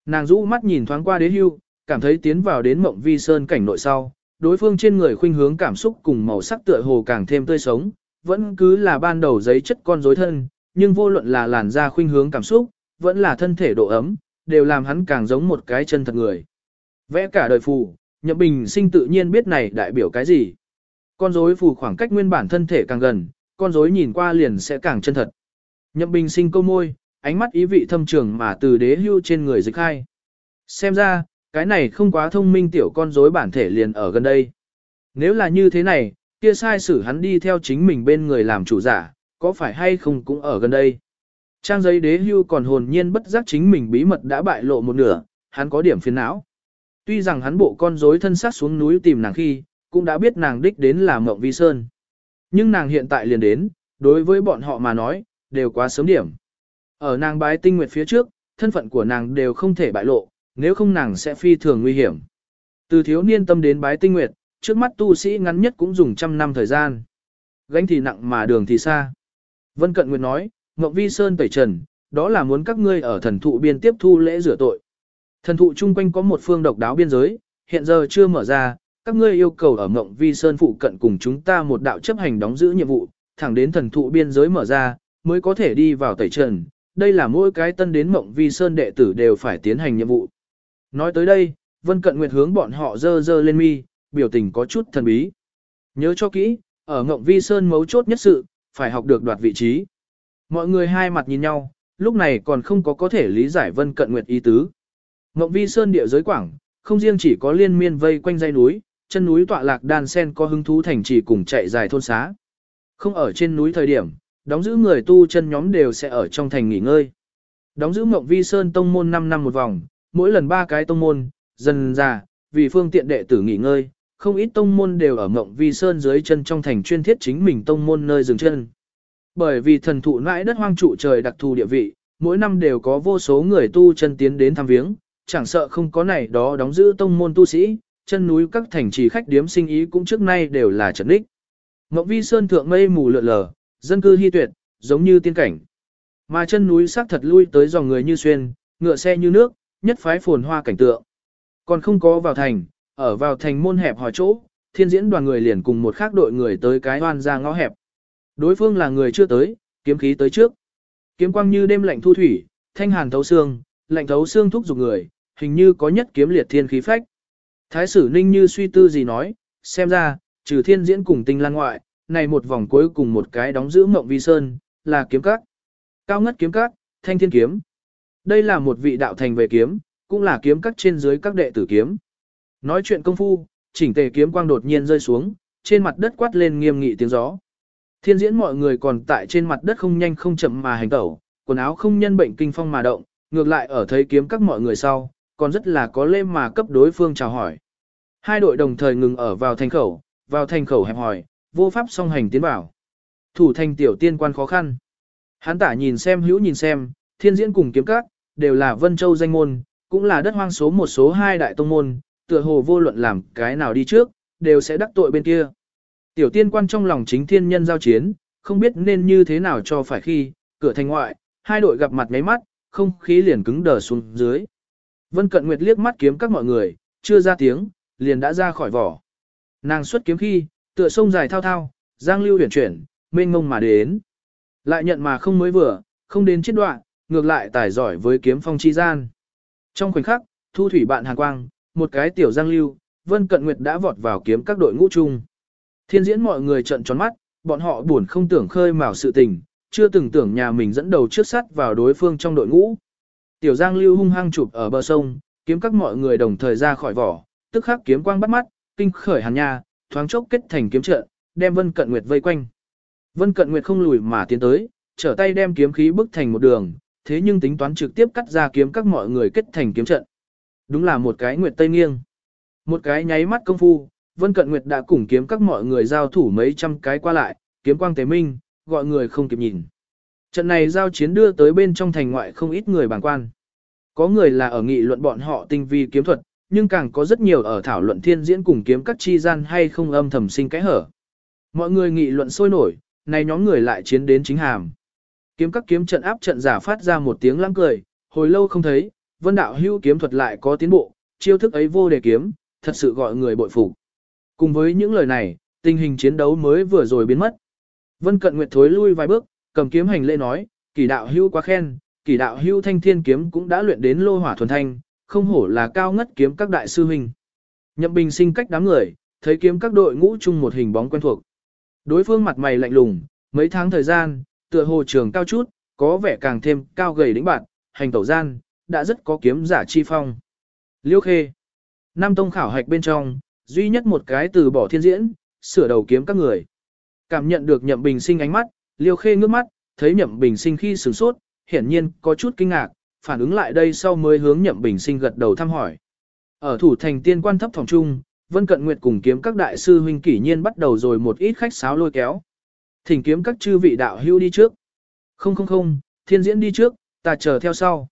Nàng rũ mắt nhìn thoáng qua đế hưu, cảm thấy tiến vào đến mộng vi sơn cảnh nội sau, đối phương trên người khuynh hướng cảm xúc cùng màu sắc tựa hồ càng thêm tươi sống, vẫn cứ là ban đầu giấy chất con rối thân, nhưng vô luận là làn da khuynh hướng cảm xúc, vẫn là thân thể độ ấm, đều làm hắn càng giống một cái chân thật người. Vẽ cả đời phù, Nhậm Bình sinh tự nhiên biết này đại biểu cái gì. Con rối phù khoảng cách nguyên bản thân thể càng gần, con rối nhìn qua liền sẽ càng chân thật. Nhậm Bình sinh câu môi, ánh mắt ý vị thâm trường mà từ đế hưu trên người dịch hai. Xem ra, cái này không quá thông minh tiểu con rối bản thể liền ở gần đây. Nếu là như thế này, kia sai sử hắn đi theo chính mình bên người làm chủ giả, có phải hay không cũng ở gần đây. Trang giấy đế hưu còn hồn nhiên bất giác chính mình bí mật đã bại lộ một nửa, hắn có điểm phiền não. Tuy rằng hắn bộ con rối thân sát xuống núi tìm nàng khi, cũng đã biết nàng đích đến là Mộng Vi Sơn. Nhưng nàng hiện tại liền đến, đối với bọn họ mà nói, đều quá sớm điểm. Ở nàng bái tinh nguyệt phía trước, thân phận của nàng đều không thể bại lộ, nếu không nàng sẽ phi thường nguy hiểm. Từ thiếu niên tâm đến bái tinh nguyệt, trước mắt tu sĩ ngắn nhất cũng dùng trăm năm thời gian. Gánh thì nặng mà đường thì xa. Vân Cận Nguyệt nói, Ngọc Vi Sơn tẩy trần, đó là muốn các ngươi ở thần thụ biên tiếp thu lễ rửa tội. Thần thụ chung quanh có một phương độc đáo biên giới, hiện giờ chưa mở ra, các ngươi yêu cầu ở Ngọc Vi Sơn phụ cận cùng chúng ta một đạo chấp hành đóng giữ nhiệm vụ, thẳng đến thần thụ biên giới mở ra, mới có thể đi vào tẩy trần. Đây là mỗi cái tân đến ngọc Vi Sơn đệ tử đều phải tiến hành nhiệm vụ. Nói tới đây, Vân Cận Nguyệt hướng bọn họ dơ dơ lên mi, biểu tình có chút thần bí. Nhớ cho kỹ, ở Ngộng Vi Sơn mấu chốt nhất sự, phải học được đoạt vị trí. Mọi người hai mặt nhìn nhau, lúc này còn không có có thể lý giải Vân Cận Nguyệt ý tứ. Ngộng Vi Sơn địa giới quảng, không riêng chỉ có liên miên vây quanh dãy núi, chân núi tọa lạc đan sen có hứng thú thành trì cùng chạy dài thôn xá. Không ở trên núi thời điểm, đóng giữ người tu chân nhóm đều sẽ ở trong thành nghỉ ngơi. Đóng giữ Ngộng Vi Sơn tông môn 5 năm một vòng, mỗi lần ba cái tông môn, dần già vì phương tiện đệ tử nghỉ ngơi, không ít tông môn đều ở Mộng Vi Sơn dưới chân trong thành chuyên thiết chính mình tông môn nơi dừng chân. Bởi vì thần thụ nãi đất hoang trụ trời đặc thù địa vị, mỗi năm đều có vô số người tu chân tiến đến thăm viếng, chẳng sợ không có này đó đóng giữ tông môn tu sĩ, chân núi các thành trì khách điếm sinh ý cũng trước nay đều là trật đích. Ngọc Vi Sơn thượng mây mù lượn lờ, dân cư hy tuyệt, giống như tiên cảnh. Mà chân núi xác thật lui tới dòng người như xuyên, ngựa xe như nước, nhất phái phồn hoa cảnh tượng. Còn không có vào thành, ở vào thành môn hẹp hỏi chỗ, thiên diễn đoàn người liền cùng một khác đội người tới cái hoan ra ngõ hẹp. Đối phương là người chưa tới, kiếm khí tới trước. Kiếm quang như đêm lạnh thu thủy, thanh hàn thấu xương, lạnh thấu xương thúc giục người, hình như có nhất kiếm liệt thiên khí phách. Thái sử ninh như suy tư gì nói, xem ra, trừ thiên diễn cùng tinh lan ngoại, này một vòng cuối cùng một cái đóng giữ mộng vi sơn, là kiếm cắt Cao ngất kiếm cắt thanh thiên kiếm. Đây là một vị đạo thành về kiếm, cũng là kiếm cắt trên dưới các đệ tử kiếm. Nói chuyện công phu, chỉnh tề kiếm quang đột nhiên rơi xuống, trên mặt đất quát lên nghiêm nghị tiếng gió. Thiên diễn mọi người còn tại trên mặt đất không nhanh không chậm mà hành tẩu, quần áo không nhân bệnh kinh phong mà động, ngược lại ở thấy kiếm các mọi người sau, còn rất là có lê mà cấp đối phương chào hỏi. Hai đội đồng thời ngừng ở vào thành khẩu, vào thành khẩu hẹp hỏi, vô pháp song hành tiến bảo. Thủ thành tiểu tiên quan khó khăn. Hán tả nhìn xem hữu nhìn xem, thiên diễn cùng kiếm các, đều là Vân Châu danh môn, cũng là đất hoang số một số hai đại tông môn, tựa hồ vô luận làm cái nào đi trước, đều sẽ đắc tội bên kia. Tiểu tiên quan trong lòng chính thiên nhân giao chiến, không biết nên như thế nào cho phải khi, cửa thành ngoại, hai đội gặp mặt ngáy mắt, không khí liền cứng đờ xuống dưới. Vân Cận Nguyệt liếc mắt kiếm các mọi người, chưa ra tiếng, liền đã ra khỏi vỏ. Nàng xuất kiếm khi, tựa sông dài thao thao, giang lưu huyền chuyển, mênh ngông mà đến. Lại nhận mà không mới vừa, không đến chết đoạn, ngược lại tài giỏi với kiếm phong chi gian. Trong khoảnh khắc, thu thủy bạn hàng quang, một cái tiểu giang lưu, Vân Cận Nguyệt đã vọt vào kiếm các đội ngũ chung. Thiên diễn mọi người trận tròn mắt, bọn họ buồn không tưởng khơi mào sự tình, chưa từng tưởng nhà mình dẫn đầu trước sắt vào đối phương trong đội ngũ. Tiểu Giang Lưu hung hăng chụp ở bờ sông, kiếm các mọi người đồng thời ra khỏi vỏ, tức khắc kiếm quang bắt mắt, kinh khởi hàn nha, thoáng chốc kết thành kiếm trận, đem Vân Cận Nguyệt vây quanh. Vân Cận Nguyệt không lùi mà tiến tới, trở tay đem kiếm khí bức thành một đường, thế nhưng tính toán trực tiếp cắt ra kiếm các mọi người kết thành kiếm trận. Đúng là một cái Nguyệt Tây nghiêng. Một cái nháy mắt công phu, Vân Cận Nguyệt đã cùng kiếm các mọi người giao thủ mấy trăm cái qua lại, kiếm quang tế minh, gọi người không kịp nhìn. Trận này giao chiến đưa tới bên trong thành ngoại không ít người bàng quan. Có người là ở nghị luận bọn họ tinh vi kiếm thuật, nhưng càng có rất nhiều ở thảo luận thiên diễn cùng kiếm các chi gian hay không âm thầm sinh cái hở. Mọi người nghị luận sôi nổi, này nhóm người lại chiến đến chính hàm. Kiếm các kiếm trận áp trận giả phát ra một tiếng lăng cười, hồi lâu không thấy, vân đạo hưu kiếm thuật lại có tiến bộ, chiêu thức ấy vô đề kiếm, thật sự gọi người bội phục. Cùng với những lời này, tình hình chiến đấu mới vừa rồi biến mất. Vân Cận Nguyệt thối lui vài bước, cầm kiếm hành lễ nói, kỳ đạo hưu quá khen, kỳ đạo hưu thanh thiên kiếm cũng đã luyện đến lô hỏa thuần thanh, không hổ là cao ngất kiếm các đại sư huynh. Nhậm Bình sinh cách đám người, thấy kiếm các đội ngũ chung một hình bóng quen thuộc. Đối phương mặt mày lạnh lùng, mấy tháng thời gian, tựa hồ trường cao chút, có vẻ càng thêm cao gầy đĩnh bạn, hành tẩu gian, đã rất có kiếm giả chi phong. Liêu Khê Nam tông khảo hạch bên trong, duy nhất một cái từ bỏ thiên diễn, sửa đầu kiếm các người. Cảm nhận được nhậm bình sinh ánh mắt, liêu khê ngước mắt, thấy nhậm bình sinh khi sửng sốt, hiển nhiên có chút kinh ngạc, phản ứng lại đây sau mới hướng nhậm bình sinh gật đầu thăm hỏi. Ở thủ thành tiên quan thấp phòng trung, Vân Cận Nguyệt cùng kiếm các đại sư huynh kỷ nhiên bắt đầu rồi một ít khách sáo lôi kéo. Thỉnh kiếm các chư vị đạo hưu đi trước. Không không không, thiên diễn đi trước, ta chờ theo sau.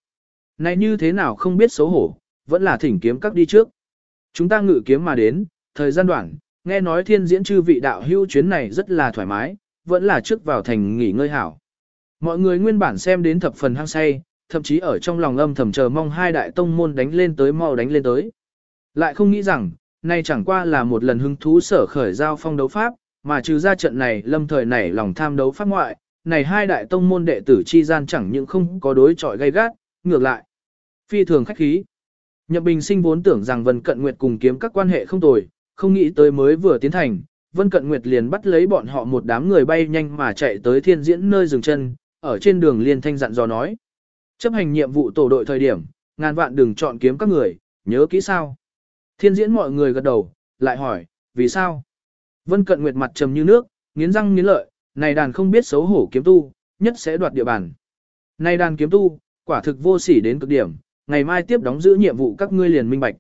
Này như thế nào không biết xấu hổ, vẫn là thỉnh kiếm các đi trước. Chúng ta ngự kiếm mà đến, thời gian đoạn, nghe nói thiên diễn chư vị đạo hưu chuyến này rất là thoải mái, vẫn là trước vào thành nghỉ ngơi hảo. Mọi người nguyên bản xem đến thập phần hăng say, thậm chí ở trong lòng âm thầm chờ mong hai đại tông môn đánh lên tới mau đánh lên tới. Lại không nghĩ rằng, nay chẳng qua là một lần hứng thú sở khởi giao phong đấu pháp, mà trừ ra trận này lâm thời nảy lòng tham đấu pháp ngoại, này hai đại tông môn đệ tử chi gian chẳng những không có đối chọi gay gắt, ngược lại. Phi thường khách khí. Nhậm Bình Sinh vốn tưởng rằng Vân Cận Nguyệt cùng kiếm các quan hệ không tồi, không nghĩ tới mới vừa tiến thành, Vân Cận Nguyệt liền bắt lấy bọn họ một đám người bay nhanh mà chạy tới thiên diễn nơi dừng chân, ở trên đường liên thanh dặn dò nói. Chấp hành nhiệm vụ tổ đội thời điểm, ngàn vạn đừng chọn kiếm các người, nhớ kỹ sao. Thiên diễn mọi người gật đầu, lại hỏi, vì sao? Vân Cận Nguyệt mặt trầm như nước, nghiến răng nghiến lợi, này đàn không biết xấu hổ kiếm tu, nhất sẽ đoạt địa bàn. Này đàn kiếm tu, quả thực vô sỉ đến cực điểm, ngày mai tiếp đóng giữ nhiệm vụ các ngươi liền minh bạch.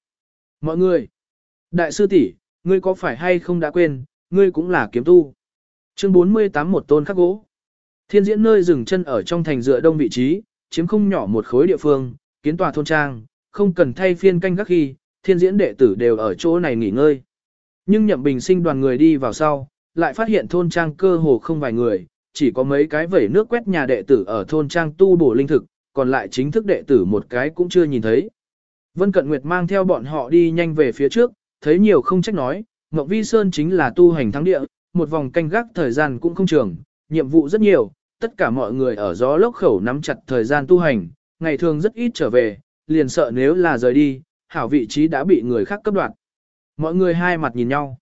Mọi người, đại sư tỷ, ngươi có phải hay không đã quên, ngươi cũng là kiếm tu. Chương 48 một tôn khắc gỗ. Thiên diễn nơi dừng chân ở trong thành dựa đông vị trí, chiếm không nhỏ một khối địa phương, kiến tòa thôn trang, không cần thay phiên canh gác khi, thiên diễn đệ tử đều ở chỗ này nghỉ ngơi. Nhưng nhậm bình sinh đoàn người đi vào sau, lại phát hiện thôn trang cơ hồ không vài người, chỉ có mấy cái vẩy nước quét nhà đệ tử ở thôn trang tu bổ linh thực, còn lại chính thức đệ tử một cái cũng chưa nhìn thấy. Vân Cận Nguyệt mang theo bọn họ đi nhanh về phía trước, thấy nhiều không trách nói, Ngọc Vi Sơn chính là tu hành thắng địa, một vòng canh gác thời gian cũng không trường, nhiệm vụ rất nhiều, tất cả mọi người ở gió lốc khẩu nắm chặt thời gian tu hành, ngày thường rất ít trở về, liền sợ nếu là rời đi, hảo vị trí đã bị người khác cấp đoạt. Mọi người hai mặt nhìn nhau.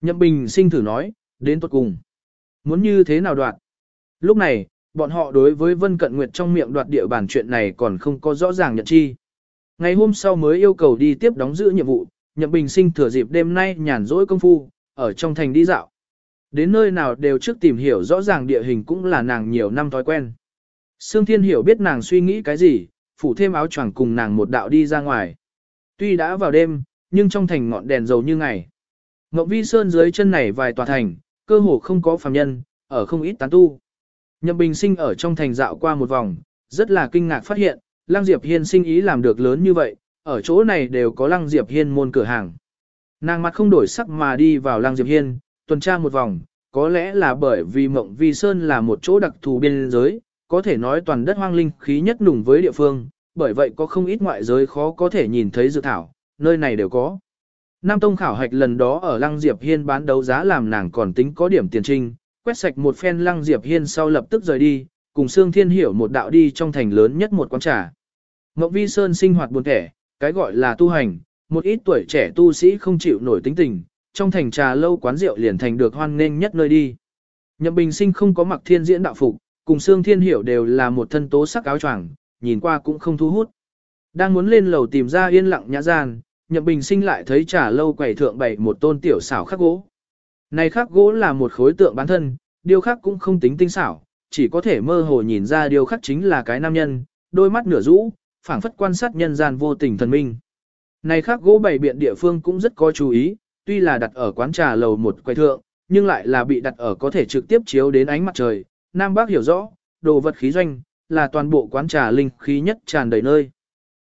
Nhậm Bình sinh thử nói, đến tuật cùng. Muốn như thế nào đoạt? Lúc này, bọn họ đối với Vân Cận Nguyệt trong miệng đoạt địa bàn chuyện này còn không có rõ ràng nhận chi. Ngày hôm sau mới yêu cầu đi tiếp đóng giữ nhiệm vụ, Nhậm Bình Sinh thừa dịp đêm nay nhàn rỗi công phu, ở trong thành đi dạo. Đến nơi nào đều trước tìm hiểu rõ ràng địa hình cũng là nàng nhiều năm thói quen. Sương Thiên hiểu biết nàng suy nghĩ cái gì, phủ thêm áo choàng cùng nàng một đạo đi ra ngoài. Tuy đã vào đêm, nhưng trong thành ngọn đèn dầu như ngày. Ngọc Vi Sơn dưới chân này vài tòa thành, cơ hồ không có phàm nhân, ở không ít tán tu. Nhậm Bình Sinh ở trong thành dạo qua một vòng, rất là kinh ngạc phát hiện, Lăng Diệp Hiên sinh ý làm được lớn như vậy, ở chỗ này đều có Lăng Diệp Hiên môn cửa hàng. Nàng mặt không đổi sắc mà đi vào Lăng Diệp Hiên, tuần tra một vòng, có lẽ là bởi vì Mộng Vi Sơn là một chỗ đặc thù biên giới, có thể nói toàn đất hoang linh khí nhất nùng với địa phương, bởi vậy có không ít ngoại giới khó có thể nhìn thấy dự thảo, nơi này đều có. Nam Tông khảo hạch lần đó ở Lăng Diệp Hiên bán đấu giá làm nàng còn tính có điểm tiền trinh, quét sạch một phen Lăng Diệp Hiên sau lập tức rời đi, cùng Sương Thiên Hiểu một đạo đi trong thành lớn nhất một quán trà. Ngọc Vi Sơn sinh hoạt buồn kẻ, cái gọi là tu hành, một ít tuổi trẻ tu sĩ không chịu nổi tính tình, trong thành trà lâu quán rượu liền thành được hoan nghênh nhất nơi đi. Nhậm Bình Sinh không có mặc thiên diễn đạo phục, cùng Sương Thiên Hiểu đều là một thân tố sắc áo choàng, nhìn qua cũng không thu hút. Đang muốn lên lầu tìm ra yên lặng nhã gian, Nhậm Bình Sinh lại thấy trà lâu quầy thượng bày một tôn tiểu xảo khắc gỗ. Này khắc gỗ là một khối tượng bán thân, điêu khắc cũng không tính tinh xảo, chỉ có thể mơ hồ nhìn ra điêu khắc chính là cái nam nhân, đôi mắt nửa rũ, phảng phất quan sát nhân gian vô tình thần minh. Này khắc gỗ bày biện địa phương cũng rất có chú ý, tuy là đặt ở quán trà lầu một quầy thượng, nhưng lại là bị đặt ở có thể trực tiếp chiếu đến ánh mặt trời. Nam Bác hiểu rõ, đồ vật khí doanh, là toàn bộ quán trà linh khí nhất tràn đầy nơi.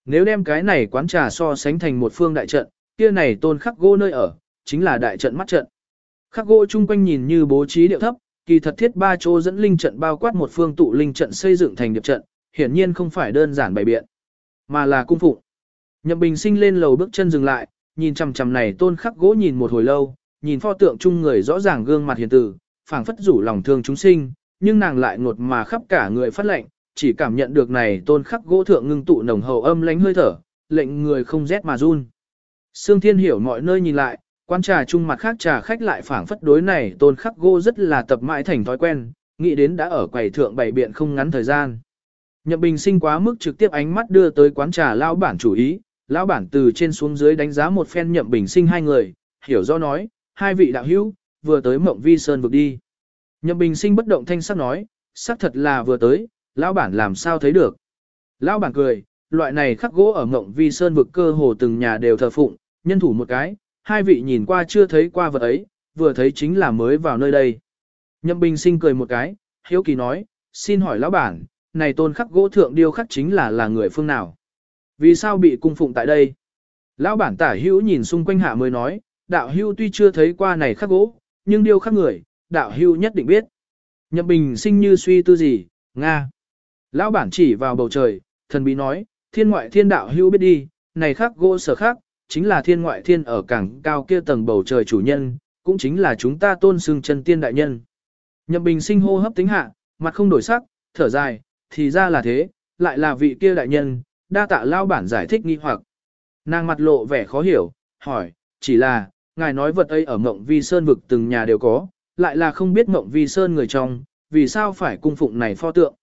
Nếu đem cái này quán trà so sánh thành một phương đại trận, kia này tôn khắc gỗ nơi ở, chính là đại trận mắt trận. Khắc gỗ chung quanh nhìn như bố trí điệu thấp, kỳ thật thiết ba chỗ dẫn linh trận bao quát một phương tụ linh trận xây dựng thành điệp trận, hiển nhiên không phải đơn giản bày biện, mà là cung phụng. Nhậm Bình Sinh lên lầu bước chân dừng lại, nhìn chằm chằm này tôn khắc gỗ nhìn một hồi lâu, nhìn pho tượng chung người rõ ràng gương mặt hiền tử, phảng phất rủ lòng thương chúng sinh, nhưng nàng lại ngột mà khắp cả người phát lệnh, chỉ cảm nhận được này tôn khắc gỗ thượng ngưng tụ nồng hậu âm lánh hơi thở, lệnh người không rét mà run. Sương Thiên hiểu mọi nơi nhìn lại, quan trà chung mặt khác trà khách lại phảng phất đối này tôn khắc gỗ rất là tập mãi thành thói quen, nghĩ đến đã ở quầy thượng bày biện không ngắn thời gian. Nhậm Bình sinh quá mức trực tiếp ánh mắt đưa tới quán trà lao bản chủ ý, lão bản từ trên xuống dưới đánh giá một phen Nhậm Bình sinh hai người, hiểu do nói, hai vị đạo hữu, vừa tới mộng vi sơn vực đi. Nhậm Bình sinh bất động thanh sắc nói, xác thật là vừa tới, lão bản làm sao thấy được. Lão bản cười, loại này khắc gỗ ở mộng vi sơn vực cơ hồ từng nhà đều thờ phụng, nhân thủ một cái, hai vị nhìn qua chưa thấy qua vật ấy, vừa thấy chính là mới vào nơi đây. Nhậm Bình sinh cười một cái, hiếu kỳ nói, xin hỏi lão bản, này tôn khắc gỗ thượng điêu khắc chính là là người phương nào? Vì sao bị cung phụng tại đây? Lão bản tả hữu nhìn xung quanh hạ mới nói, đạo hữu tuy chưa thấy qua này khắc gỗ, nhưng điêu khắc người, đạo hữu nhất định biết. Nhậm Bình sinh như suy tư gì, Nga. Lão bản chỉ vào bầu trời, thần bí nói, thiên ngoại thiên đạo hữu biết đi, này khắc gỗ sở khắc, chính là thiên ngoại thiên ở cảng cao kia tầng bầu trời chủ nhân, cũng chính là chúng ta tôn xưng chân tiên đại nhân. Nhậm Bình sinh hô hấp tính hạ, mặt không đổi sắc, thở dài, thì ra là thế, lại là vị kia đại nhân, đa tạ lao bản giải thích nghi hoặc. Nàng mặt lộ vẻ khó hiểu, hỏi, chỉ là, ngài nói vật ấy ở mộng vi sơn vực từng nhà đều có, lại là không biết mộng vi sơn người trong, vì sao phải cung phụng này pho tượng.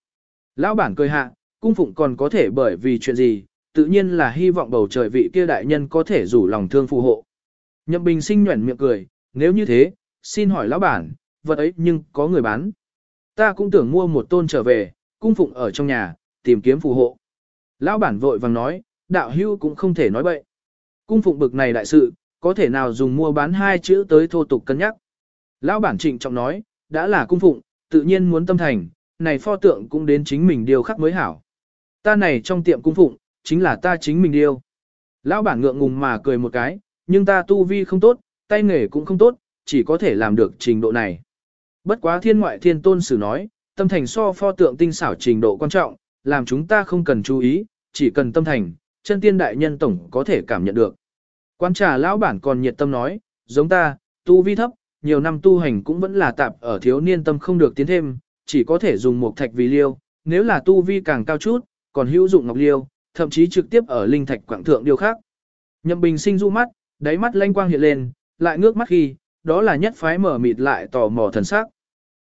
Lão bản cười hạ, cung phụng còn có thể bởi vì chuyện gì, tự nhiên là hy vọng bầu trời vị kia đại nhân có thể rủ lòng thương phù hộ. Nhậm Bình sinh nhuẩn miệng cười, nếu như thế, xin hỏi lão bản, vật ấy nhưng có người bán. Ta cũng tưởng mua một tôn trở về, cung phụng ở trong nhà, tìm kiếm phù hộ. Lão bản vội vàng nói, đạo hưu cũng không thể nói bậy. Cung phụng bực này đại sự, có thể nào dùng mua bán hai chữ tới thô tục cân nhắc. Lão bản trịnh trọng nói, đã là cung phụng, tự nhiên muốn tâm thành, này pho tượng cũng đến chính mình điều khắc mới hảo. Ta này trong tiệm cung phụng, chính là ta chính mình điêu. Lão bản ngượng ngùng mà cười một cái, nhưng ta tu vi không tốt, tay nghề cũng không tốt, chỉ có thể làm được trình độ này. Bất quá thiên ngoại thiên tôn sử nói, tâm thành so pho tượng tinh xảo trình độ quan trọng, làm chúng ta không cần chú ý, chỉ cần tâm thành, chân tiên đại nhân tổng có thể cảm nhận được. Quan trà lão bản còn nhiệt tâm nói, giống ta, tu vi thấp, nhiều năm tu hành cũng vẫn là tạp ở thiếu niên tâm không được tiến thêm, chỉ có thể dùng một thạch vì liêu, nếu là tu vi càng cao chút, còn hữu dụng ngọc liêu, thậm chí trực tiếp ở linh thạch quảng thượng điều khác. Nhậm Bình sinh du mắt, đáy mắt lanh quang hiện lên, lại ngước mắt khi, đó là nhất phái mở mịt lại tò mò thần sắc.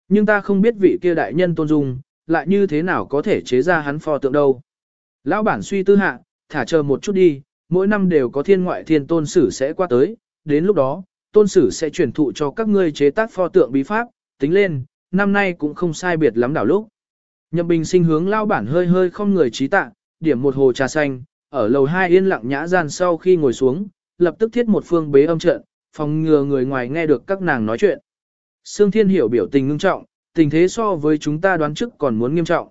Nhưng ta không biết vị kia đại nhân tôn dung, lại như thế nào có thể chế ra hắn pho tượng đâu. Lão bản suy tư hạ, thả chờ một chút đi, mỗi năm đều có thiên ngoại thiên tôn sử sẽ qua tới, đến lúc đó, tôn sử sẽ truyền thụ cho các ngươi chế tác pho tượng bí pháp, tính lên, năm nay cũng không sai biệt lắm đảo lúc. Nhậm Bình sinh hướng lão bản hơi hơi không người trí tạ, điểm một hồ trà xanh, ở lầu hai yên lặng nhã gian sau khi ngồi xuống, lập tức thiết một phương bế âm trận, phòng ngừa người ngoài nghe được các nàng nói chuyện. Sương Thiên hiểu biểu tình ngưng trọng, tình thế so với chúng ta đoán trước còn muốn nghiêm trọng.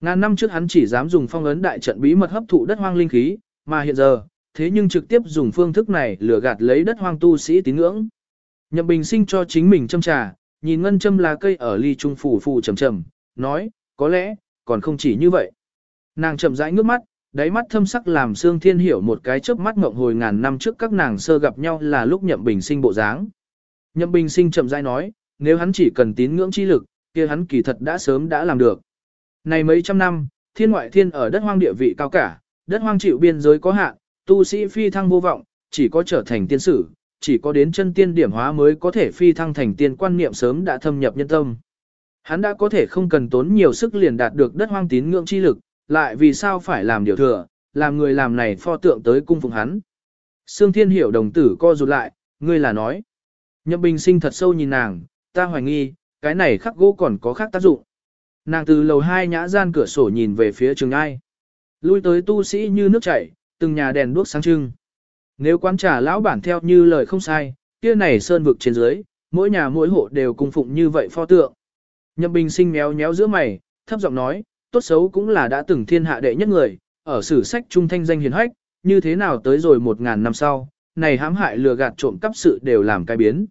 Ngàn năm trước hắn chỉ dám dùng phong ấn đại trận bí mật hấp thụ đất hoang linh khí, mà hiện giờ, thế nhưng trực tiếp dùng phương thức này lừa gạt lấy đất hoang tu sĩ tín ngưỡng. Nhậm Bình sinh cho chính mình châm trà, nhìn ngân châm là cây ở ly trung phủ phù trầm trầm, nói, có lẽ, còn không chỉ như vậy. Nàng chậm rãi ngước mắt, đáy mắt thâm sắc làm Sương Thiên hiểu một cái chớp mắt ngộng hồi ngàn năm trước các nàng sơ gặp nhau là lúc Nhậm Bình Sinh bộ dáng. Nhậm Bình Sinh chậm rãi nói, nếu hắn chỉ cần tín ngưỡng chi lực, kia hắn kỳ thật đã sớm đã làm được. Này mấy trăm năm, thiên ngoại thiên ở đất hoang địa vị cao cả, đất hoang chịu biên giới có hạn, tu sĩ phi thăng vô vọng, chỉ có trở thành tiên sử, chỉ có đến chân tiên điểm hóa mới có thể phi thăng thành tiên quan niệm sớm đã thâm nhập nhân tâm. Hắn đã có thể không cần tốn nhiều sức liền đạt được đất hoang tín ngưỡng chi lực, lại vì sao phải làm điều thừa, làm người làm này pho tượng tới cung phụng hắn. Sương Thiên Hiểu đồng tử co rụt lại, ngươi là nói. Nhậm Bình Sinh thật sâu nhìn nàng, ta hoài nghi, cái này khắc gỗ còn có khác tác dụng. Nàng từ lầu hai nhã gian cửa sổ nhìn về phía trường ai. Lui tới tu sĩ như nước chảy, từng nhà đèn đuốc sáng trưng. Nếu quán trà lão bản theo như lời không sai, kia này sơn vực trên dưới, mỗi nhà mỗi hộ đều cung phụng như vậy pho tượng. Nhậm Bình Sinh méo méo giữa mày, thấp giọng nói, tốt xấu cũng là đã từng thiên hạ đệ nhất người, ở sử sách trung thanh danh hiền hách, như thế nào tới rồi một ngàn năm sau, này hãm hại lừa gạt trộm cắp sự đều làm cái biến.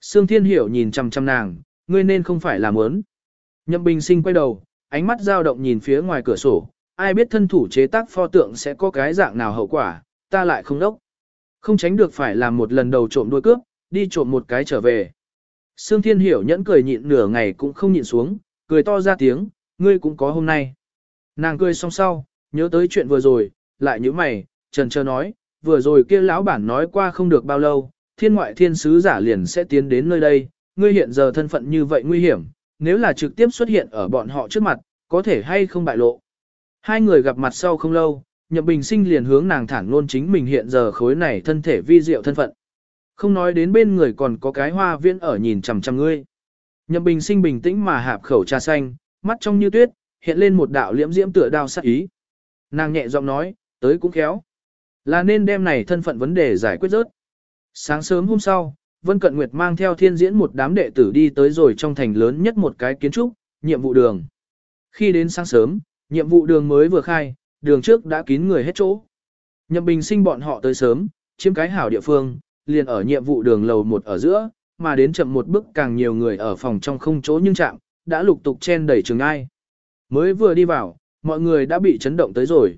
Sương Thiên Hiểu nhìn chăm chăm nàng, ngươi nên không phải làm ớn. Nhậm Bình Sinh quay đầu, ánh mắt dao động nhìn phía ngoài cửa sổ, ai biết thân thủ chế tác pho tượng sẽ có cái dạng nào hậu quả, ta lại không đốc. Không tránh được phải làm một lần đầu trộm đuôi cướp, đi trộm một cái trở về. Sương Thiên Hiểu nhẫn cười nhịn nửa ngày cũng không nhịn xuống, cười to ra tiếng, ngươi cũng có hôm nay. Nàng cười xong sau, nhớ tới chuyện vừa rồi, lại như mày, trần trơ nói, vừa rồi kia lão bản nói qua không được bao lâu, thiên ngoại thiên sứ giả liền sẽ tiến đến nơi đây, ngươi hiện giờ thân phận như vậy nguy hiểm, nếu là trực tiếp xuất hiện ở bọn họ trước mặt, có thể hay không bại lộ. Hai người gặp mặt sau không lâu, Nhậm Bình Sinh liền hướng nàng thẳng luôn chính mình hiện giờ khối này thân thể vi diệu thân phận. Không nói đến bên người còn có cái hoa viên ở nhìn chằm chằm ngươi. Nhậm Bình Sinh bình tĩnh mà hạp khẩu trà xanh, mắt trong như tuyết, hiện lên một đạo liễm diễm tựa đao sắc ý. Nàng nhẹ giọng nói, tới cũng khéo. Là nên đem này thân phận vấn đề giải quyết rớt. Sáng sớm hôm sau, Vân Cận Nguyệt mang theo thiên diễn một đám đệ tử đi tới rồi trong thành lớn nhất một cái kiến trúc, nhiệm vụ đường. Khi đến sáng sớm, nhiệm vụ đường mới vừa khai, đường trước đã kín người hết chỗ. Nhậm Bình sinh bọn họ tới sớm, chiếm cái hảo địa phương, liền ở nhiệm vụ đường lầu một ở giữa, mà đến chậm một bước càng nhiều người ở phòng trong không chỗ nhưng chạm, đã lục tục chen đẩy trường ai. Mới vừa đi vào, mọi người đã bị chấn động tới rồi.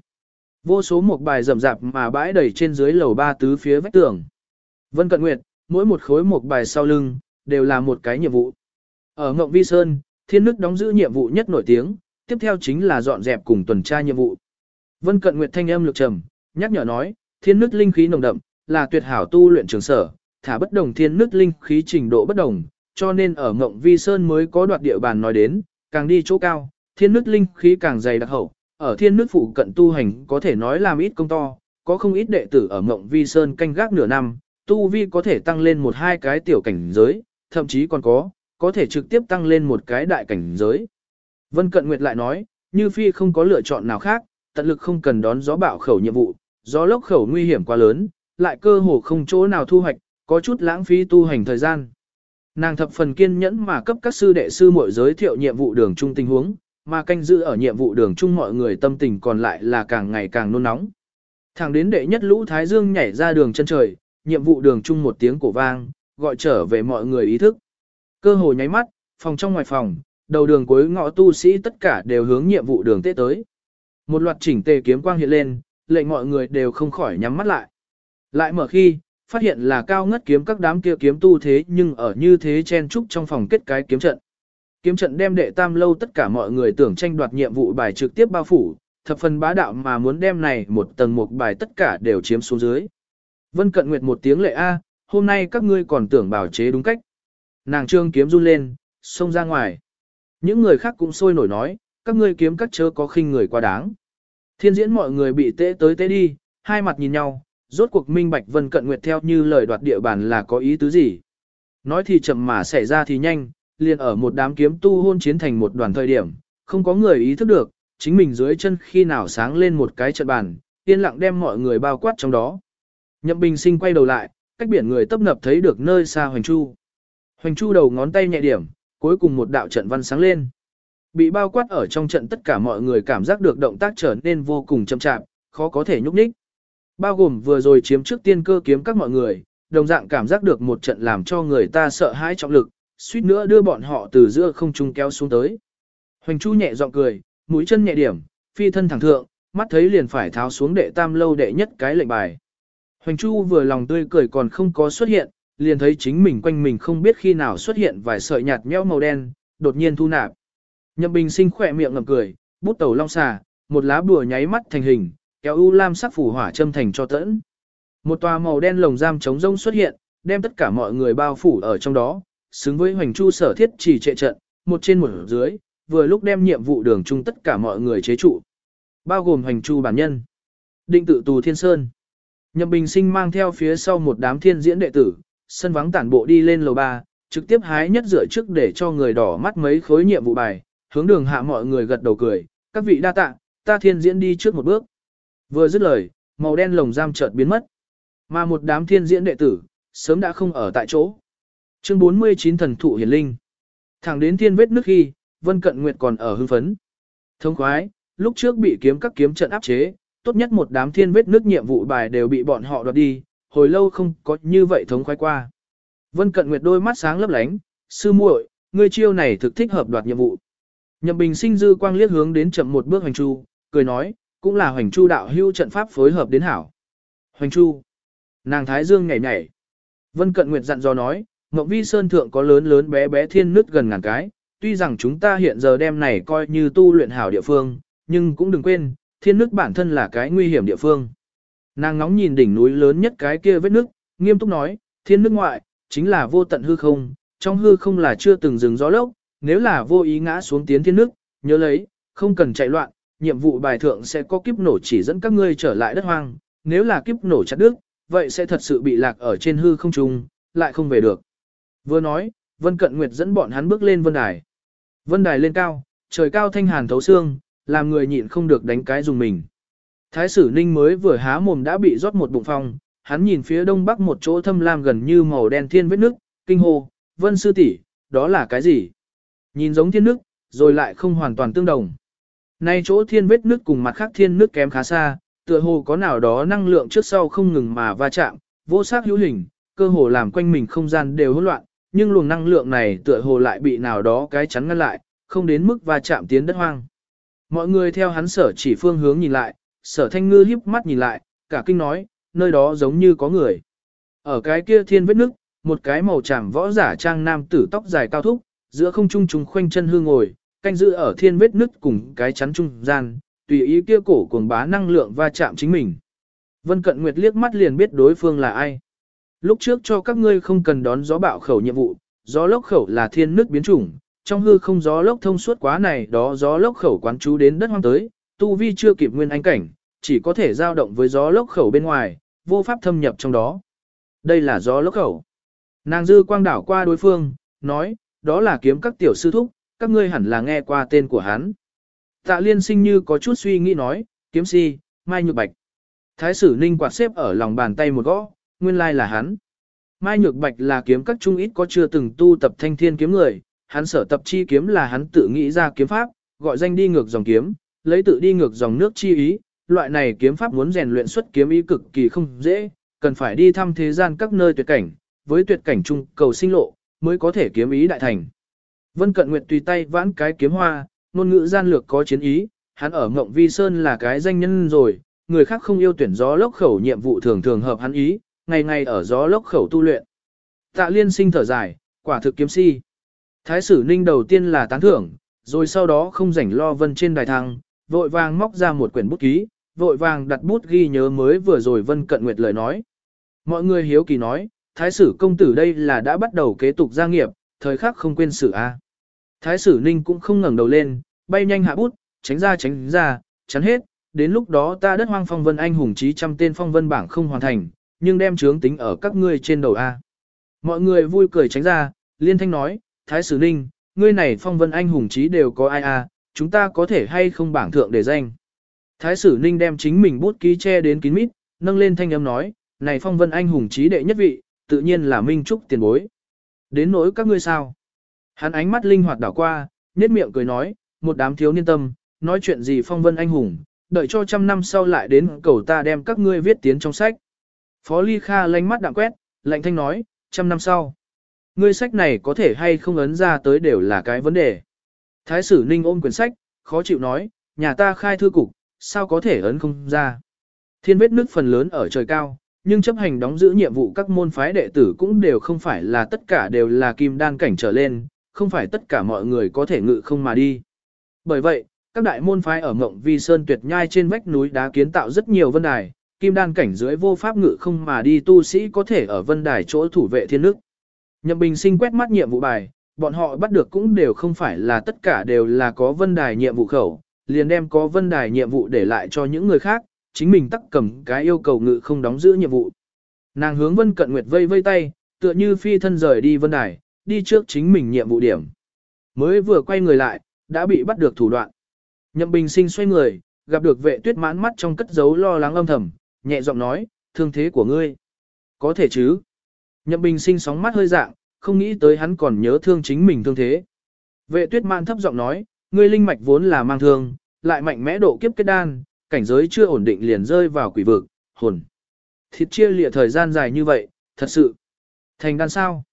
Vô số một bài rầm rạp mà bãi đẩy trên dưới lầu ba tứ phía vách tường. Vân Cận Nguyệt, mỗi một khối một bài sau lưng, đều là một cái nhiệm vụ. Ở Ngộng Vi Sơn, Thiên Nước đóng giữ nhiệm vụ nhất nổi tiếng, tiếp theo chính là dọn dẹp cùng tuần tra nhiệm vụ. Vân Cận Nguyệt thanh âm lực trầm, nhắc nhở nói, Thiên Nước linh khí nồng đậm, là tuyệt hảo tu luyện trường sở, thả bất đồng Thiên Nước linh khí trình độ bất đồng, cho nên ở Ngộng Vi Sơn mới có đoạt địa bàn nói đến, càng đi chỗ cao, Thiên nước linh khí càng dày đặc hậu, ở Thiên Nước phụ cận tu hành có thể nói làm ít công to, có không ít đệ tử ở Ngộng Vi Sơn canh gác nửa năm, tu vi có thể tăng lên một hai cái tiểu cảnh giới, thậm chí còn có, có thể trực tiếp tăng lên một cái đại cảnh giới. Vân Cận Nguyệt lại nói, như phi không có lựa chọn nào khác, tận lực không cần đón gió bạo khẩu nhiệm vụ, gió lốc khẩu nguy hiểm quá lớn, lại cơ hồ không chỗ nào thu hoạch, có chút lãng phí tu hành thời gian. Nàng thập phần kiên nhẫn mà cấp các sư đệ sư muội giới thiệu nhiệm vụ đường trung tình huống, mà canh giữ ở nhiệm vụ đường chung mọi người tâm tình còn lại là càng ngày càng nôn nóng. Thẳng đến đệ nhất lũ Thái Dương nhảy ra đường chân trời, nhiệm vụ đường chung một tiếng cổ vang, gọi trở về mọi người ý thức. Cơ hồ nháy mắt, phòng trong ngoài phòng, đầu đường cuối ngõ tu sĩ tất cả đều hướng nhiệm vụ đường tế tới. Một loạt chỉnh tề kiếm quang hiện lên, lệnh mọi người đều không khỏi nhắm mắt lại. Lại mở khi, phát hiện là cao ngất kiếm các đám kia kiếm tu thế nhưng ở như thế chen trúc trong phòng kết cái kiếm trận. Kiếm trận đem đệ tam lâu tất cả mọi người tưởng tranh đoạt nhiệm vụ bài trực tiếp bao phủ, thập phần bá đạo mà muốn đem này một tầng một bài tất cả đều chiếm xuống dưới. Vân Cận Nguyệt một tiếng lệ A, hôm nay các ngươi còn tưởng bảo chế đúng cách. Nàng trương kiếm run lên, xông ra ngoài. Những người khác cũng sôi nổi nói, các ngươi kiếm các chớ có khinh người quá đáng. Thiên diễn mọi người bị tê tới tê đi, hai mặt nhìn nhau, rốt cuộc minh bạch Vân Cận Nguyệt theo như lời đoạt địa bàn là có ý tứ gì. Nói thì chậm mà xảy ra thì nhanh, liền ở một đám kiếm tu hôn chiến thành một đoàn thời điểm, không có người ý thức được, chính mình dưới chân khi nào sáng lên một cái trận bàn, yên lặng đem mọi người bao quát trong đó. Nhậm Bình Sinh quay đầu lại, cách biển người tấp nập thấy được nơi xa Hoành Chu. Hoành Chu đầu ngón tay nhẹ điểm, cuối cùng một đạo trận văn sáng lên. Bị bao quát ở trong trận tất cả mọi người cảm giác được động tác trở nên vô cùng chậm chạp, khó có thể nhúc nhích. Bao gồm vừa rồi chiếm trước tiên cơ kiếm các mọi người, đồng dạng cảm giác được một trận làm cho người ta sợ hãi trọng lực, suýt nữa đưa bọn họ từ giữa không trung kéo xuống tới. Hoành Chu nhẹ giọng cười, mũi chân nhẹ điểm, phi thân thẳng thượng, mắt thấy liền phải tháo xuống đệ tam lâu đệ nhất cái lệnh bài. Hoành Chu vừa lòng tươi cười còn không có xuất hiện, liền thấy chính mình quanh mình không biết khi nào xuất hiện vài sợi nhạt nhẽo màu đen, đột nhiên thu nạp. Nhậm Bình Sinh khỏe miệng ngậm cười, bút tẩu long xà, một lá bùa nháy mắt thành hình, kéo u lam sắc phủ hỏa châm thành cho tẫn. Một tòa màu đen lồng giam chống rông xuất hiện, đem tất cả mọi người bao phủ ở trong đó, xứng với Hoành Chu sở thiết chỉ trệ trận, một trên một dưới, vừa lúc đem nhiệm vụ đường chung tất cả mọi người chế trụ. Bao gồm Hoành Chu bản nhân. Định tự tù thiên sơn. Nhậm Bình Sinh mang theo phía sau một đám thiên diễn đệ tử, sân vắng tản bộ đi lên lầu 3, trực tiếp hái nhất rửa trước để cho người đỏ mắt mấy khối nhiệm vụ bài, hướng đường hạ mọi người gật đầu cười, các vị đa tạ, ta thiên diễn đi trước một bước. Vừa dứt lời, màu đen lồng giam chợt biến mất. Mà một đám thiên diễn đệ tử, sớm đã không ở tại chỗ. Chương 49 thần thụ hiển linh. Thẳng đến thiên vết nước khi, Vân Cận Nguyệt còn ở hưng phấn. Thông khoái, lúc trước bị kiếm các kiếm trận áp chế, tốt nhất một đám thiên vết nước nhiệm vụ bài đều bị bọn họ đoạt đi, hồi lâu không có như vậy thống khoái qua. Vân Cận Nguyệt đôi mắt sáng lấp lánh, sư muội, ngươi chiêu này thực thích hợp đoạt nhiệm vụ. Nhậm Bình sinh dư quang liếc hướng đến chậm một bước hành chu, cười nói, cũng là hoành chu đạo hưu trận pháp phối hợp đến hảo. Hoành chu. Nàng Thái Dương nhảy nhảy. Vân Cận Nguyệt dặn dò nói, Ngọc Vi Sơn Thượng có lớn lớn bé bé thiên nứt gần ngàn cái, tuy rằng chúng ta hiện giờ đem này coi như tu luyện hảo địa phương, nhưng cũng đừng quên, thiên nứt bản thân là cái nguy hiểm địa phương. Nàng ngóng nhìn đỉnh núi lớn nhất cái kia vết nước, nghiêm túc nói, thiên nước ngoại, chính là vô tận hư không, trong hư không là chưa từng dừng gió lốc, nếu là vô ý ngã xuống tiến thiên nước, nhớ lấy, không cần chạy loạn, nhiệm vụ bài thượng sẽ có kiếp nổ chỉ dẫn các ngươi trở lại đất hoang, nếu là kiếp nổ chặt đứt, vậy sẽ thật sự bị lạc ở trên hư không trung, lại không về được. Vừa nói, Vân Cận Nguyệt dẫn bọn hắn bước lên vân đài. Vân đài lên cao, trời cao thanh hàn thấu xương, làm người nhịn không được đánh cái dùng mình. Thái sử ninh mới vừa há mồm đã bị rót một bụng phong, hắn nhìn phía đông bắc một chỗ thâm lam gần như màu đen thiên vết nước, kinh hô, vân sư tỷ, đó là cái gì? Nhìn giống thiên nước, rồi lại không hoàn toàn tương đồng. Nay chỗ thiên vết nước cùng mặt khác thiên nước kém khá xa, tựa hồ có nào đó năng lượng trước sau không ngừng mà va chạm, vô sắc hữu hình, cơ hồ làm quanh mình không gian đều hỗn loạn, nhưng luồng năng lượng này tựa hồ lại bị nào đó cái chắn ngăn lại, không đến mức va chạm tiến đất hoang. Mọi người theo hắn sở chỉ phương hướng nhìn lại, sở thanh ngư híp mắt nhìn lại, cả kinh nói, nơi đó giống như có người. Ở cái kia thiên vết nước, một cái màu tràm võ giả trang nam tử tóc dài cao thúc, giữa không trung trùng khoanh chân hư ngồi, canh giữ ở thiên vết nứt cùng cái chắn trung gian, tùy ý kia cổ cuồng bá năng lượng va chạm chính mình. Vân Cận Nguyệt liếc mắt liền biết đối phương là ai. Lúc trước cho các ngươi không cần đón gió bạo khẩu nhiệm vụ, gió lốc khẩu là thiên nước biến chủng, trong hư không gió lốc thông suốt quá này đó gió lốc khẩu quán chú đến đất hoang tới, tu vi chưa kịp nguyên anh cảnh, chỉ có thể dao động với gió lốc khẩu bên ngoài, vô pháp thâm nhập trong đó. Đây là gió lốc khẩu. Nàng dư quang đảo qua đối phương, nói, đó là kiếm các tiểu sư thúc, các ngươi hẳn là nghe qua tên của hắn. Tạ liên sinh như có chút suy nghĩ nói, kiếm si, mai nhược bạch. Thái sử ninh quạt xếp ở lòng bàn tay một gõ, nguyên lai là hắn. Mai nhược bạch là kiếm các trung ít có chưa từng tu tập thanh thiên kiếm người, hắn sở tập chi kiếm là hắn tự nghĩ ra kiếm pháp, gọi danh đi ngược dòng kiếm, lấy tự đi ngược dòng nước chi ý, loại này kiếm pháp muốn rèn luyện xuất kiếm ý cực kỳ không dễ, cần phải đi thăm thế gian các nơi tuyệt cảnh, với tuyệt cảnh chung cầu sinh lộ, mới có thể kiếm ý đại thành. Vân Cận Nguyệt tùy tay vãn cái kiếm hoa, ngôn ngữ gian lược có chiến ý, hắn ở Ngộng Vi Sơn là cái danh nhân rồi, người khác không yêu tuyển gió lốc khẩu nhiệm vụ thường thường hợp hắn ý, ngày ngày ở gió lốc khẩu tu luyện. Tạ liên sinh thở dài, quả thực kiếm si. Thái sử ninh đầu tiên là tán thưởng, rồi sau đó không rảnh lo vân trên đài thăng, vội vàng móc ra một quyển bút ký, vội vàng đặt bút ghi nhớ mới vừa rồi Vân Cận Nguyệt lời nói. Mọi người hiếu kỳ nói, Thái sử công tử đây là đã bắt đầu kế tục gia nghiệp, thời khắc không quên sự a. Thái sử Ninh cũng không ngẩng đầu lên, bay nhanh hạ bút, tránh ra tránh ra, chắn hết, đến lúc đó ta đất hoang phong vân anh hùng trí trăm tên phong vân bảng không hoàn thành, nhưng đem chướng tính ở các ngươi trên đầu a. Mọi người vui cười tránh ra, liên thanh nói, Thái sử Ninh, ngươi này phong vân anh hùng trí đều có ai a, chúng ta có thể hay không bảng thượng để danh. Thái sử ninh đem chính mình bút ký che đến kín mít, nâng lên thanh âm nói, này phong vân anh hùng trí đệ nhất vị, tự nhiên là minh trúc tiền bối. Đến nỗi các ngươi sao? Hắn ánh mắt linh hoạt đảo qua, nét miệng cười nói, một đám thiếu niên tâm, nói chuyện gì phong vân anh hùng, đợi cho trăm năm sau lại đến cầu ta đem các ngươi viết tiến trong sách. Phó Ly Kha lánh mắt đạm quét, lạnh thanh nói, trăm năm sau. Ngươi sách này có thể hay không ấn ra tới đều là cái vấn đề. Thái sử ninh ôm quyển sách, khó chịu nói, nhà ta khai thư cục, sao có thể ấn không ra. Thiên vết nước phần lớn ở trời cao, nhưng chấp hành đóng giữ nhiệm vụ các môn phái đệ tử cũng đều không phải là tất cả đều là kim đan cảnh trở lên, không phải tất cả mọi người có thể ngự không mà đi. Bởi vậy, các đại môn phái ở Ngộng Vi Sơn tuyệt nhai trên vách núi đá kiến tạo rất nhiều vân đài, kim đan cảnh dưới vô pháp ngự không mà đi tu sĩ có thể ở vân đài chỗ thủ vệ thiên nước. Nhậm Bình Sinh quét mắt nhiệm vụ bài, bọn họ bắt được cũng đều không phải là tất cả đều là có vân đài nhiệm vụ khẩu, liền đem có vân đài nhiệm vụ để lại cho những người khác, chính mình tắc cầm cái yêu cầu ngự không đóng giữ nhiệm vụ. Nàng hướng Vân Cận Nguyệt vây vây tay, tựa như phi thân rời đi vân đài, đi trước chính mình nhiệm vụ điểm. Mới vừa quay người lại, đã bị bắt được thủ đoạn. Nhậm Bình Sinh xoay người, gặp được vệ tuyết mãn mắt trong cất giấu lo lắng âm thầm, nhẹ giọng nói, thương thế của ngươi. Có thể chứ. Nhậm Bình Sinh sóng mắt hơi dạng, không nghĩ tới hắn còn nhớ thương chính mình thương thế. Vệ tuyết mãn thấp giọng nói, ngươi linh mạch vốn là mang thương, lại mạnh mẽ độ kiếp kết đan, cảnh giới chưa ổn định liền rơi vào quỷ vực, hồn. Thịt chia lịa thời gian dài như vậy, thật sự. Thành đan sao?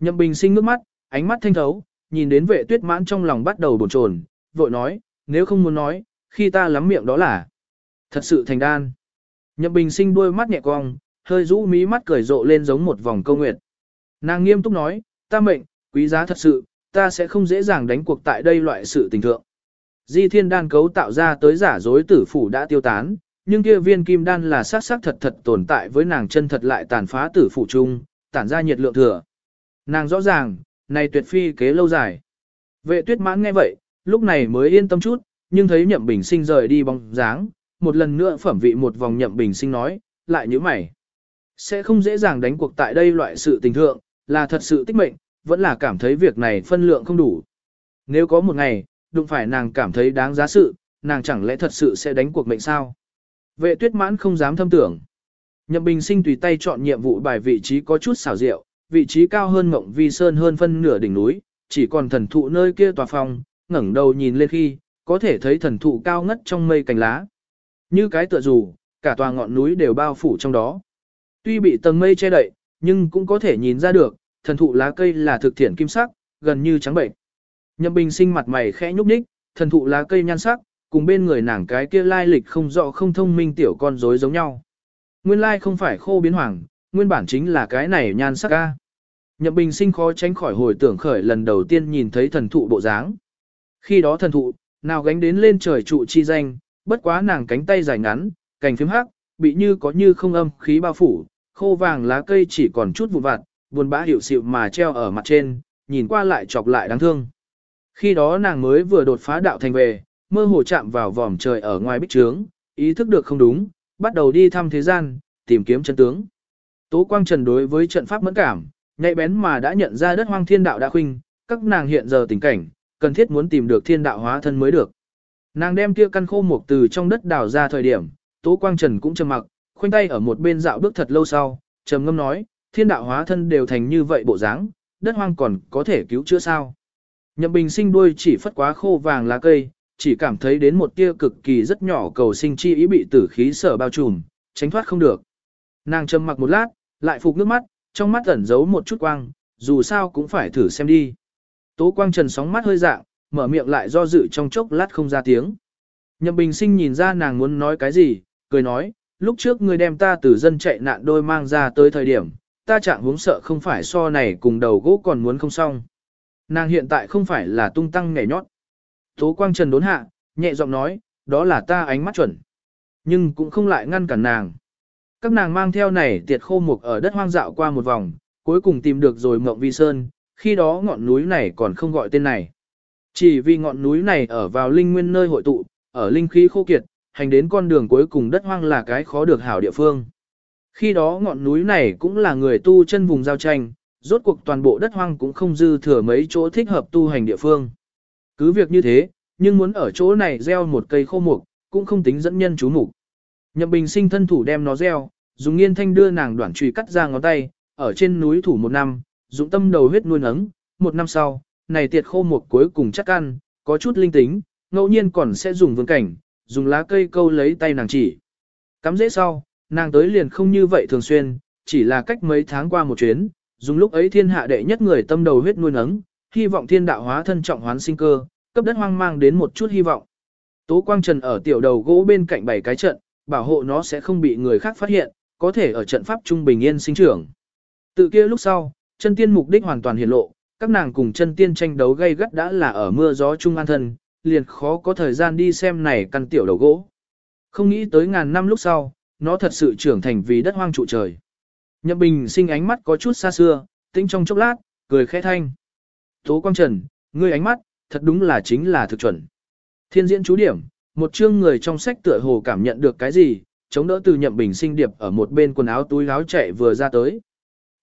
Nhậm Bình sinh nước mắt, ánh mắt thanh thấu, nhìn đến vệ tuyết mãn trong lòng bắt đầu bồn chồn, vội nói, nếu không muốn nói, khi ta lắm miệng đó là thật sự thành đan. Nhậm Bình sinh đôi mắt nhẹ cong, hơi rũ mí mắt cười rộ lên giống một vòng câu nguyệt. Nàng nghiêm túc nói, ta mệnh, quý giá thật sự, ta sẽ không dễ dàng đánh cuộc tại đây loại sự tình thượng. Di thiên đan cấu tạo ra tới giả dối tử phủ đã tiêu tán, nhưng kia viên kim đan là sắc sắc thật thật tồn tại với nàng chân thật lại tàn phá tử phủ chung, tản ra nhiệt lượng thừa. Nàng rõ ràng, này tuyệt phi kế lâu dài. Vệ tuyết mãn nghe vậy, lúc này mới yên tâm chút, nhưng thấy nhậm bình sinh rời đi bóng dáng, một lần nữa phẩm vị một vòng nhậm bình sinh nói, lại như mày. Sẽ không dễ dàng đánh cuộc tại đây loại sự tình thượng, là thật sự tích mệnh, vẫn là cảm thấy việc này phân lượng không đủ. Nếu có một ngày, đụng phải nàng cảm thấy đáng giá sự, nàng chẳng lẽ thật sự sẽ đánh cuộc mệnh sao? Vệ tuyết mãn không dám thâm tưởng. Nhậm Bình Sinh tùy tay chọn nhiệm vụ bài vị trí có chút xảo diệu, vị trí cao hơn Ngộng Vi Sơn hơn phân nửa đỉnh núi, chỉ còn thần thụ nơi kia tòa phòng, ngẩng đầu nhìn lên khi, có thể thấy thần thụ cao ngất trong mây cành lá. Như cái tựa dù, cả tòa ngọn núi đều bao phủ trong đó. Tuy bị tầng mây che đậy, nhưng cũng có thể nhìn ra được, thần thụ lá cây là thực thiện kim sắc, gần như trắng bệnh. Nhậm Bình sinh mặt mày khẽ nhúc nhích, thần thụ lá cây nhan sắc, cùng bên người nàng cái kia lai lịch không rõ không thông minh tiểu con rối giống nhau. Nguyên lai không phải khô biến hoàng, nguyên bản chính là cái này nhan sắc ca. Nhậm Bình sinh khó tránh khỏi hồi tưởng khởi lần đầu tiên nhìn thấy thần thụ bộ dáng. Khi đó thần thụ, nào gánh đến lên trời trụ chi danh, bất quá nàng cánh tay dài ngắn, cành phím hắc, bị như có như không âm khí bao phủ, khô vàng lá cây chỉ còn chút vụn vặt, buồn bã hiểu xịu mà treo ở mặt trên, nhìn qua lại chọc lại đáng thương. Khi đó nàng mới vừa đột phá đạo thành về, mơ hồ chạm vào vòm trời ở ngoài bích trướng, ý thức được không đúng, bắt đầu đi thăm thế gian, tìm kiếm chân tướng. Tố Quang Trần đối với trận pháp mẫn cảm, nhạy bén mà đã nhận ra đất hoang thiên đạo đã khuynh, các nàng hiện giờ tình cảnh, cần thiết muốn tìm được thiên đạo hóa thân mới được. Nàng đem kia căn khô mục từ trong đất đào ra thời điểm, Tố Quang Trần cũng trầm mặc, khoanh tay ở một bên dạo bước thật lâu sau, trầm ngâm nói, thiên đạo hóa thân đều thành như vậy bộ dáng, đất hoang còn có thể cứu chữa sao. Nhậm bình sinh đuôi chỉ phất quá khô vàng lá cây, chỉ cảm thấy đến một tia cực kỳ rất nhỏ cầu sinh chi ý bị tử khí sở bao trùm, tránh thoát không được. Nàng trầm mặc một lát, lại phục nước mắt, trong mắt ẩn giấu một chút quang, dù sao cũng phải thử xem đi. Tố quang trần sóng mắt hơi dạng, mở miệng lại do dự trong chốc lát không ra tiếng. Nhậm bình sinh nhìn ra nàng muốn nói cái gì, cười nói, lúc trước ngươi đem ta từ dân chạy nạn đôi mang ra tới thời điểm, ta chẳng hướng sợ không phải so này cùng đầu gỗ còn muốn không xong. Nàng hiện tại không phải là tung tăng nhảy nhót. Tố quang trần đốn hạ, nhẹ giọng nói, đó là ta ánh mắt chuẩn. Nhưng cũng không lại ngăn cản nàng. Các nàng mang theo này tiệt khô mục ở đất hoang dạo qua một vòng, cuối cùng tìm được rồi mộng vi sơn, khi đó ngọn núi này còn không gọi tên này. Chỉ vì ngọn núi này ở vào linh nguyên nơi hội tụ, ở linh khí khô kiệt, hành đến con đường cuối cùng đất hoang là cái khó được hảo địa phương. Khi đó ngọn núi này cũng là người tu chân vùng giao tranh, rốt cuộc toàn bộ đất hoang cũng không dư thừa mấy chỗ thích hợp tu hành địa phương. Cứ việc như thế, nhưng muốn ở chỗ này gieo một cây khô mục, cũng không tính dẫn nhân chú mục. Nhậm Bình sinh thân thủ đem nó gieo, dùng nghiên thanh đưa nàng đoạn trùy cắt ra ngón tay, ở trên núi thủ một năm, dụng tâm đầu huyết nuôi nấng, một năm sau, này tiệt khô một cuối cùng chắc ăn, có chút linh tính, ngẫu nhiên còn sẽ dùng vương cảnh, dùng lá cây câu lấy tay nàng chỉ. Cắm dễ sau, nàng tới liền không như vậy thường xuyên, chỉ là cách mấy tháng qua một chuyến, dùng lúc ấy thiên hạ đệ nhất người tâm đầu huyết nuôi nấng, hy vọng thiên đạo hóa thân trọng hoán sinh cơ, cấp đất hoang mang đến một chút hy vọng. Tố Quang Trần ở tiểu đầu gỗ bên cạnh bảy cái trận, bảo hộ nó sẽ không bị người khác phát hiện, có thể ở trận pháp trung bình yên sinh trưởng. Tự kia lúc sau, chân tiên mục đích hoàn toàn hiển lộ, các nàng cùng chân tiên tranh đấu gay gắt đã là ở mưa gió trung an thân, liền khó có thời gian đi xem này căn tiểu đầu gỗ. Không nghĩ tới ngàn năm lúc sau, nó thật sự trưởng thành vì đất hoang trụ trời. Nhậm Bình sinh ánh mắt có chút xa xưa, tinh trong chốc lát, cười khẽ thanh. Tố Quang Trần, ngươi ánh mắt, thật đúng là chính là thực chuẩn. Thiên diễn chú điểm, một chương người trong sách tựa hồ cảm nhận được cái gì, chống đỡ từ nhậm bình sinh điệp ở một bên quần áo túi áo chạy vừa ra tới.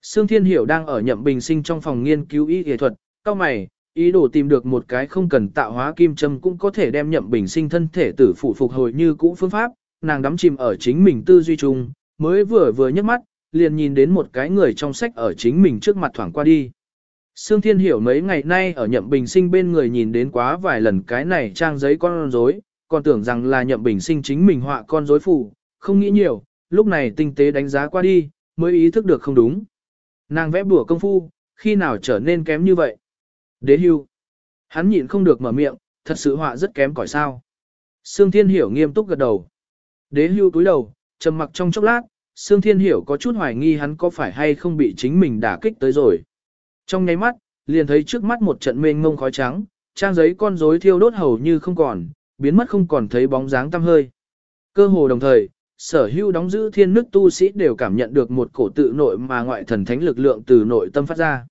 Sương Thiên Hiểu đang ở nhậm bình sinh trong phòng nghiên cứu y y thuật, cao mày, ý đồ tìm được một cái không cần tạo hóa kim châm cũng có thể đem nhậm bình sinh thân thể tử phụ phục hồi như cũ phương pháp, nàng đắm chìm ở chính mình tư duy chung, mới vừa vừa nhấc mắt, liền nhìn đến một cái người trong sách ở chính mình trước mặt thoảng qua đi. Sương Thiên Hiểu mấy ngày nay ở nhậm bình sinh bên người nhìn đến quá vài lần cái này trang giấy con rối, còn tưởng rằng là nhậm bình sinh chính mình họa con rối phủ, không nghĩ nhiều, lúc này tinh tế đánh giá qua đi, mới ý thức được không đúng. Nàng vẽ bùa công phu, khi nào trở nên kém như vậy? Đế hưu. Hắn nhịn không được mở miệng, thật sự họa rất kém cỏi sao. Sương Thiên Hiểu nghiêm túc gật đầu. Đế hưu túi đầu, trầm mặc trong chốc lát, Sương Thiên Hiểu có chút hoài nghi hắn có phải hay không bị chính mình đả kích tới rồi. Trong nháy mắt, liền thấy trước mắt một trận mênh mông khói trắng, trang giấy con rối thiêu đốt hầu như không còn, biến mất không còn thấy bóng dáng tăm hơi. Cơ hồ đồng thời, sở hữu đóng giữ thiên nước tu sĩ đều cảm nhận được một cổ tự nội mà ngoại thần thánh lực lượng từ nội tâm phát ra.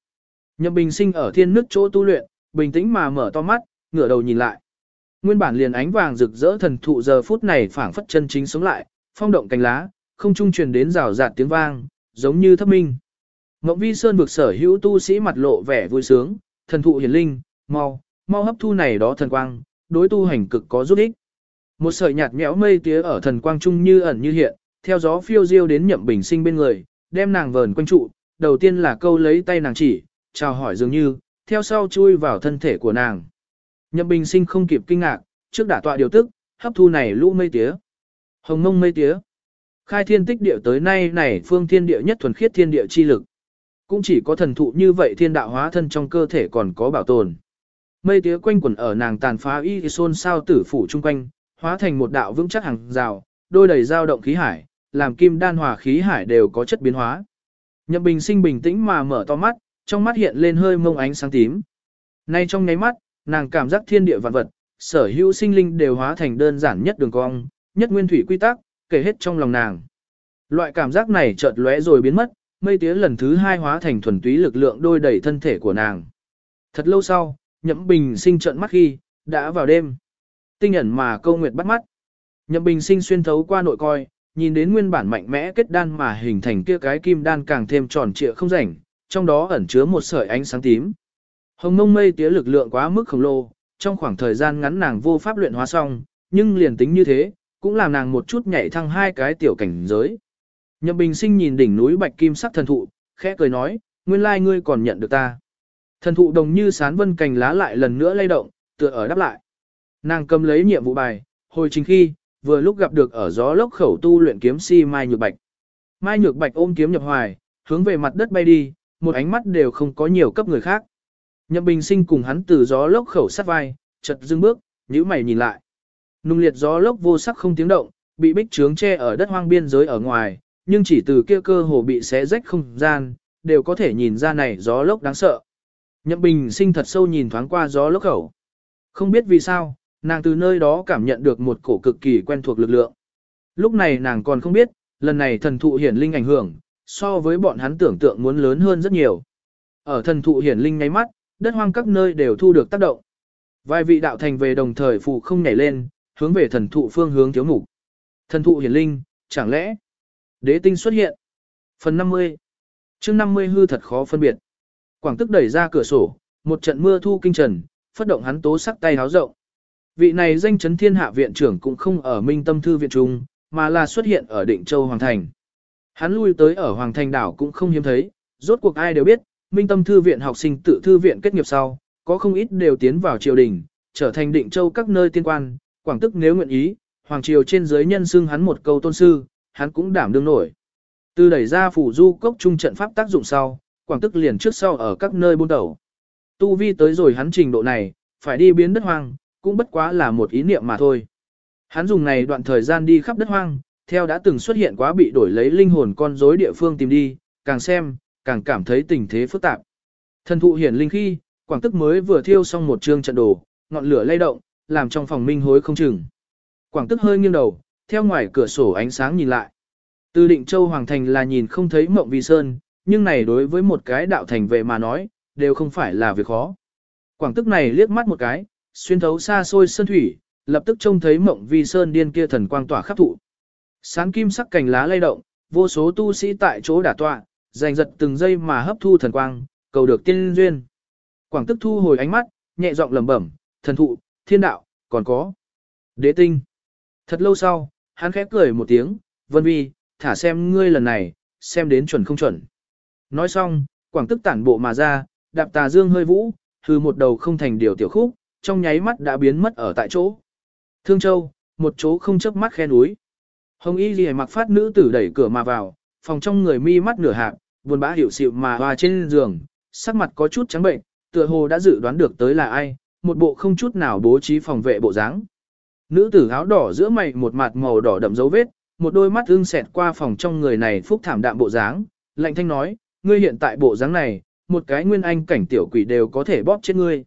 Nhậm bình sinh ở thiên nước chỗ tu luyện, bình tĩnh mà mở to mắt, ngửa đầu nhìn lại. Nguyên bản liền ánh vàng rực rỡ thần thụ giờ phút này phảng phất chân chính sống lại, phong động cánh lá, không trung truyền đến rào rạt tiếng vang, giống như thấp minh. Ngọc Vi Sơn vực sở hữu tu sĩ mặt lộ vẻ vui sướng, thần thụ hiển linh, mau, mau hấp thu này đó thần quang, đối tu hành cực có giúp ích. Một sợi nhạt nhẽo mây tía ở thần quang trung như ẩn như hiện, theo gió phiêu diêu đến nhậm bình sinh bên người, đem nàng vờn quanh trụ, đầu tiên là câu lấy tay nàng chỉ, chào hỏi dường như, theo sau chui vào thân thể của nàng. Nhậm bình sinh không kịp kinh ngạc, trước đả tọa điều tức, hấp thu này lũ mây tía. Hồng mông mây tía. Khai thiên tích địa tới nay này phương thiên địa nhất thuần khiết thiên địa chi lực. Cũng chỉ có thần thụ như vậy thiên đạo hóa thân trong cơ thể còn có bảo tồn. Mây tía quanh quẩn ở nàng tàn phá y xôn sao tử phủ chung quanh, hóa thành một đạo vững chắc hàng rào, đôi đầy dao động khí hải, làm kim đan hòa khí hải đều có chất biến hóa. Nhậm bình sinh bình tĩnh mà mở to mắt, trong mắt hiện lên hơi mông ánh sáng tím. Nay trong nháy mắt, nàng cảm giác thiên địa vạn vật, sở hữu sinh linh đều hóa thành đơn giản nhất đường cong, nhất nguyên thủy quy tắc, kể hết trong lòng nàng. Loại cảm giác này chợt lóe rồi biến mất, mây tía lần thứ hai hóa thành thuần túy lực lượng đôi đẩy thân thể của nàng. Thật lâu sau, nhậm bình sinh trợn mắt khi, đã vào đêm. Tinh ẩn mà câu nguyệt bắt mắt. Nhậm bình sinh xuyên thấu qua nội coi, nhìn đến nguyên bản mạnh mẽ kết đan mà hình thành kia cái kim đan càng thêm tròn trịa không rảnh, trong đó ẩn chứa một sợi ánh sáng tím. Hồng mông mây tía lực lượng quá mức khổng lồ, trong khoảng thời gian ngắn nàng vô pháp luyện hóa xong, nhưng liền tính như thế, cũng làm nàng một chút nhảy thăng hai cái tiểu cảnh giới. Nhậm Bình Sinh nhìn đỉnh núi bạch kim sắc thần thụ, khẽ cười nói, nguyên lai ngươi còn nhận được ta. Thần thụ đồng như sán vân cành lá lại lần nữa lay động, tựa ở đáp lại. Nàng cầm lấy nhiệm vụ bài, hồi chính khi, vừa lúc gặp được ở gió lốc khẩu tu luyện kiếm si Mai Nhược Bạch. Mai Nhược Bạch ôm kiếm nhập hoài, hướng về mặt đất bay đi, một ánh mắt đều không có nhiều cấp người khác. Nhậm Bình Sinh cùng hắn từ gió lốc khẩu sát vai, chật dưng bước, nhíu mày nhìn lại. Nung liệt gió lốc vô sắc không tiếng động, bị bích trướng che ở đất hoang biên giới ở ngoài, nhưng chỉ từ kia cơ hồ bị xé rách không gian, đều có thể nhìn ra này gió lốc đáng sợ. Nhậm Bình sinh thật sâu nhìn thoáng qua gió lốc khẩu. Không biết vì sao, nàng từ nơi đó cảm nhận được một cổ cực kỳ quen thuộc lực lượng. Lúc này nàng còn không biết, lần này thần thụ hiển linh ảnh hưởng, so với bọn hắn tưởng tượng muốn lớn hơn rất nhiều. Ở thần thụ hiển linh nháy mắt, đất hoang các nơi đều thu được tác động. Vài vị đạo thành về đồng thời phụ không nhảy lên, hướng về thần thụ phương hướng thiếu mục. Thần thụ hiển linh, chẳng lẽ Đế tinh xuất hiện. Phần 50. chương 50 hư thật khó phân biệt. Quảng tức đẩy ra cửa sổ, một trận mưa thu kinh trần, phất động hắn tố sắc tay háo rộng. Vị này danh chấn thiên hạ viện trưởng cũng không ở minh tâm thư viện trung, mà là xuất hiện ở định châu Hoàng Thành. Hắn lui tới ở Hoàng Thành đảo cũng không hiếm thấy, rốt cuộc ai đều biết, minh tâm thư viện học sinh tự thư viện kết nghiệp sau, có không ít đều tiến vào triều đình, trở thành định châu các nơi tiên quan, quảng tức nếu nguyện ý, Hoàng triều trên giới nhân xưng hắn một câu tôn sư, hắn cũng đảm đương nổi. Từ đẩy ra phủ du cốc trung trận pháp tác dụng sau, quảng tức liền trước sau ở các nơi buôn đầu. Tu vi tới rồi hắn trình độ này, phải đi biến đất hoang, cũng bất quá là một ý niệm mà thôi. Hắn dùng này đoạn thời gian đi khắp đất hoang, theo đã từng xuất hiện quá bị đổi lấy linh hồn con rối địa phương tìm đi, càng xem, càng cảm thấy tình thế phức tạp. Thần thụ hiển linh khi, quảng tức mới vừa thiêu xong một chương trận đồ, ngọn lửa lay động, làm trong phòng minh hối không chừng. Quảng tức hơi nghiêng đầu, theo ngoài cửa sổ ánh sáng nhìn lại. Từ định châu hoàng thành là nhìn không thấy mộng vi sơn, nhưng này đối với một cái đạo thành vệ mà nói, đều không phải là việc khó. Quảng tức này liếc mắt một cái, xuyên thấu xa xôi sơn thủy, lập tức trông thấy mộng vi sơn điên kia thần quang tỏa khắp thụ. Sáng kim sắc cành lá lay động, vô số tu sĩ tại chỗ đả tọa, giành giật từng giây mà hấp thu thần quang, cầu được tiên duyên. Quảng tức thu hồi ánh mắt, nhẹ giọng lẩm bẩm, thần thụ, thiên đạo, còn có đế tinh. Thật lâu sau, hắn khẽ cười một tiếng, vân vi, thả xem ngươi lần này, xem đến chuẩn không chuẩn. Nói xong, quảng tức tản bộ mà ra, đạp tà dương hơi vũ, hư một đầu không thành điều tiểu khúc, trong nháy mắt đã biến mất ở tại chỗ. Thương Châu, một chỗ không chớp mắt khe núi. Hồng Y Ghi mặc phát nữ tử đẩy cửa mà vào, phòng trong người mi mắt nửa hạp, buồn bã hiểu xịu mà hòa trên giường, sắc mặt có chút trắng bệnh, tựa hồ đã dự đoán được tới là ai, một bộ không chút nào bố trí phòng vệ bộ dáng. Nữ tử áo đỏ giữa mày một mặt màu đỏ đậm dấu vết, một đôi mắt ưng xẹt qua phòng trong người này phúc thảm đạm bộ dáng, lạnh thanh nói, ngươi hiện tại bộ dáng này, một cái nguyên anh cảnh tiểu quỷ đều có thể bóp chết ngươi.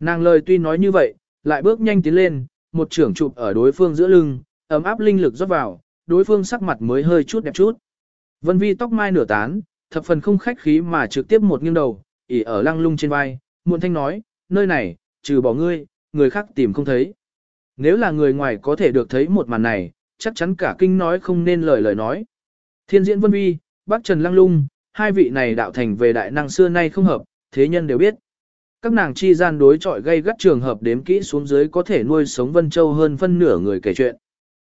Nàng lời tuy nói như vậy, lại bước nhanh tiến lên, một trưởng chụp ở đối phương giữa lưng, ấm áp linh lực rót vào, đối phương sắc mặt mới hơi chút đẹp chút. Vân Vi tóc mai nửa tán, thập phần không khách khí mà trực tiếp một nghiêng đầu, ỉ ở lăng lung trên vai, muộn thanh nói, nơi này, trừ bỏ ngươi, người khác tìm không thấy. Nếu là người ngoài có thể được thấy một màn này, chắc chắn cả kinh nói không nên lời lời nói. Thiên diễn Vân Vi, bác Trần Lăng Lung, hai vị này đạo thành về đại năng xưa nay không hợp, thế nhân đều biết. Các nàng chi gian đối chọi gây gắt trường hợp đếm kỹ xuống dưới có thể nuôi sống Vân Châu hơn phân nửa người kể chuyện.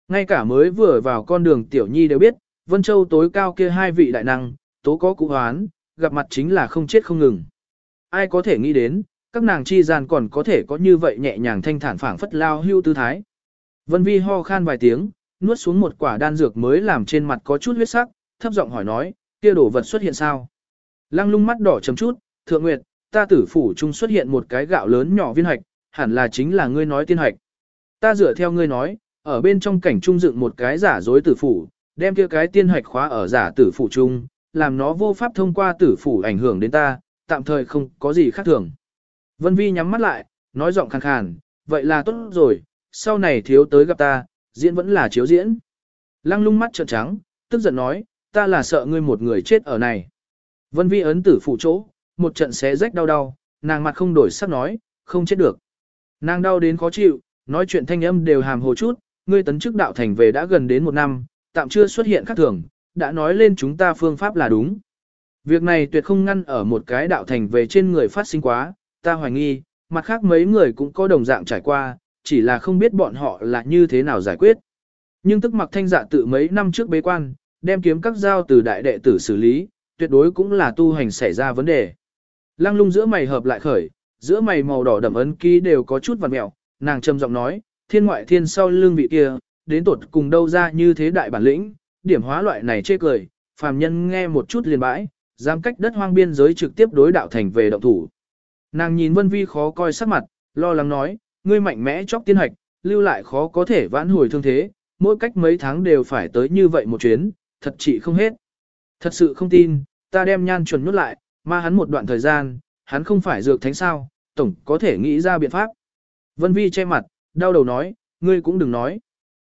Ngay cả mới vừa vào con đường Tiểu Nhi đều biết, Vân Châu tối cao kia hai vị đại năng, tố có cụ hoán, gặp mặt chính là không chết không ngừng. Ai có thể nghĩ đến, các nàng chi gian còn có thể có như vậy nhẹ nhàng thanh thản phảng phất lao hưu tư thái. Vân Vi ho khan vài tiếng, nuốt xuống một quả đan dược mới làm trên mặt có chút huyết sắc, thấp giọng hỏi nói, kia đồ vật xuất hiện sao? Lăng lung mắt đỏ chấm chút, thượng nguyệt, ta tử phủ trung xuất hiện một cái gạo lớn nhỏ viên hạch, hẳn là chính là ngươi nói tiên hạch. Ta dựa theo ngươi nói, ở bên trong cảnh trung dựng một cái giả dối tử phủ, đem kia cái tiên hạch khóa ở giả tử phủ trung, làm nó vô pháp thông qua tử phủ ảnh hưởng đến ta, tạm thời không có gì khác thường. Vân Vi nhắm mắt lại, nói giọng khàn khàn, vậy là tốt rồi, sau này thiếu tới gặp ta, diễn vẫn là chiếu diễn. Lăng lung mắt trợn trắng, tức giận nói, ta là sợ ngươi một người chết ở này. Vân Vi ấn tử phụ chỗ, một trận xé rách đau đau, nàng mặt không đổi sắc nói, không chết được. Nàng đau đến khó chịu, nói chuyện thanh âm đều hàm hồ chút, ngươi tấn chức đạo thành về đã gần đến một năm, tạm chưa xuất hiện khác thường, đã nói lên chúng ta phương pháp là đúng. Việc này tuyệt không ngăn ở một cái đạo thành về trên người phát sinh quá, ta hoài nghi, mặt khác mấy người cũng có đồng dạng trải qua, chỉ là không biết bọn họ là như thế nào giải quyết. Nhưng tức mặc thanh dạ tự mấy năm trước bế quan, đem kiếm các giao từ đại đệ tử xử lý, tuyệt đối cũng là tu hành xảy ra vấn đề. Lăng lung giữa mày hợp lại khởi, giữa mày màu đỏ đậm ấn ký đều có chút vằn mẹo, nàng trầm giọng nói, thiên ngoại thiên sau lưng vị kia, đến tột cùng đâu ra như thế đại bản lĩnh, điểm hóa loại này chê cười, phàm nhân nghe một chút liền bãi, dám cách đất hoang biên giới trực tiếp đối đạo thành về động thủ. Nàng nhìn Vân Vi khó coi sắc mặt, lo lắng nói, ngươi mạnh mẽ chóc tiên hạch, lưu lại khó có thể vãn hồi thương thế, mỗi cách mấy tháng đều phải tới như vậy một chuyến, thật trị không hết. Thật sự không tin, ta đem nhan chuẩn nhốt lại, mà hắn một đoạn thời gian, hắn không phải dược thánh sao, tổng có thể nghĩ ra biện pháp. Vân Vi che mặt, đau đầu nói, ngươi cũng đừng nói.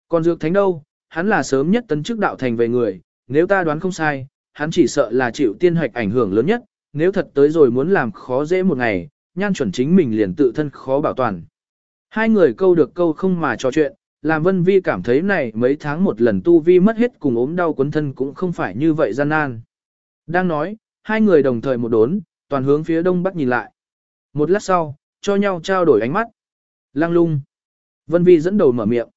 Còn dược thánh đâu, hắn là sớm nhất tấn chức đạo thành về người, nếu ta đoán không sai, hắn chỉ sợ là chịu tiên hạch ảnh hưởng lớn nhất, nếu thật tới rồi muốn làm khó dễ một ngày, nhan chuẩn chính mình liền tự thân khó bảo toàn. Hai người câu được câu không mà trò chuyện, làm Vân Vi cảm thấy này mấy tháng một lần tu vi mất hết cùng ốm đau quấn thân cũng không phải như vậy gian nan. Đang nói, hai người đồng thời một đốn, toàn hướng phía đông bắc nhìn lại. Một lát sau, cho nhau trao đổi ánh mắt. Lăng lung. Vân Vi dẫn đầu mở miệng.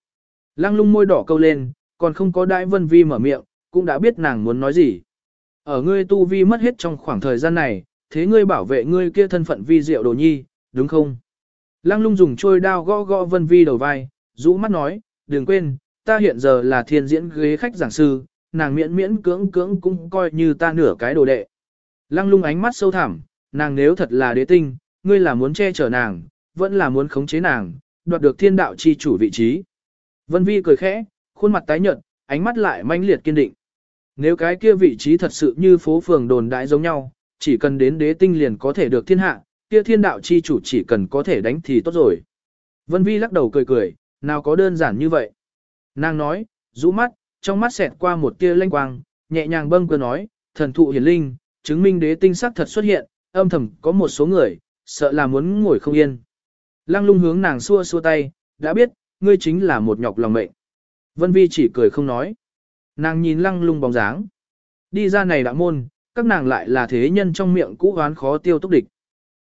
Lăng lung môi đỏ câu lên, còn không có đại Vân Vi mở miệng, cũng đã biết nàng muốn nói gì. Ở ngươi tu vi mất hết trong khoảng thời gian này, thế ngươi bảo vệ ngươi kia thân phận vi diệu đồ nhi, đúng không? Lăng lung dùng trôi đao gõ gõ Vân Vi đầu vai, rũ mắt nói, đừng quên, ta hiện giờ là thiên diễn ghế khách giảng sư, nàng miễn miễn cưỡng cưỡng cũng coi như ta nửa cái đồ đệ. Lăng lung ánh mắt sâu thẳm, nàng nếu thật là đế tinh, ngươi là muốn che chở nàng, vẫn là muốn khống chế nàng, đoạt được thiên đạo chi chủ vị trí. Vân Vi cười khẽ, khuôn mặt tái nhợt, ánh mắt lại manh liệt kiên định. Nếu cái kia vị trí thật sự như phố phường đồn đại giống nhau, chỉ cần đến đế tinh liền có thể được thiên hạ, kia thiên đạo chi chủ chỉ cần có thể đánh thì tốt rồi. Vân Vi lắc đầu cười cười, nào có đơn giản như vậy. Nàng nói, rũ mắt, trong mắt xẹt qua một tia lanh quang, nhẹ nhàng bâng cơ nói, thần thụ hiển linh, chứng minh đế tinh sắc thật xuất hiện, âm thầm có một số người, sợ là muốn ngồi không yên. Lăng lung hướng nàng xua xua tay, đã biết, ngươi chính là một nhọc lòng mệnh. Vân Vi chỉ cười không nói. Nàng nhìn lăng lung bóng dáng. Đi ra này đã môn, các nàng lại là thế nhân trong miệng cũ hoán khó tiêu túc địch.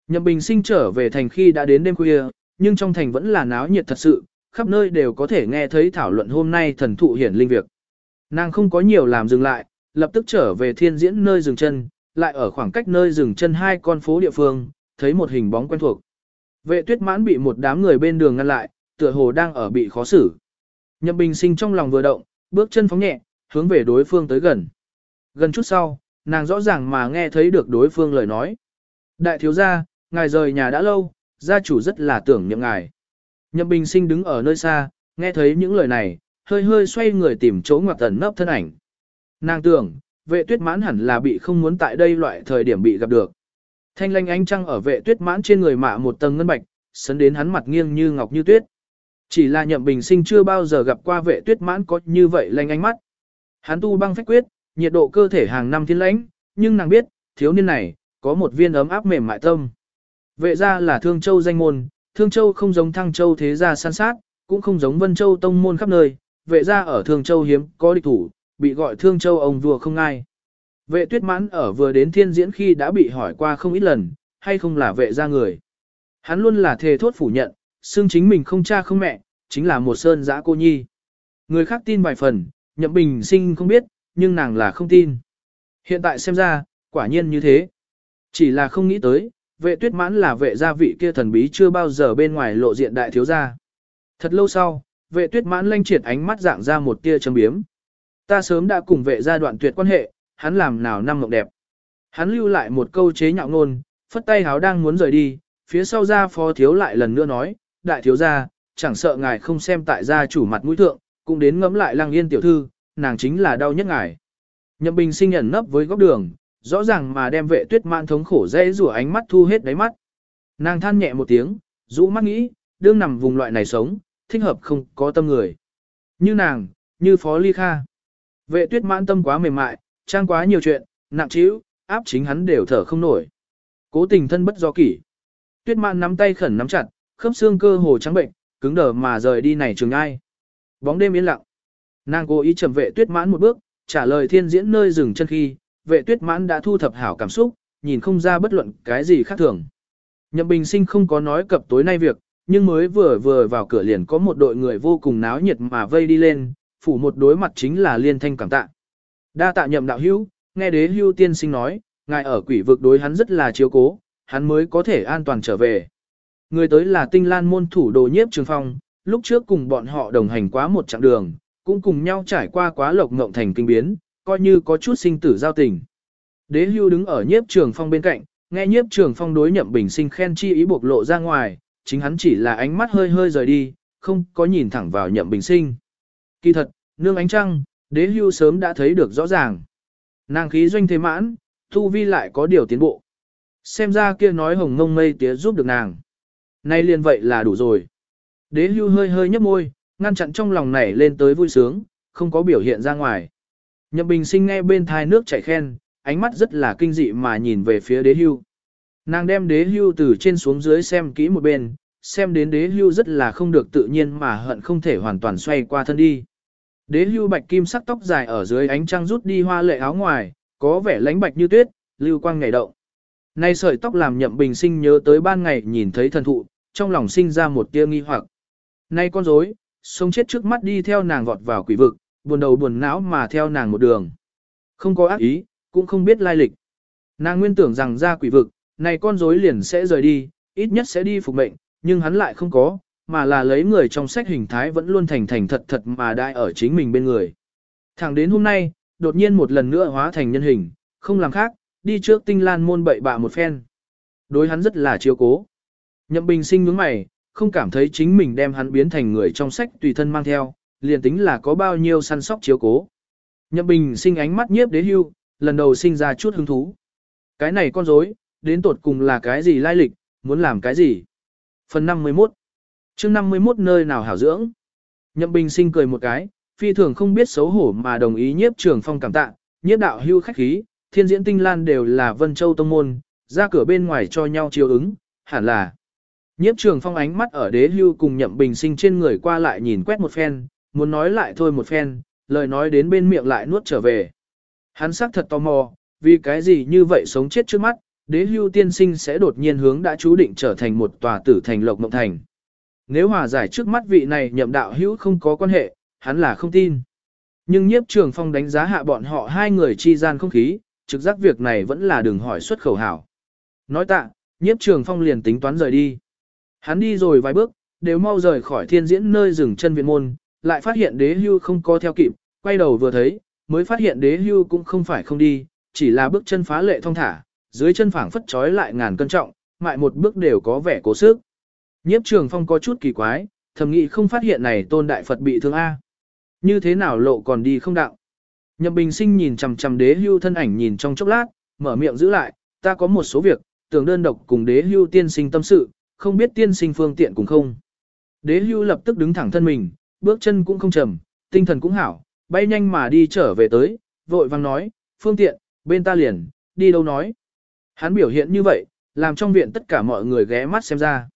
Nhậm Bình sinh trở về thành khi đã đến đêm khuya, nhưng trong thành vẫn là náo nhiệt thật sự, khắp nơi đều có thể nghe thấy thảo luận hôm nay thần thụ hiển linh việc. Nàng không có nhiều làm dừng lại, lập tức trở về thiên diễn nơi dừng chân, lại ở khoảng cách nơi dừng chân hai con phố địa phương, thấy một hình bóng quen thuộc. Vệ tuyết mãn bị một đám người bên đường ngăn lại, tựa hồ đang ở bị khó xử. Nhậm bình sinh trong lòng vừa động, bước chân phóng nhẹ, hướng về đối phương tới gần. Gần chút sau, nàng rõ ràng mà nghe thấy được đối phương lời nói. Đại thiếu gia, ngài rời nhà đã lâu, gia chủ rất là tưởng niệm ngài. Nhậm bình sinh đứng ở nơi xa, nghe thấy những lời này, hơi hơi xoay người tìm chỗ ngoặt tẩn nấp thân ảnh. Nàng tưởng, vệ tuyết mãn hẳn là bị không muốn tại đây loại thời điểm bị gặp được. Thanh lanh ánh trăng ở vệ tuyết mãn trên người mạ một tầng ngân bạch, sấn đến hắn mặt nghiêng như ngọc như tuyết. Chỉ là nhậm bình sinh chưa bao giờ gặp qua vệ tuyết mãn có như vậy lanh ánh mắt. Hắn tu băng phách quyết, nhiệt độ cơ thể hàng năm thiên lãnh, nhưng nàng biết, thiếu niên này, có một viên ấm áp mềm mại tâm. Vệ ra là Thương Châu danh môn, Thương Châu không giống Thăng Châu thế gia san sát, cũng không giống Vân Châu tông môn khắp nơi, vệ gia ở Thương Châu hiếm có địch thủ, bị gọi Thương Châu ông vua không ai. Vệ tuyết mãn ở vừa đến thiên diễn khi đã bị hỏi qua không ít lần, hay không là vệ gia người. Hắn luôn là thề thốt phủ nhận, xưng chính mình không cha không mẹ, chính là một sơn giã cô nhi. Người khác tin vài phần, nhậm bình sinh không biết, nhưng nàng là không tin. Hiện tại xem ra, quả nhiên như thế. Chỉ là không nghĩ tới, vệ tuyết mãn là vệ gia vị kia thần bí chưa bao giờ bên ngoài lộ diện đại thiếu gia. Thật lâu sau, vệ tuyết mãn lanh triệt ánh mắt dạng ra một tia châm biếm. Ta sớm đã cùng vệ gia đoạn tuyệt quan hệ, hắn làm nào năm mộng đẹp. Hắn lưu lại một câu chế nhạo ngôn, phất tay háo đang muốn rời đi, phía sau ra phó thiếu lại lần nữa nói, đại thiếu gia, chẳng sợ ngài không xem tại gia chủ mặt mũi thượng, cũng đến ngẫm lại lăng yên tiểu thư, nàng chính là đau nhất ngài. Nhậm bình sinh ẩn nấp với góc đường, rõ ràng mà đem vệ tuyết mãn thống khổ dễ rủa ánh mắt thu hết đáy mắt. Nàng than nhẹ một tiếng, rũ mắt nghĩ, đương nằm vùng loại này sống, thích hợp không có tâm người. Như nàng, như phó ly kha. Vệ tuyết mãn tâm quá mềm mại, trang quá nhiều chuyện, nặng trĩu, áp chính hắn đều thở không nổi. Cố tình thân bất do kỷ. Tuyết mãn nắm tay khẩn nắm chặt, khớp xương cơ hồ trắng bệnh, cứng đờ mà rời đi này trường ai. Bóng đêm yên lặng. Nàng cố ý trầm vệ tuyết mãn một bước, trả lời thiên diễn nơi dừng chân khi, vệ tuyết mãn đã thu thập hảo cảm xúc, nhìn không ra bất luận cái gì khác thường. Nhậm bình sinh không có nói cập tối nay việc, nhưng mới vừa vừa vào cửa liền có một đội người vô cùng náo nhiệt mà vây đi lên, phủ một đối mặt chính là liên thanh cảm tạ. Đa tạ nhậm đạo hữu, nghe đế hưu tiên sinh nói, ngài ở quỷ vực đối hắn rất là chiếu cố, hắn mới có thể an toàn trở về. Người tới là tinh lan môn thủ đồ nhiếp trường phong, lúc trước cùng bọn họ đồng hành quá một chặng đường, cũng cùng nhau trải qua quá lộc ngộng thành kinh biến, coi như có chút sinh tử giao tình. Đế hưu đứng ở nhiếp trường phong bên cạnh, nghe nhiếp trường phong đối nhậm bình sinh khen chi ý bộc lộ ra ngoài, chính hắn chỉ là ánh mắt hơi hơi rời đi, không có nhìn thẳng vào nhậm bình sinh. Kỳ thật, nương ánh trăng, đế hưu sớm đã thấy được rõ ràng. Nàng khí doanh thế mãn, thu vi lại có điều tiến bộ. Xem ra kia nói hồng ngông mây tía giúp được nàng. Nay liền vậy là đủ rồi. Đế hưu hơi hơi nhấp môi, ngăn chặn trong lòng nảy lên tới vui sướng, không có biểu hiện ra ngoài. Nhậm bình sinh nghe bên thai nước chảy khen, ánh mắt rất là kinh dị mà nhìn về phía đế hưu. Nàng đem đế hưu từ trên xuống dưới xem kỹ một bên, xem đến đế hưu rất là không được tự nhiên mà hận không thể hoàn toàn xoay qua thân đi. Đế hưu bạch kim sắc tóc dài ở dưới ánh trăng rút đi hoa lệ áo ngoài, có vẻ lánh bạch như tuyết, lưu quang ngày động. Nay sợi tóc làm nhậm bình sinh nhớ tới ban ngày nhìn thấy thần thụ, trong lòng sinh ra một tia nghi hoặc. Nay con rối, sống chết trước mắt đi theo nàng vọt vào quỷ vực, buồn đầu buồn não mà theo nàng một đường. Không có ác ý, cũng không biết lai lịch. Nàng nguyên tưởng rằng ra quỷ vực, này con rối liền sẽ rời đi, ít nhất sẽ đi phục mệnh, nhưng hắn lại không có, mà là lấy người trong sách hình thái vẫn luôn thành thành thật thật mà đại ở chính mình bên người. Thẳng đến hôm nay, đột nhiên một lần nữa hóa thành nhân hình, không làm khác, đi trước tinh lan môn bậy bạ một phen. Đối hắn rất là chiếu cố. Nhậm bình sinh nhướng mày, không cảm thấy chính mình đem hắn biến thành người trong sách tùy thân mang theo, liền tính là có bao nhiêu săn sóc chiếu cố. Nhậm Bình sinh ánh mắt nhiếp đế hưu, lần đầu sinh ra chút hứng thú. Cái này con rối, đến tột cùng là cái gì lai lịch, muốn làm cái gì? Phần 51 chương 51 nơi nào hảo dưỡng? Nhậm Bình sinh cười một cái, phi thường không biết xấu hổ mà đồng ý nhiếp trường phong cảm tạ, nhiếp đạo hưu khách khí, thiên diễn tinh lan đều là Vân Châu Tông Môn, ra cửa bên ngoài cho nhau chiều ứng, hẳn là. Nhiếp trường phong ánh mắt ở đế hưu cùng nhậm bình sinh trên người qua lại nhìn quét một phen, muốn nói lại thôi một phen, lời nói đến bên miệng lại nuốt trở về. Hắn sắc thật tò mò, vì cái gì như vậy sống chết trước mắt, đế hưu tiên sinh sẽ đột nhiên hướng đã chú định trở thành một tòa tử thành lộc mộng thành. Nếu hòa giải trước mắt vị này nhậm đạo hữu không có quan hệ, hắn là không tin. Nhưng nhiếp trường phong đánh giá hạ bọn họ hai người chi gian không khí, trực giác việc này vẫn là đừng hỏi xuất khẩu hảo. Nói tạ, nhiếp trường phong liền tính toán rời đi. Hắn đi rồi vài bước, đều mau rời khỏi thiên diễn nơi dừng chân viện môn, lại phát hiện đế hưu không có theo kịp, quay đầu vừa thấy, mới phát hiện đế hưu cũng không phải không đi, chỉ là bước chân phá lệ thong thả, dưới chân phảng phất trói lại ngàn cân trọng, mại một bước đều có vẻ cố sức. Nhiếp trường phong có chút kỳ quái, thầm nghĩ không phát hiện này tôn đại Phật bị thương A. Như thế nào lộ còn đi không đạo. Nhậm bình sinh nhìn chằm chằm đế hưu thân ảnh nhìn trong chốc lát, mở miệng giữ lại, ta có một số việc, tưởng đơn độc cùng đế hưu tiên sinh tâm sự, không biết tiên sinh phương tiện cũng không. Đế hưu lập tức đứng thẳng thân mình, bước chân cũng không chậm, tinh thần cũng hảo, bay nhanh mà đi trở về tới, vội vang nói, phương tiện, bên ta liền, đi đâu nói. Hắn biểu hiện như vậy, làm trong viện tất cả mọi người ghé mắt xem ra.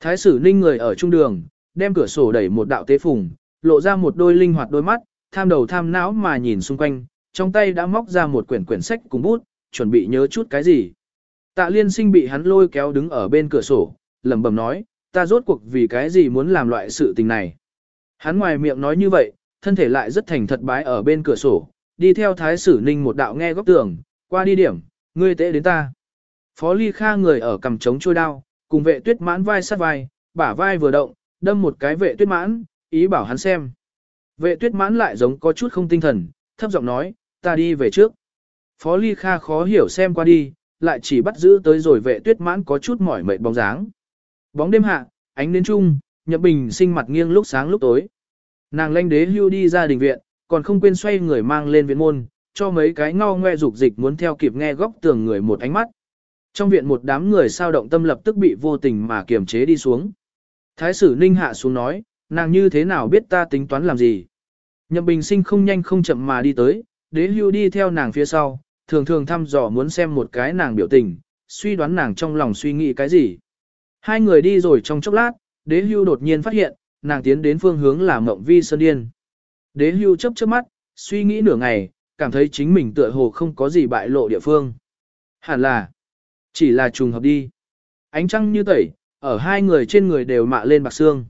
Thái sử ninh người ở trung đường, đem cửa sổ đẩy một đạo tế phùng, lộ ra một đôi linh hoạt đôi mắt, tham đầu tham não mà nhìn xung quanh, trong tay đã móc ra một quyển quyển sách cùng bút, chuẩn bị nhớ chút cái gì. Tạ liên sinh bị hắn lôi kéo đứng ở bên cửa sổ, lẩm bẩm nói, ta rốt cuộc vì cái gì muốn làm loại sự tình này. Hắn ngoài miệng nói như vậy, thân thể lại rất thành thật bái ở bên cửa sổ, đi theo thái sử ninh một đạo nghe góc tường, qua đi điểm, ngươi tệ đến ta. Phó ly kha người ở cầm trống trôi đao, cùng vệ tuyết mãn vai sát vai, bả vai vừa động, đâm một cái vệ tuyết mãn, ý bảo hắn xem. Vệ tuyết mãn lại giống có chút không tinh thần, thấp giọng nói, ta đi về trước. Phó ly kha khó hiểu xem qua đi, lại chỉ bắt giữ tới rồi vệ tuyết mãn có chút mỏi mệt bóng dáng. Bóng đêm hạ, ánh đến chung, nhậm bình sinh mặt nghiêng lúc sáng lúc tối. Nàng lanh đế hưu đi ra đình viện, còn không quên xoay người mang lên viện môn, cho mấy cái ngao ngoe dục dịch muốn theo kịp nghe góc tường người một ánh mắt. Trong viện một đám người sao động tâm lập tức bị vô tình mà kiềm chế đi xuống. Thái sử ninh hạ xuống nói, nàng như thế nào biết ta tính toán làm gì. Nhậm bình sinh không nhanh không chậm mà đi tới, đế hưu đi theo nàng phía sau, thường thường thăm dò muốn xem một cái nàng biểu tình, suy đoán nàng trong lòng suy nghĩ cái gì. Hai người đi rồi trong chốc lát, đế hưu đột nhiên phát hiện, nàng tiến đến phương hướng là mộng vi sơn điên. Đế hưu chấp chớp mắt, suy nghĩ nửa ngày, cảm thấy chính mình tựa hồ không có gì bại lộ địa phương. Hẳn là, chỉ là trùng hợp đi. Ánh trăng như tẩy, ở hai người trên người đều mạ lên bạc xương.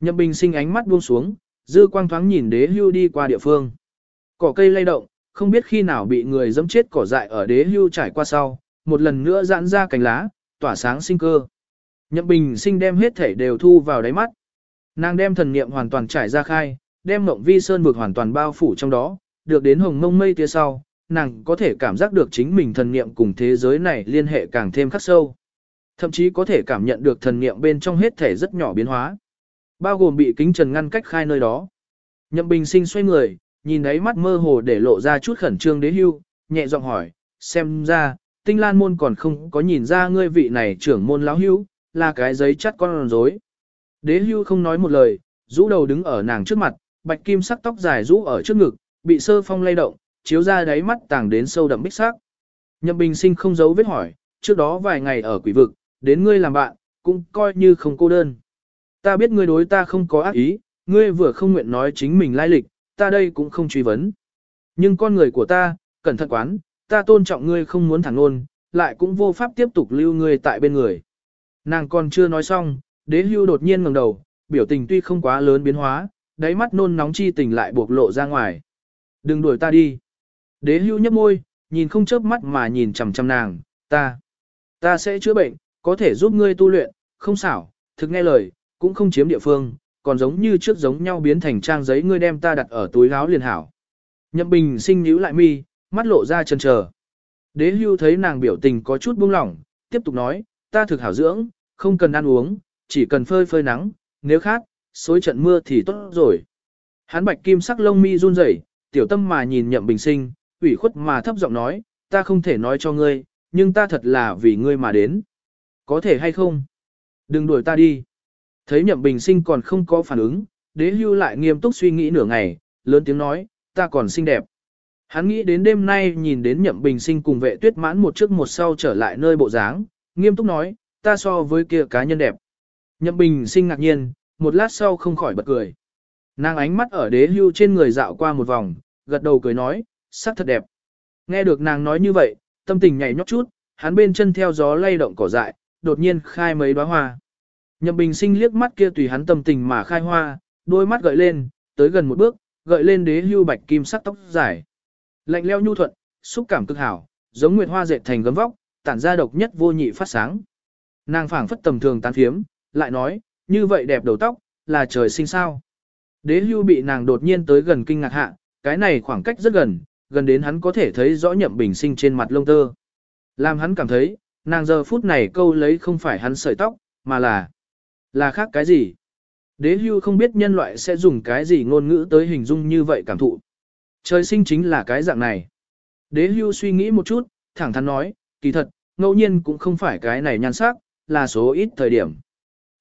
Nhậm bình sinh ánh mắt buông xuống, dư quang thoáng nhìn đế hưu đi qua địa phương. Cỏ cây lay động, không biết khi nào bị người dẫm chết cỏ dại ở đế hưu trải qua sau, một lần nữa giãn ra cành lá, tỏa sáng sinh cơ. Nhậm bình sinh đem hết thể đều thu vào đáy mắt. Nàng đem thần niệm hoàn toàn trải ra khai, đem mộng vi sơn vực hoàn toàn bao phủ trong đó, được đến hồng mông mây tia sau, nàng có thể cảm giác được chính mình thần niệm cùng thế giới này liên hệ càng thêm khắc sâu. Thậm chí có thể cảm nhận được thần niệm bên trong hết thể rất nhỏ biến hóa. Bao gồm bị kính trần ngăn cách khai nơi đó. Nhậm bình sinh xoay người, nhìn thấy mắt mơ hồ để lộ ra chút khẩn trương đế hưu, nhẹ giọng hỏi, xem ra, tinh lan môn còn không có nhìn ra ngươi vị này trưởng môn lão hưu, là cái giấy chắt con rối. Đế hưu không nói một lời, rũ đầu đứng ở nàng trước mặt, bạch kim sắc tóc dài rũ ở trước ngực, bị sơ phong lay động, chiếu ra đáy mắt tàng đến sâu đậm bích sắc. Nhậm bình sinh không giấu vết hỏi, trước đó vài ngày ở quỷ vực, đến ngươi làm bạn, cũng coi như không cô đơn. Ta biết ngươi đối ta không có ác ý, ngươi vừa không nguyện nói chính mình lai lịch, ta đây cũng không truy vấn. Nhưng con người của ta, cẩn thận quán, ta tôn trọng ngươi không muốn thẳng luôn, lại cũng vô pháp tiếp tục lưu ngươi tại bên người. Nàng còn chưa nói xong, đế hưu đột nhiên ngẩng đầu, biểu tình tuy không quá lớn biến hóa, đáy mắt nôn nóng chi tình lại buộc lộ ra ngoài. Đừng đuổi ta đi. Đế hưu nhấp môi, nhìn không chớp mắt mà nhìn chằm chằm nàng, ta. Ta sẽ chữa bệnh, có thể giúp ngươi tu luyện, không xảo, thực nghe lời, cũng không chiếm địa phương, còn giống như trước giống nhau biến thành trang giấy ngươi đem ta đặt ở túi áo liền hảo. Nhậm bình sinh nhíu lại mi, mắt lộ ra chân chờ. Đế hưu thấy nàng biểu tình có chút buông lỏng, tiếp tục nói, ta thực hảo dưỡng, không cần ăn uống, chỉ cần phơi phơi nắng, nếu khác, xối trận mưa thì tốt rồi. Hắn bạch kim sắc lông mi run rẩy, tiểu tâm mà nhìn nhậm bình sinh, ủy khuất mà thấp giọng nói, ta không thể nói cho ngươi, nhưng ta thật là vì ngươi mà đến. Có thể hay không? Đừng đuổi ta đi. Thấy nhậm bình sinh còn không có phản ứng, đế hưu lại nghiêm túc suy nghĩ nửa ngày, lớn tiếng nói, ta còn xinh đẹp. Hắn nghĩ đến đêm nay nhìn đến nhậm bình sinh cùng vệ tuyết mãn một trước một sau trở lại nơi bộ dáng, nghiêm túc nói, ta so với kia cá nhân đẹp. Nhậm bình sinh ngạc nhiên, một lát sau không khỏi bật cười. Nàng ánh mắt ở đế hưu trên người dạo qua một vòng, gật đầu cười nói, sắc thật đẹp. Nghe được nàng nói như vậy, tâm tình nhảy nhót chút, hắn bên chân theo gió lay động cỏ dại, đột nhiên khai mấy đóa hoa. Nhậm bình sinh liếc mắt kia tùy hắn tâm tình mà khai hoa, đôi mắt gợi lên, tới gần một bước, gợi lên đế hưu bạch kim sắc tóc dài. Lạnh leo nhu thuận, xúc cảm cực hảo, giống nguyệt hoa dệt thành gấm vóc, tản ra độc nhất vô nhị phát sáng. Nàng phảng phất tầm thường tán phiếm, lại nói, như vậy đẹp đầu tóc, là trời sinh sao. Đế hưu bị nàng đột nhiên tới gần kinh ngạc hạ, cái này khoảng cách rất gần, gần đến hắn có thể thấy rõ nhậm bình sinh trên mặt lông tơ. Làm hắn cảm thấy, nàng giờ phút này câu lấy không phải hắn sợi tóc, mà là, là khác cái gì. Đế hưu không biết nhân loại sẽ dùng cái gì ngôn ngữ tới hình dung như vậy cảm thụ. Trời sinh chính là cái dạng này. Đế hưu suy nghĩ một chút, thẳng thắn nói, kỳ thật, ngẫu nhiên cũng không phải cái này nhan sắc, là số ít thời điểm.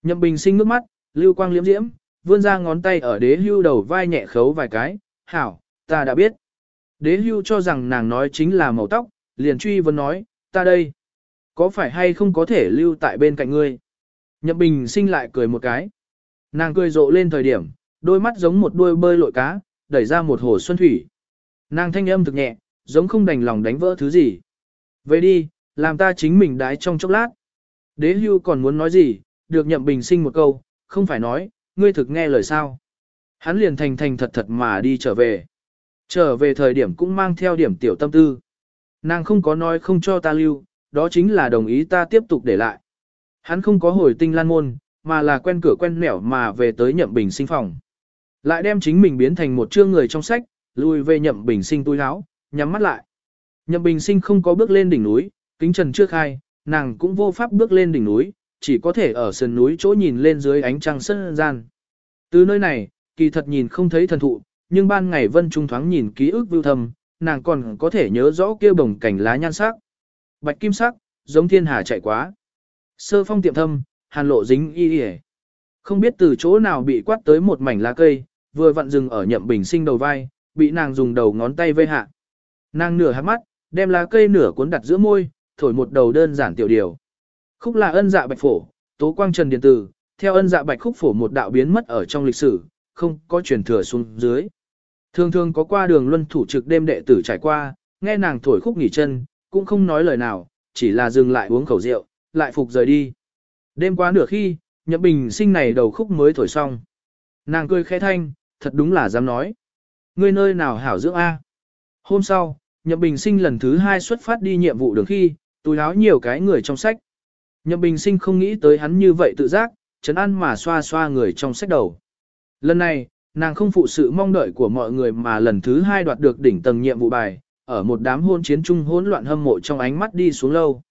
Nhậm bình sinh nước mắt, lưu quang liễm diễm, vươn ra ngón tay ở đế hưu đầu vai nhẹ khấu vài cái, hảo, ta đã biết. Đế hưu cho rằng nàng nói chính là màu tóc, liền truy vấn nói, ta đây, có phải hay không có thể lưu tại bên cạnh ngươi? Nhậm bình sinh lại cười một cái. Nàng cười rộ lên thời điểm, đôi mắt giống một đuôi bơi lội cá, đẩy ra một hồ xuân thủy. Nàng thanh âm thực nhẹ, giống không đành lòng đánh vỡ thứ gì. Về đi, làm ta chính mình đái trong chốc lát. Đế hưu còn muốn nói gì, được nhậm bình sinh một câu, không phải nói, ngươi thực nghe lời sao. Hắn liền thành thành thật thật mà đi trở về. Trở về thời điểm cũng mang theo điểm tiểu tâm tư. Nàng không có nói không cho ta lưu, đó chính là đồng ý ta tiếp tục để lại. Hắn không có hồi tinh lan môn, mà là quen cửa quen nẻo mà về tới nhậm bình sinh phòng. Lại đem chính mình biến thành một chương người trong sách, lùi về nhậm bình sinh túi áo, nhắm mắt lại. Nhậm bình sinh không có bước lên đỉnh núi, kính trần trước khai, nàng cũng vô pháp bước lên đỉnh núi, chỉ có thể ở sườn núi chỗ nhìn lên dưới ánh trăng sân gian. Từ nơi này, kỳ thật nhìn không thấy thần thụ, nhưng ban ngày vân trung thoáng nhìn ký ức vưu thầm, nàng còn có thể nhớ rõ kia bồng cảnh lá nhan sắc. Bạch kim sắc, giống thiên hà chạy quá. Sơ phong tiệm thâm, hàn lộ dính y y Không biết từ chỗ nào bị quát tới một mảnh lá cây, vừa vặn dừng ở nhậm bình sinh đầu vai, bị nàng dùng đầu ngón tay vây hạ. Nàng nửa hát mắt, đem lá cây nửa cuốn đặt giữa môi, thổi một đầu đơn giản tiểu điều. Khúc là ân dạ bạch phổ, tố quang trần điện tử, theo ân dạ bạch khúc phổ một đạo biến mất ở trong lịch sử, không có truyền thừa xuống dưới. Thường thường có qua đường luân thủ trực đêm đệ tử trải qua, nghe nàng thổi khúc nghỉ chân, cũng không nói lời nào, chỉ là dừng lại uống khẩu rượu, lại phục rời đi. Đêm qua nửa khi, nhậm bình sinh này đầu khúc mới thổi xong. Nàng cười khẽ thanh, thật đúng là dám nói. Ngươi nơi nào hảo dưỡng A. Hôm sau, nhậm bình sinh lần thứ hai xuất phát đi nhiệm vụ đường khi, túi áo nhiều cái người trong sách. Nhậm bình sinh không nghĩ tới hắn như vậy tự giác, chấn ăn mà xoa xoa người trong sách đầu. Lần này, nàng không phụ sự mong đợi của mọi người mà lần thứ hai đoạt được đỉnh tầng nhiệm vụ bài, ở một đám hôn chiến chung hỗn loạn hâm mộ trong ánh mắt đi xuống lâu.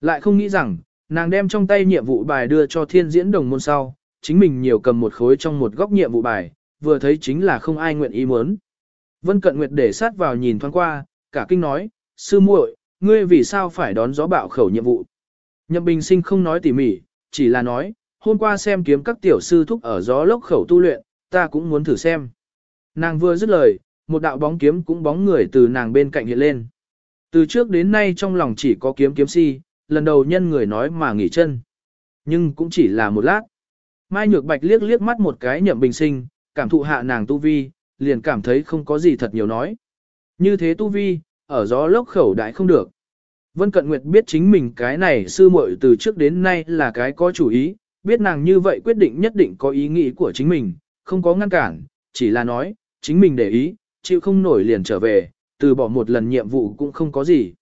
Lại không nghĩ rằng, nàng đem trong tay nhiệm vụ bài đưa cho thiên diễn đồng môn sau, chính mình nhiều cầm một khối trong một góc nhiệm vụ bài, vừa thấy chính là không ai nguyện ý muốn. Vân Cận Nguyệt để sát vào nhìn thoáng qua, cả kinh nói, sư muội, ngươi vì sao phải đón gió bạo khẩu nhiệm vụ? Nhậm Bình Sinh không nói tỉ mỉ, chỉ là nói, hôm qua xem kiếm các tiểu sư thúc ở gió lốc khẩu tu luyện, ta cũng muốn thử xem. Nàng vừa dứt lời, một đạo bóng kiếm cũng bóng người từ nàng bên cạnh hiện lên. Từ trước đến nay trong lòng chỉ có kiếm kiếm si, lần đầu nhân người nói mà nghỉ chân. Nhưng cũng chỉ là một lát. Mai Nhược Bạch liếc liếc mắt một cái nhậm bình sinh, cảm thụ hạ nàng tu vi, liền cảm thấy không có gì thật nhiều nói. Như thế tu vi, ở gió lốc khẩu đại không được. Vân Cận Nguyệt biết chính mình cái này sư muội từ trước đến nay là cái có chủ ý, biết nàng như vậy quyết định nhất định có ý nghĩ của chính mình, không có ngăn cản, chỉ là nói, chính mình để ý, chịu không nổi liền trở về, từ bỏ một lần nhiệm vụ cũng không có gì.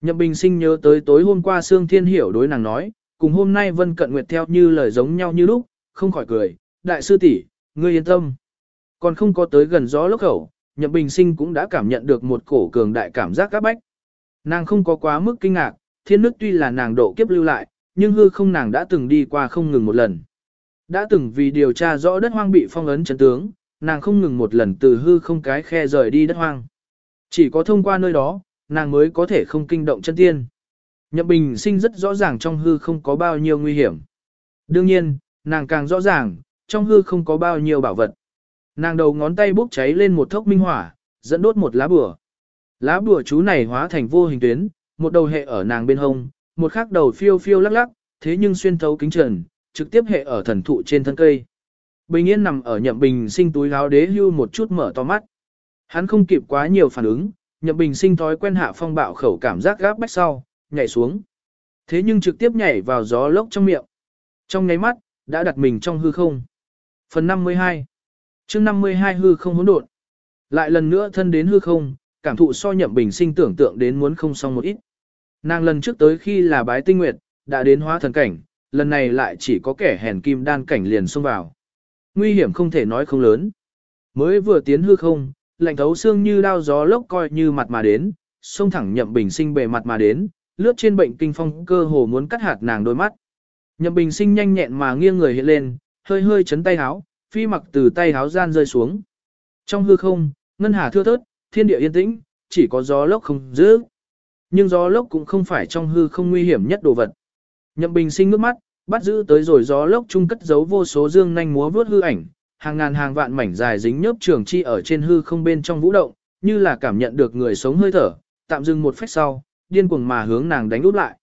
Nhậm Bình Sinh nhớ tới tối hôm qua Sương Thiên Hiểu đối nàng nói, cùng hôm nay Vân Cận Nguyệt theo như lời giống nhau như lúc, không khỏi cười, đại sư tỷ, ngươi yên tâm. Còn không có tới gần gió lốc khẩu, Nhậm Bình Sinh cũng đã cảm nhận được một cổ cường đại cảm giác các bách. Nàng không có quá mức kinh ngạc, thiên nước tuy là nàng độ kiếp lưu lại, nhưng hư không nàng đã từng đi qua không ngừng một lần. Đã từng vì điều tra rõ đất hoang bị phong ấn chấn tướng, nàng không ngừng một lần từ hư không cái khe rời đi đất hoang. Chỉ có thông qua nơi đó, nàng mới có thể không kinh động chân tiên. Nhậm Bình sinh rất rõ ràng trong hư không có bao nhiêu nguy hiểm. Đương nhiên, nàng càng rõ ràng, trong hư không có bao nhiêu bảo vật. Nàng đầu ngón tay bốc cháy lên một thốc minh hỏa, dẫn đốt một lá bửa. Lá bùa chú này hóa thành vô hình tuyến, một đầu hệ ở nàng bên hông, một khác đầu phiêu phiêu lắc lắc, thế nhưng xuyên thấu kính trần, trực tiếp hệ ở thần thụ trên thân cây. Bình yên nằm ở nhậm bình sinh túi áo đế hưu một chút mở to mắt. Hắn không kịp quá nhiều phản ứng, nhậm bình sinh thói quen hạ phong bạo khẩu cảm giác gáp bách sau, nhảy xuống. Thế nhưng trực tiếp nhảy vào gió lốc trong miệng. Trong nháy mắt, đã đặt mình trong hư không. Phần 52 chương 52 hư không hỗn độn. Lại lần nữa thân đến hư không, cảm thụ so nhậm bình sinh tưởng tượng đến muốn không xong một ít. Nàng lần trước tới khi là bái tinh nguyệt, đã đến hóa thần cảnh, lần này lại chỉ có kẻ hèn kim đan cảnh liền xông vào. Nguy hiểm không thể nói không lớn. Mới vừa tiến hư không, lạnh thấu xương như đao gió lốc coi như mặt mà đến, xông thẳng nhậm bình sinh bề mặt mà đến, lướt trên bệnh kinh phong cơ hồ muốn cắt hạt nàng đôi mắt. Nhậm bình sinh nhanh nhẹn mà nghiêng người hiện lên, hơi hơi chấn tay háo, phi mặc từ tay háo gian rơi xuống. Trong hư không, ngân hà thưa thớt, thiên địa yên tĩnh, chỉ có gió lốc không dữ. Nhưng gió lốc cũng không phải trong hư không nguy hiểm nhất đồ vật. Nhậm bình sinh ngước mắt, bắt giữ tới rồi gió lốc chung cất giấu vô số dương nhanh múa vướt hư ảnh, hàng ngàn hàng vạn mảnh dài dính nhớp trường chi ở trên hư không bên trong vũ động, như là cảm nhận được người sống hơi thở, tạm dừng một phách sau, điên cuồng mà hướng nàng đánh úp lại.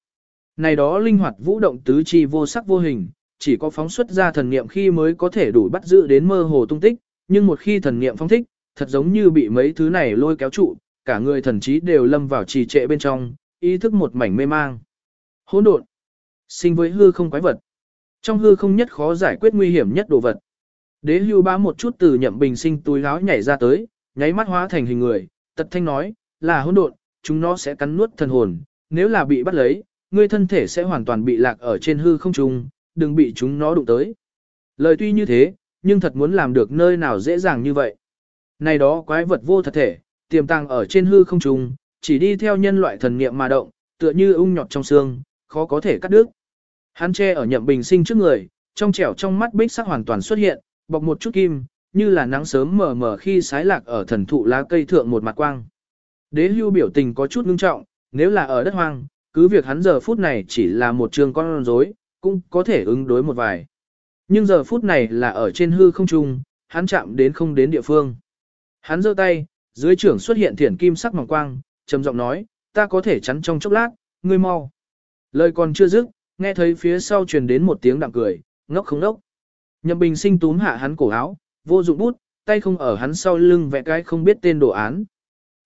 Này đó linh hoạt vũ động tứ chi vô sắc vô hình, chỉ có phóng xuất ra thần niệm khi mới có thể đủ bắt giữ đến mơ hồ tung tích, nhưng một khi thần niệm phóng thích, thật giống như bị mấy thứ này lôi kéo trụ, cả người thần trí đều lâm vào trì trệ bên trong, ý thức một mảnh mê mang. Hỗn độn, sinh với hư không quái vật. Trong hư không nhất khó giải quyết nguy hiểm nhất đồ vật. Đế hưu bá một chút từ nhậm bình sinh túi gáo nhảy ra tới, nháy mắt hóa thành hình người, tật thanh nói, là hỗn độn, chúng nó sẽ cắn nuốt thần hồn, nếu là bị bắt lấy, ngươi thân thể sẽ hoàn toàn bị lạc ở trên hư không trung, đừng bị chúng nó đụng tới. Lời tuy như thế, nhưng thật muốn làm được nơi nào dễ dàng như vậy. Này đó quái vật vô thật thể, tiềm tàng ở trên hư không trung, chỉ đi theo nhân loại thần niệm mà động, tựa như ung nhọt trong xương, khó có thể cắt đứt. Hắn che ở nhậm bình sinh trước người, trong trẻo trong mắt bích sắc hoàn toàn xuất hiện, bọc một chút kim, như là nắng sớm mờ mờ khi sái lạc ở thần thụ lá cây thượng một mặt quang. Đế hưu biểu tình có chút ngưng trọng, nếu là ở đất hoang, cứ việc hắn giờ phút này chỉ là một trường con rối, cũng có thể ứng đối một vài. Nhưng giờ phút này là ở trên hư không trung, hắn chạm đến không đến địa phương. Hắn giơ tay, dưới trưởng xuất hiện thiển kim sắc mỏng quang, trầm giọng nói, ta có thể chắn trong chốc lát, ngươi mau. Lời còn chưa dứt, nghe thấy phía sau truyền đến một tiếng đạm cười, ngốc không ngốc. Nhậm Bình sinh túm hạ hắn cổ áo, vô dụng bút, tay không ở hắn sau lưng vẽ cái không biết tên đồ án.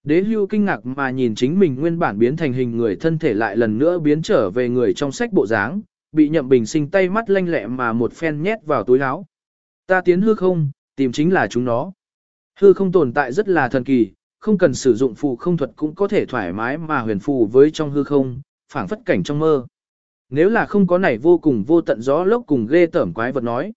Đế hưu kinh ngạc mà nhìn chính mình nguyên bản biến thành hình người thân thể lại lần nữa biến trở về người trong sách bộ dáng, bị nhậm bình sinh tay mắt lanh lẹ mà một phen nhét vào túi áo. Ta tiến hư không, tìm chính là chúng nó. Hư không tồn tại rất là thần kỳ, không cần sử dụng phù không thuật cũng có thể thoải mái mà huyền phù với trong hư không, phảng phất cảnh trong mơ. Nếu là không có này vô cùng vô tận gió lốc cùng ghê tởm quái vật nói.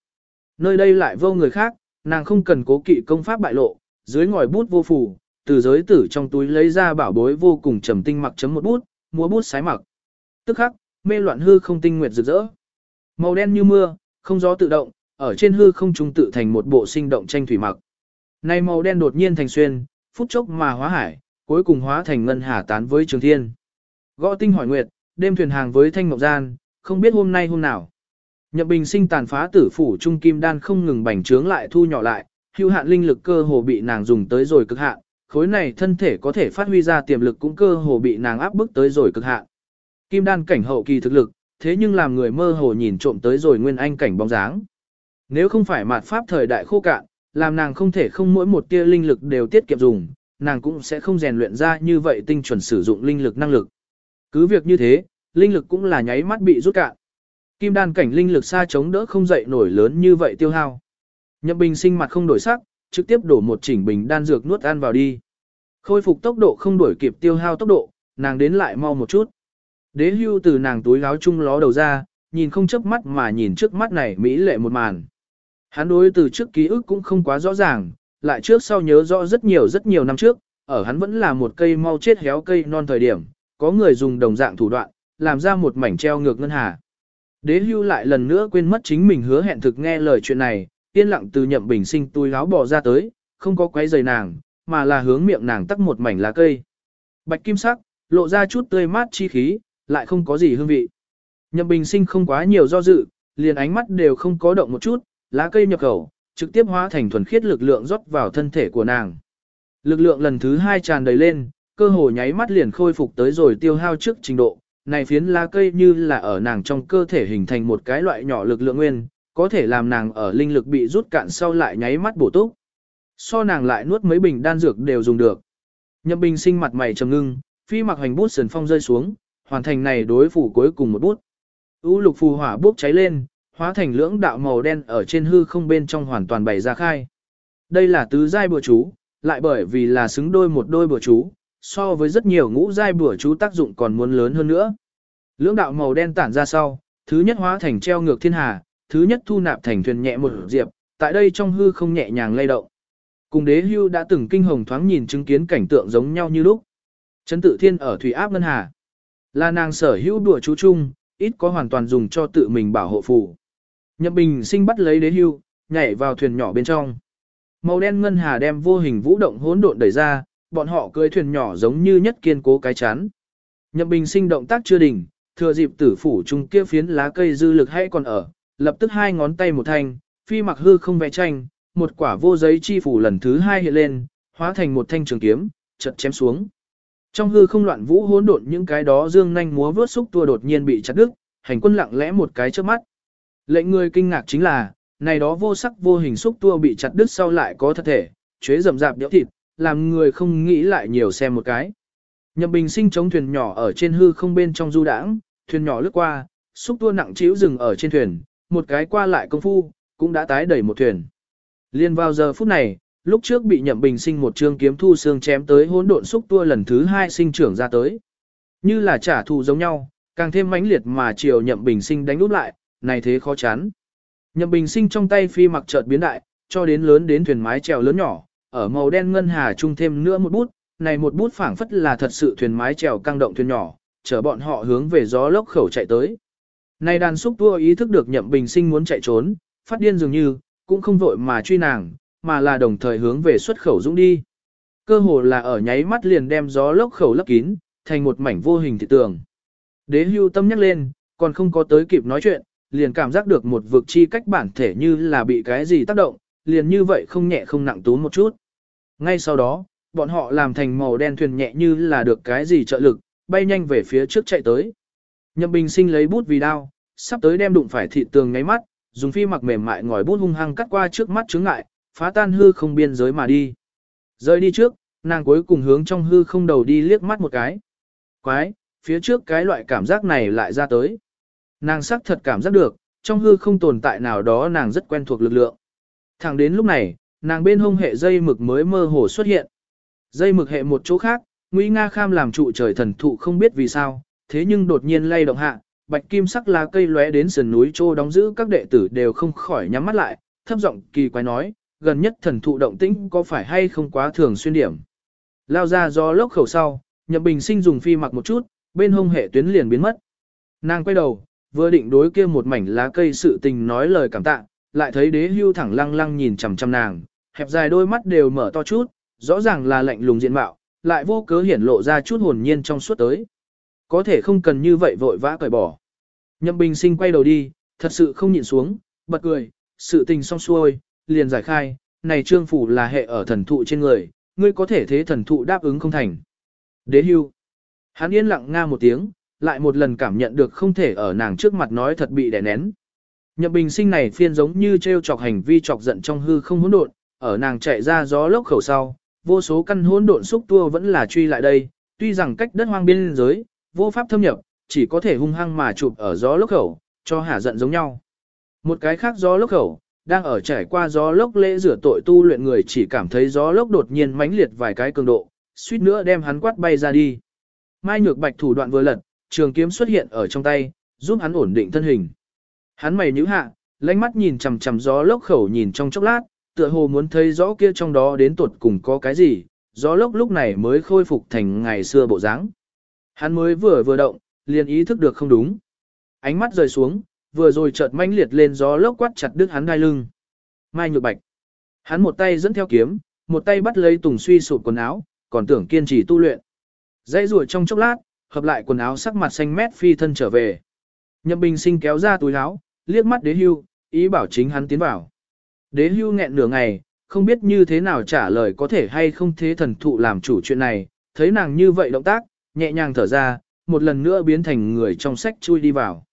Nơi đây lại vô người khác, nàng không cần cố kỵ công pháp bại lộ, dưới ngòi bút vô phù, từ giới tử trong túi lấy ra bảo bối vô cùng trầm tinh mặc chấm một bút, múa bút sái mặc. Tức khắc, mê loạn hư không tinh nguyệt rực rỡ. Màu đen như mưa, không gió tự động, ở trên hư không trung tự thành một bộ sinh động tranh thủy mặc. Này màu đen đột nhiên thành xuyên, phút chốc mà hóa hải, cuối cùng hóa thành ngân hà tán với trường thiên. Gõ tinh hỏi nguyệt, đêm thuyền hàng với thanh ngọc gian, không biết hôm nay hôm nào. Nhậm bình sinh tàn phá tử phủ trung kim đan không ngừng bành trướng lại thu nhỏ lại, hưu hạn linh lực cơ hồ bị nàng dùng tới rồi cực hạn, khối này thân thể có thể phát huy ra tiềm lực cũng cơ hồ bị nàng áp bức tới rồi cực hạn. Kim đan cảnh hậu kỳ thực lực, thế nhưng làm người mơ hồ nhìn trộm tới rồi nguyên anh cảnh bóng dáng. Nếu không phải mạt pháp thời đại khô cạn, làm nàng không thể không mỗi một tia linh lực đều tiết kiệm dùng, nàng cũng sẽ không rèn luyện ra như vậy tinh chuẩn sử dụng linh lực năng lực. Cứ việc như thế, linh lực cũng là nháy mắt bị rút cạn. Kim đan cảnh linh lực xa chống đỡ không dậy nổi lớn như vậy tiêu hao. Nhậm Bình sinh mặt không đổi sắc, trực tiếp đổ một chỉnh bình đan dược nuốt ăn vào đi. Khôi phục tốc độ không đổi kịp tiêu hao tốc độ, nàng đến lại mau một chút. Đế hưu từ nàng túi gáo chung ló đầu ra, nhìn không chớp mắt mà nhìn trước mắt này mỹ lệ một màn. Hắn đối từ trước ký ức cũng không quá rõ ràng, lại trước sau nhớ rõ rất nhiều rất nhiều năm trước, ở hắn vẫn là một cây mau chết héo cây non thời điểm, có người dùng đồng dạng thủ đoạn, làm ra một mảnh treo ngược ngân hà. Đế hưu lại lần nữa quên mất chính mình hứa hẹn thực nghe lời chuyện này, yên lặng từ nhậm bình sinh túi láo bỏ ra tới, không có quấy giày nàng, mà là hướng miệng nàng tắc một mảnh lá cây. Bạch kim sắc, lộ ra chút tươi mát chi khí, lại không có gì hương vị. Nhậm bình sinh không quá nhiều do dự, liền ánh mắt đều không có động một chút, lá cây nhập khẩu, trực tiếp hóa thành thuần khiết lực lượng rót vào thân thể của nàng. Lực lượng lần thứ hai tràn đầy lên, cơ hồ nháy mắt liền khôi phục tới rồi tiêu hao trước trình độ. Này phiến lá cây như là ở nàng trong cơ thể hình thành một cái loại nhỏ lực lượng nguyên, có thể làm nàng ở linh lực bị rút cạn sau lại nháy mắt bổ túc. So nàng lại nuốt mấy bình đan dược đều dùng được. Nhậm Bình sinh mặt mày trầm ngưng, phi mặc hành bút sườn phong rơi xuống, hoàn thành này đối phủ cuối cùng một bút. U lục phù hỏa bốc cháy lên, hóa thành lưỡng đạo màu đen ở trên hư không bên trong hoàn toàn bày ra khai. Đây là tứ giai bùa chú, lại bởi vì là xứng đôi một đôi bùa chú, so với rất nhiều ngũ giai bùa chú tác dụng còn muốn lớn hơn nữa. Lưỡng đạo màu đen tản ra sau, thứ nhất hóa thành treo ngược thiên hà, thứ nhất thu nạp thành thuyền nhẹ một diệp, tại đây trong hư không nhẹ nhàng lay động. Cùng đế hưu đã từng kinh hồng thoáng nhìn chứng kiến cảnh tượng giống nhau như lúc. Trấn tự thiên ở thủy áp ngân hà. Là nàng sở hữu đùa chú chung, ít có hoàn toàn dùng cho tự mình bảo hộ phù. Nhậm bình sinh bắt lấy đế hưu, nhảy vào thuyền nhỏ bên trong. Màu đen ngân hà đem vô hình vũ động hỗn độn đẩy ra, bọn họ cưỡi thuyền nhỏ giống như nhất kiên cố cái chắn. Nhậm bình sinh động tác chưa đỉnh, thừa dịp tử phủ trung kia phiến lá cây dư lực hay còn ở, lập tức hai ngón tay một thanh, phi mặc hư không vẽ tranh, một quả vô giấy chi phủ lần thứ hai hiện lên, hóa thành một thanh trường kiếm, chợt chém xuống. Trong hư không loạn vũ hỗn độn những cái đó dương nhanh múa vớt xúc tua đột nhiên bị chặt đứt, hành quân lặng lẽ một cái trước mắt. Lệnh người kinh ngạc chính là, này đó vô sắc vô hình xúc tua bị chặt đứt sau lại có thật thể, chế rầm rạp đẽo thịt, làm người không nghĩ lại nhiều xem một cái. Nhậm bình sinh chống thuyền nhỏ ở trên hư không bên trong du đãng, thuyền nhỏ lướt qua, xúc tua nặng chiếu dừng ở trên thuyền, một cái qua lại công phu, cũng đã tái đẩy một thuyền. Liên vào giờ phút này, lúc trước bị nhậm bình sinh một chương kiếm thu xương chém tới hỗn độn xúc tua lần thứ hai sinh trưởng ra tới. Như là trả thù giống nhau, càng thêm mãnh liệt mà chiều nhậm bình sinh đánh úp lại, này thế khó chán. Nhậm bình sinh trong tay phi mặc chợt biến đại, cho đến lớn đến thuyền mái chèo lớn nhỏ, ở màu đen ngân hà chung thêm nữa một bút, này một bút phảng phất là thật sự thuyền mái chèo căng động thuyền nhỏ, chở bọn họ hướng về gió lốc khẩu chạy tới. Này đàn xúc tua ý thức được nhậm bình sinh muốn chạy trốn, phát điên dường như, cũng không vội mà truy nàng, mà là đồng thời hướng về xuất khẩu dũng đi. Cơ hồ là ở nháy mắt liền đem gió lốc khẩu lấp kín, thành một mảnh vô hình thị tường. Đế hưu tâm nhắc lên, còn không có tới kịp nói chuyện, liền cảm giác được một vực chi cách bản thể như là bị cái gì tác động, liền như vậy không nhẹ không nặng tú một chút. Ngay sau đó, bọn họ làm thành màu đen thuyền nhẹ như là được cái gì trợ lực, bay nhanh về phía trước chạy tới. Nhậm Bình Sinh lấy bút vì đao, sắp tới đem đụng phải thị tường ngáy mắt, dùng phi mặc mềm mại ngòi bút hung hăng cắt qua trước mắt chướng ngại, phá tan hư không biên giới mà đi. Rơi đi trước, nàng cuối cùng hướng trong hư không đầu đi liếc mắt một cái. Quái, phía trước cái loại cảm giác này lại ra tới. Nàng sắc thật cảm giác được, trong hư không tồn tại nào đó nàng rất quen thuộc lực lượng. Thẳng đến lúc này, nàng bên hông hệ dây mực mới mơ hồ xuất hiện. Dây mực hệ một chỗ khác, Ngụy Nga Kham làm trụ trời thần thụ không biết vì sao, thế nhưng đột nhiên lay động hạ, bạch kim sắc lá cây lóe đến sườn núi trô đóng giữ các đệ tử đều không khỏi nhắm mắt lại, thấp giọng kỳ quái nói, gần nhất thần thụ động tĩnh có phải hay không quá thường xuyên điểm. Lao ra do lốc khẩu sau, Nhậm Bình Sinh dùng phi mặc một chút, bên hông hệ tuyến liền biến mất. Nàng quay đầu, vừa định đối kia một mảnh lá cây sự tình nói lời cảm tạ, lại thấy đế hưu thẳng lăng lăng nhìn chằm chằm nàng, hẹp dài đôi mắt đều mở to chút, rõ ràng là lạnh lùng diện mạo, lại vô cớ hiển lộ ra chút hồn nhiên trong suốt tới. Có thể không cần như vậy vội vã cởi bỏ. Nhậm Bình Sinh quay đầu đi, thật sự không nhịn xuống, bật cười, sự tình xong xuôi, liền giải khai, này trương phủ là hệ ở thần thụ trên người, ngươi có thể thế thần thụ đáp ứng không thành. Đế hưu. Hắn yên lặng nga một tiếng, lại một lần cảm nhận được không thể ở nàng trước mặt nói thật bị đè nén. Nhậm bình sinh này phiên giống như treo chọc hành vi chọc giận trong hư không hỗn độn, ở nàng chạy ra gió lốc khẩu sau, vô số căn hỗn độn xúc tua vẫn là truy lại đây, tuy rằng cách đất hoang biên giới, vô pháp thâm nhập, chỉ có thể hung hăng mà chụp ở gió lốc khẩu, cho hả giận giống nhau. Một cái khác gió lốc khẩu, đang ở trải qua gió lốc lễ rửa tội tu luyện người chỉ cảm thấy gió lốc đột nhiên mãnh liệt vài cái cường độ, suýt nữa đem hắn quát bay ra đi. Mai nhược bạch thủ đoạn vừa lật, trường kiếm xuất hiện ở trong tay, giúp hắn ổn định thân hình. Hắn mày nhíu hạ, lánh mắt nhìn chằm chằm gió lốc khẩu nhìn trong chốc lát, tựa hồ muốn thấy rõ kia trong đó đến tuột cùng có cái gì, gió lốc lúc này mới khôi phục thành ngày xưa bộ dáng. Hắn mới vừa vừa động, liền ý thức được không đúng. Ánh mắt rời xuống, vừa rồi chợt manh liệt lên gió lốc quát chặt đứt hắn đai lưng. Mai Nhược Bạch. Hắn một tay dẫn theo kiếm, một tay bắt lấy Tùng Suy sụp quần áo, còn tưởng kiên trì tu luyện. Dãy rùa trong chốc lát, hợp lại quần áo sắc mặt xanh mét phi thân trở về. Nhậm Bình Sinh kéo ra túi áo, liếc mắt Đế Hưu, ý bảo chính hắn tiến vào. Đế Hưu nghẹn nửa ngày, không biết như thế nào trả lời có thể hay không thế thần thụ làm chủ chuyện này, thấy nàng như vậy động tác, nhẹ nhàng thở ra, một lần nữa biến thành người trong sách chui đi vào.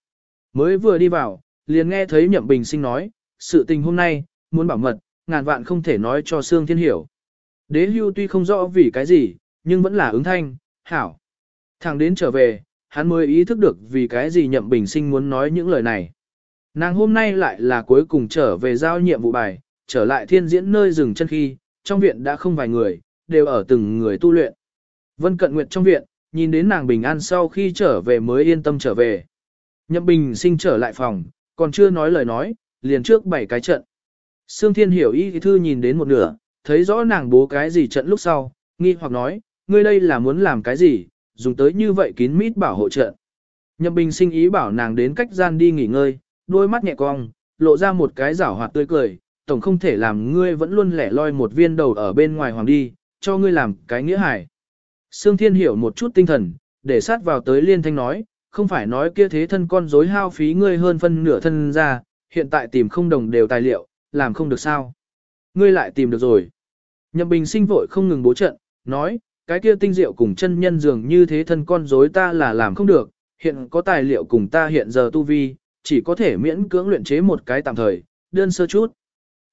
Mới vừa đi vào, liền nghe thấy Nhậm Bình Sinh nói, sự tình hôm nay, muốn bảo mật, ngàn vạn không thể nói cho Sương Thiên hiểu. Đế hưu tuy không rõ vì cái gì, nhưng vẫn là ứng thanh, hảo. Thằng đến trở về, hắn mới ý thức được vì cái gì Nhậm Bình Sinh muốn nói những lời này. Nàng hôm nay lại là cuối cùng trở về giao nhiệm vụ bài, trở lại thiên diễn nơi dừng chân khi, trong viện đã không vài người, đều ở từng người tu luyện. Vân Cận nguyện trong viện, nhìn đến nàng bình an sau khi trở về mới yên tâm trở về. Nhậm Bình sinh trở lại phòng, còn chưa nói lời nói, liền trước bảy cái trận. Sương Thiên hiểu y thư nhìn đến một nửa, thấy rõ nàng bố cái gì trận lúc sau, nghi hoặc nói, ngươi đây là muốn làm cái gì, dùng tới như vậy kín mít bảo hộ trận. Nhậm Bình sinh ý bảo nàng đến cách gian đi nghỉ ngơi, đôi mắt nhẹ cong, lộ ra một cái giảo hoạt tươi cười, tổng không thể làm ngươi vẫn luôn lẻ loi một viên đầu ở bên ngoài hoàng đi, cho ngươi làm cái nghĩa hải. Sương Thiên hiểu một chút tinh thần, để sát vào tới liên thanh nói, không phải nói kia thế thân con dối hao phí ngươi hơn phân nửa thân ra, hiện tại tìm không đồng đều tài liệu, làm không được sao. Ngươi lại tìm được rồi. Nhậm Bình sinh vội không ngừng bố trận, nói, cái kia tinh diệu cùng chân nhân dường như thế thân con dối ta là làm không được, hiện có tài liệu cùng ta hiện giờ tu vi, chỉ có thể miễn cưỡng luyện chế một cái tạm thời, đơn sơ chút.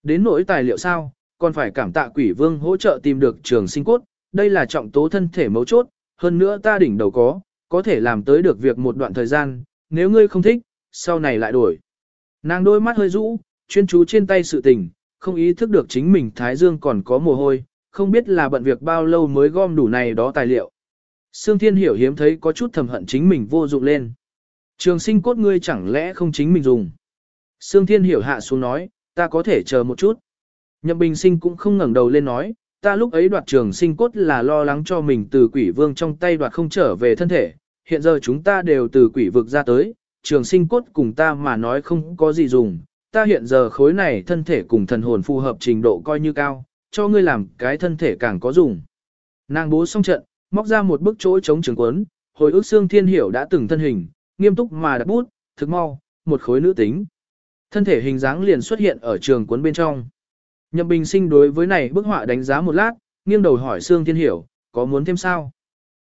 Đến nỗi tài liệu sao, còn phải cảm tạ quỷ vương hỗ trợ tìm được trường sinh cốt, đây là trọng tố thân thể mấu chốt, hơn nữa ta đỉnh đầu có, có thể làm tới được việc một đoạn thời gian, nếu ngươi không thích, sau này lại đổi. Nàng đôi mắt hơi rũ, chuyên chú trên tay sự tình, không ý thức được chính mình Thái Dương còn có mồ hôi, không biết là bận việc bao lâu mới gom đủ này đó tài liệu. Sương Thiên Hiểu hiếm thấy có chút thầm hận chính mình vô dụng lên. Trường sinh cốt ngươi chẳng lẽ không chính mình dùng. Sương Thiên Hiểu hạ xuống nói, ta có thể chờ một chút. Nhậm Bình Sinh cũng không ngẩng đầu lên nói, ta lúc ấy đoạt trường sinh cốt là lo lắng cho mình từ quỷ vương trong tay đoạt không trở về thân thể, hiện giờ chúng ta đều từ quỷ vực ra tới, trường sinh cốt cùng ta mà nói không có gì dùng, ta hiện giờ khối này thân thể cùng thần hồn phù hợp trình độ coi như cao, cho ngươi làm cái thân thể càng có dùng. Nàng bố xong trận, móc ra một bức chỗ chống trường quấn, hồi ức xương thiên hiểu đã từng thân hình, nghiêm túc mà đặt bút, thực mau, một khối nữ tính. Thân thể hình dáng liền xuất hiện ở trường cuốn bên trong. Nhậm Bình Sinh đối với này bức họa đánh giá một lát, nghiêng đầu hỏi Sương Thiên Hiểu, có muốn thêm sao?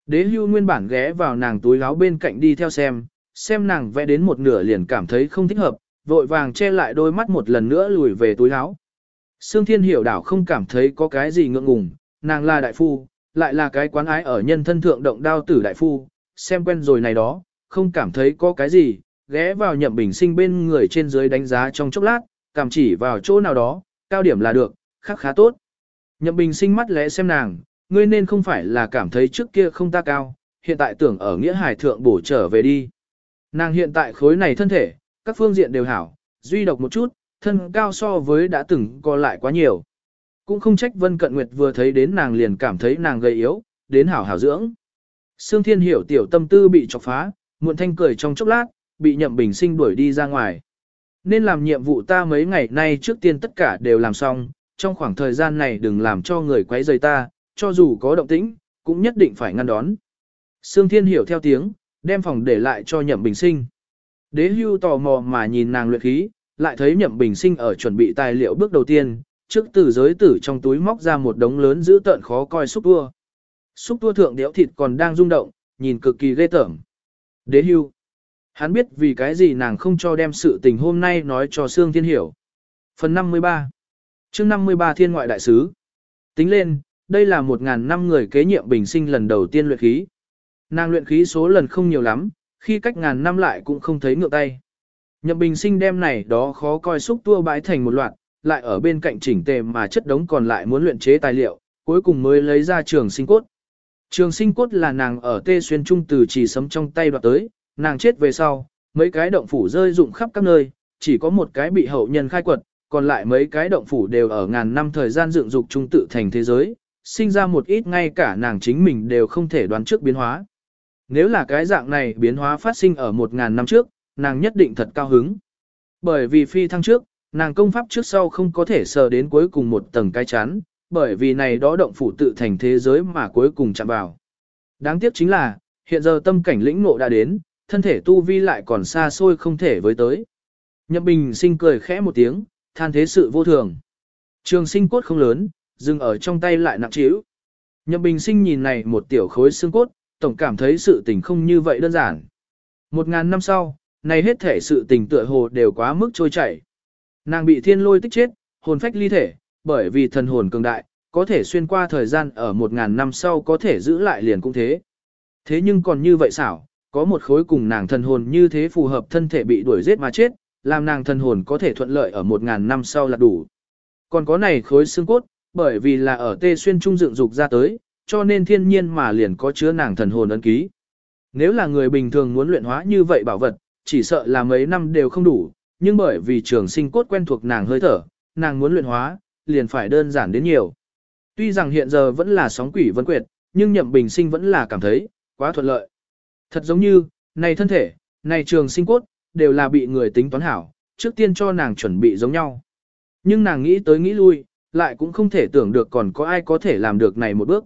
Đế hưu nguyên bản ghé vào nàng túi láo bên cạnh đi theo xem, xem nàng vẽ đến một nửa liền cảm thấy không thích hợp, vội vàng che lại đôi mắt một lần nữa lùi về túi láo, Sương Thiên Hiểu đảo không cảm thấy có cái gì ngượng ngùng, nàng là đại phu, lại là cái quán ái ở nhân thân thượng động đao tử đại phu, xem quen rồi này đó, không cảm thấy có cái gì, ghé vào nhậm bình sinh bên người trên dưới đánh giá trong chốc lát, cảm chỉ vào chỗ nào đó, cao điểm là được, khắc khá tốt. Nhậm bình sinh mắt lẽ xem nàng, ngươi nên không phải là cảm thấy trước kia không ta cao, hiện tại tưởng ở nghĩa hải thượng bổ trở về đi. Nàng hiện tại khối này thân thể, các phương diện đều hảo, duy độc một chút, thân cao so với đã từng co lại quá nhiều. Cũng không trách Vân Cận Nguyệt vừa thấy đến nàng liền cảm thấy nàng gầy yếu, đến hảo hảo dưỡng. Sương Thiên hiểu tiểu tâm tư bị chọc phá, muộn thanh cười trong chốc lát, bị nhậm bình sinh đuổi đi ra ngoài. Nên làm nhiệm vụ ta mấy ngày nay trước tiên tất cả đều làm xong, trong khoảng thời gian này đừng làm cho người quấy rầy ta, cho dù có động tĩnh, cũng nhất định phải ngăn đón. Sương Thiên hiểu theo tiếng, đem phòng để lại cho nhậm bình sinh. Đế hưu tò mò mà nhìn nàng luyện khí, lại thấy nhậm bình sinh ở chuẩn bị tài liệu bước đầu tiên, trước từ giới tử trong túi móc ra một đống lớn giữ tợn khó coi xúc tua. Xúc tua thượng đéo thịt còn đang rung động, nhìn cực kỳ ghê tởm. Đế hưu. Hắn biết vì cái gì nàng không cho đem sự tình hôm nay nói cho Sương Thiên hiểu. Phần 53 chương 53 Thiên Ngoại Đại Sứ Tính lên, đây là một ngàn năm người kế nhiệm bình sinh lần đầu tiên luyện khí. Nàng luyện khí số lần không nhiều lắm, khi cách ngàn năm lại cũng không thấy ngược tay. Nhậm bình sinh đem này đó khó coi xúc tua bãi thành một loạt, lại ở bên cạnh chỉnh tề mà chất đống còn lại muốn luyện chế tài liệu, cuối cùng mới lấy ra trường sinh cốt. Trường sinh cốt là nàng ở tê xuyên trung từ chỉ sấm trong tay đoạt tới, nàng chết về sau, mấy cái động phủ rơi rụng khắp các nơi, chỉ có một cái bị hậu nhân khai quật, còn lại mấy cái động phủ đều ở ngàn năm thời gian dựng dục trung tự thành thế giới, sinh ra một ít ngay cả nàng chính mình đều không thể đoán trước biến hóa. Nếu là cái dạng này biến hóa phát sinh ở một ngàn năm trước, nàng nhất định thật cao hứng. Bởi vì phi thăng trước, nàng công pháp trước sau không có thể sờ đến cuối cùng một tầng cái chán, bởi vì này đó động phủ tự thành thế giới mà cuối cùng chạm vào. Đáng tiếc chính là, hiện giờ tâm cảnh lĩnh ngộ đã đến, thân thể tu vi lại còn xa xôi không thể với tới. Nhậm Bình sinh cười khẽ một tiếng, than thế sự vô thường. Trường sinh cốt không lớn, dừng ở trong tay lại nặng trĩu. Nhậm Bình sinh nhìn này một tiểu khối xương cốt, tổng cảm thấy sự tình không như vậy đơn giản. Một ngàn năm sau, này hết thể sự tình tựa hồ đều quá mức trôi chảy. Nàng bị thiên lôi tích chết, hồn phách ly thể, bởi vì thần hồn cường đại, có thể xuyên qua thời gian ở một ngàn năm sau có thể giữ lại liền cũng thế. Thế nhưng còn như vậy xảo, có một khối cùng nàng thần hồn như thế phù hợp thân thể bị đuổi giết mà chết, làm nàng thần hồn có thể thuận lợi ở một ngàn năm sau là đủ. Còn có này khối xương cốt, bởi vì là ở tê xuyên trung dựng dục ra tới, cho nên thiên nhiên mà liền có chứa nàng thần hồn ấn ký. Nếu là người bình thường muốn luyện hóa như vậy bảo vật, chỉ sợ là mấy năm đều không đủ, nhưng bởi vì trường sinh cốt quen thuộc nàng hơi thở, nàng muốn luyện hóa, liền phải đơn giản đến nhiều. Tuy rằng hiện giờ vẫn là sóng quỷ vân quyệt, nhưng nhậm bình sinh vẫn là cảm thấy, quá thuận lợi. Thật giống như, này thân thể, này trường sinh cốt, đều là bị người tính toán hảo, trước tiên cho nàng chuẩn bị giống nhau. Nhưng nàng nghĩ tới nghĩ lui, lại cũng không thể tưởng được còn có ai có thể làm được này một bước.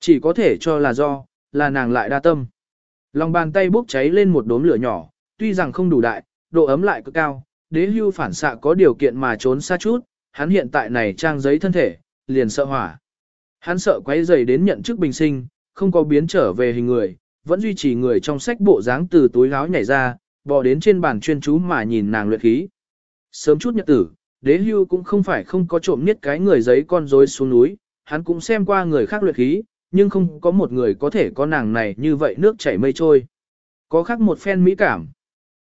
Chỉ có thể cho là do, là nàng lại đa tâm. Lòng bàn tay bốc cháy lên một đốm lửa nhỏ, tuy rằng không đủ đại, độ ấm lại cực cao, đế hưu phản xạ có điều kiện mà trốn xa chút, hắn hiện tại này trang giấy thân thể, liền sợ hỏa. Hắn sợ quấy dày đến nhận chức bình sinh, không có biến trở về hình người, vẫn duy trì người trong sách bộ dáng từ túi áo nhảy ra, bò đến trên bàn chuyên chú mà nhìn nàng luyện khí. Sớm chút nhật tử, đế hưu cũng không phải không có trộm nhất cái người giấy con rối xuống núi, hắn cũng xem qua người khác luyện khí, nhưng không có một người có thể có nàng này như vậy nước chảy mây trôi. Có khác một phen mỹ cảm.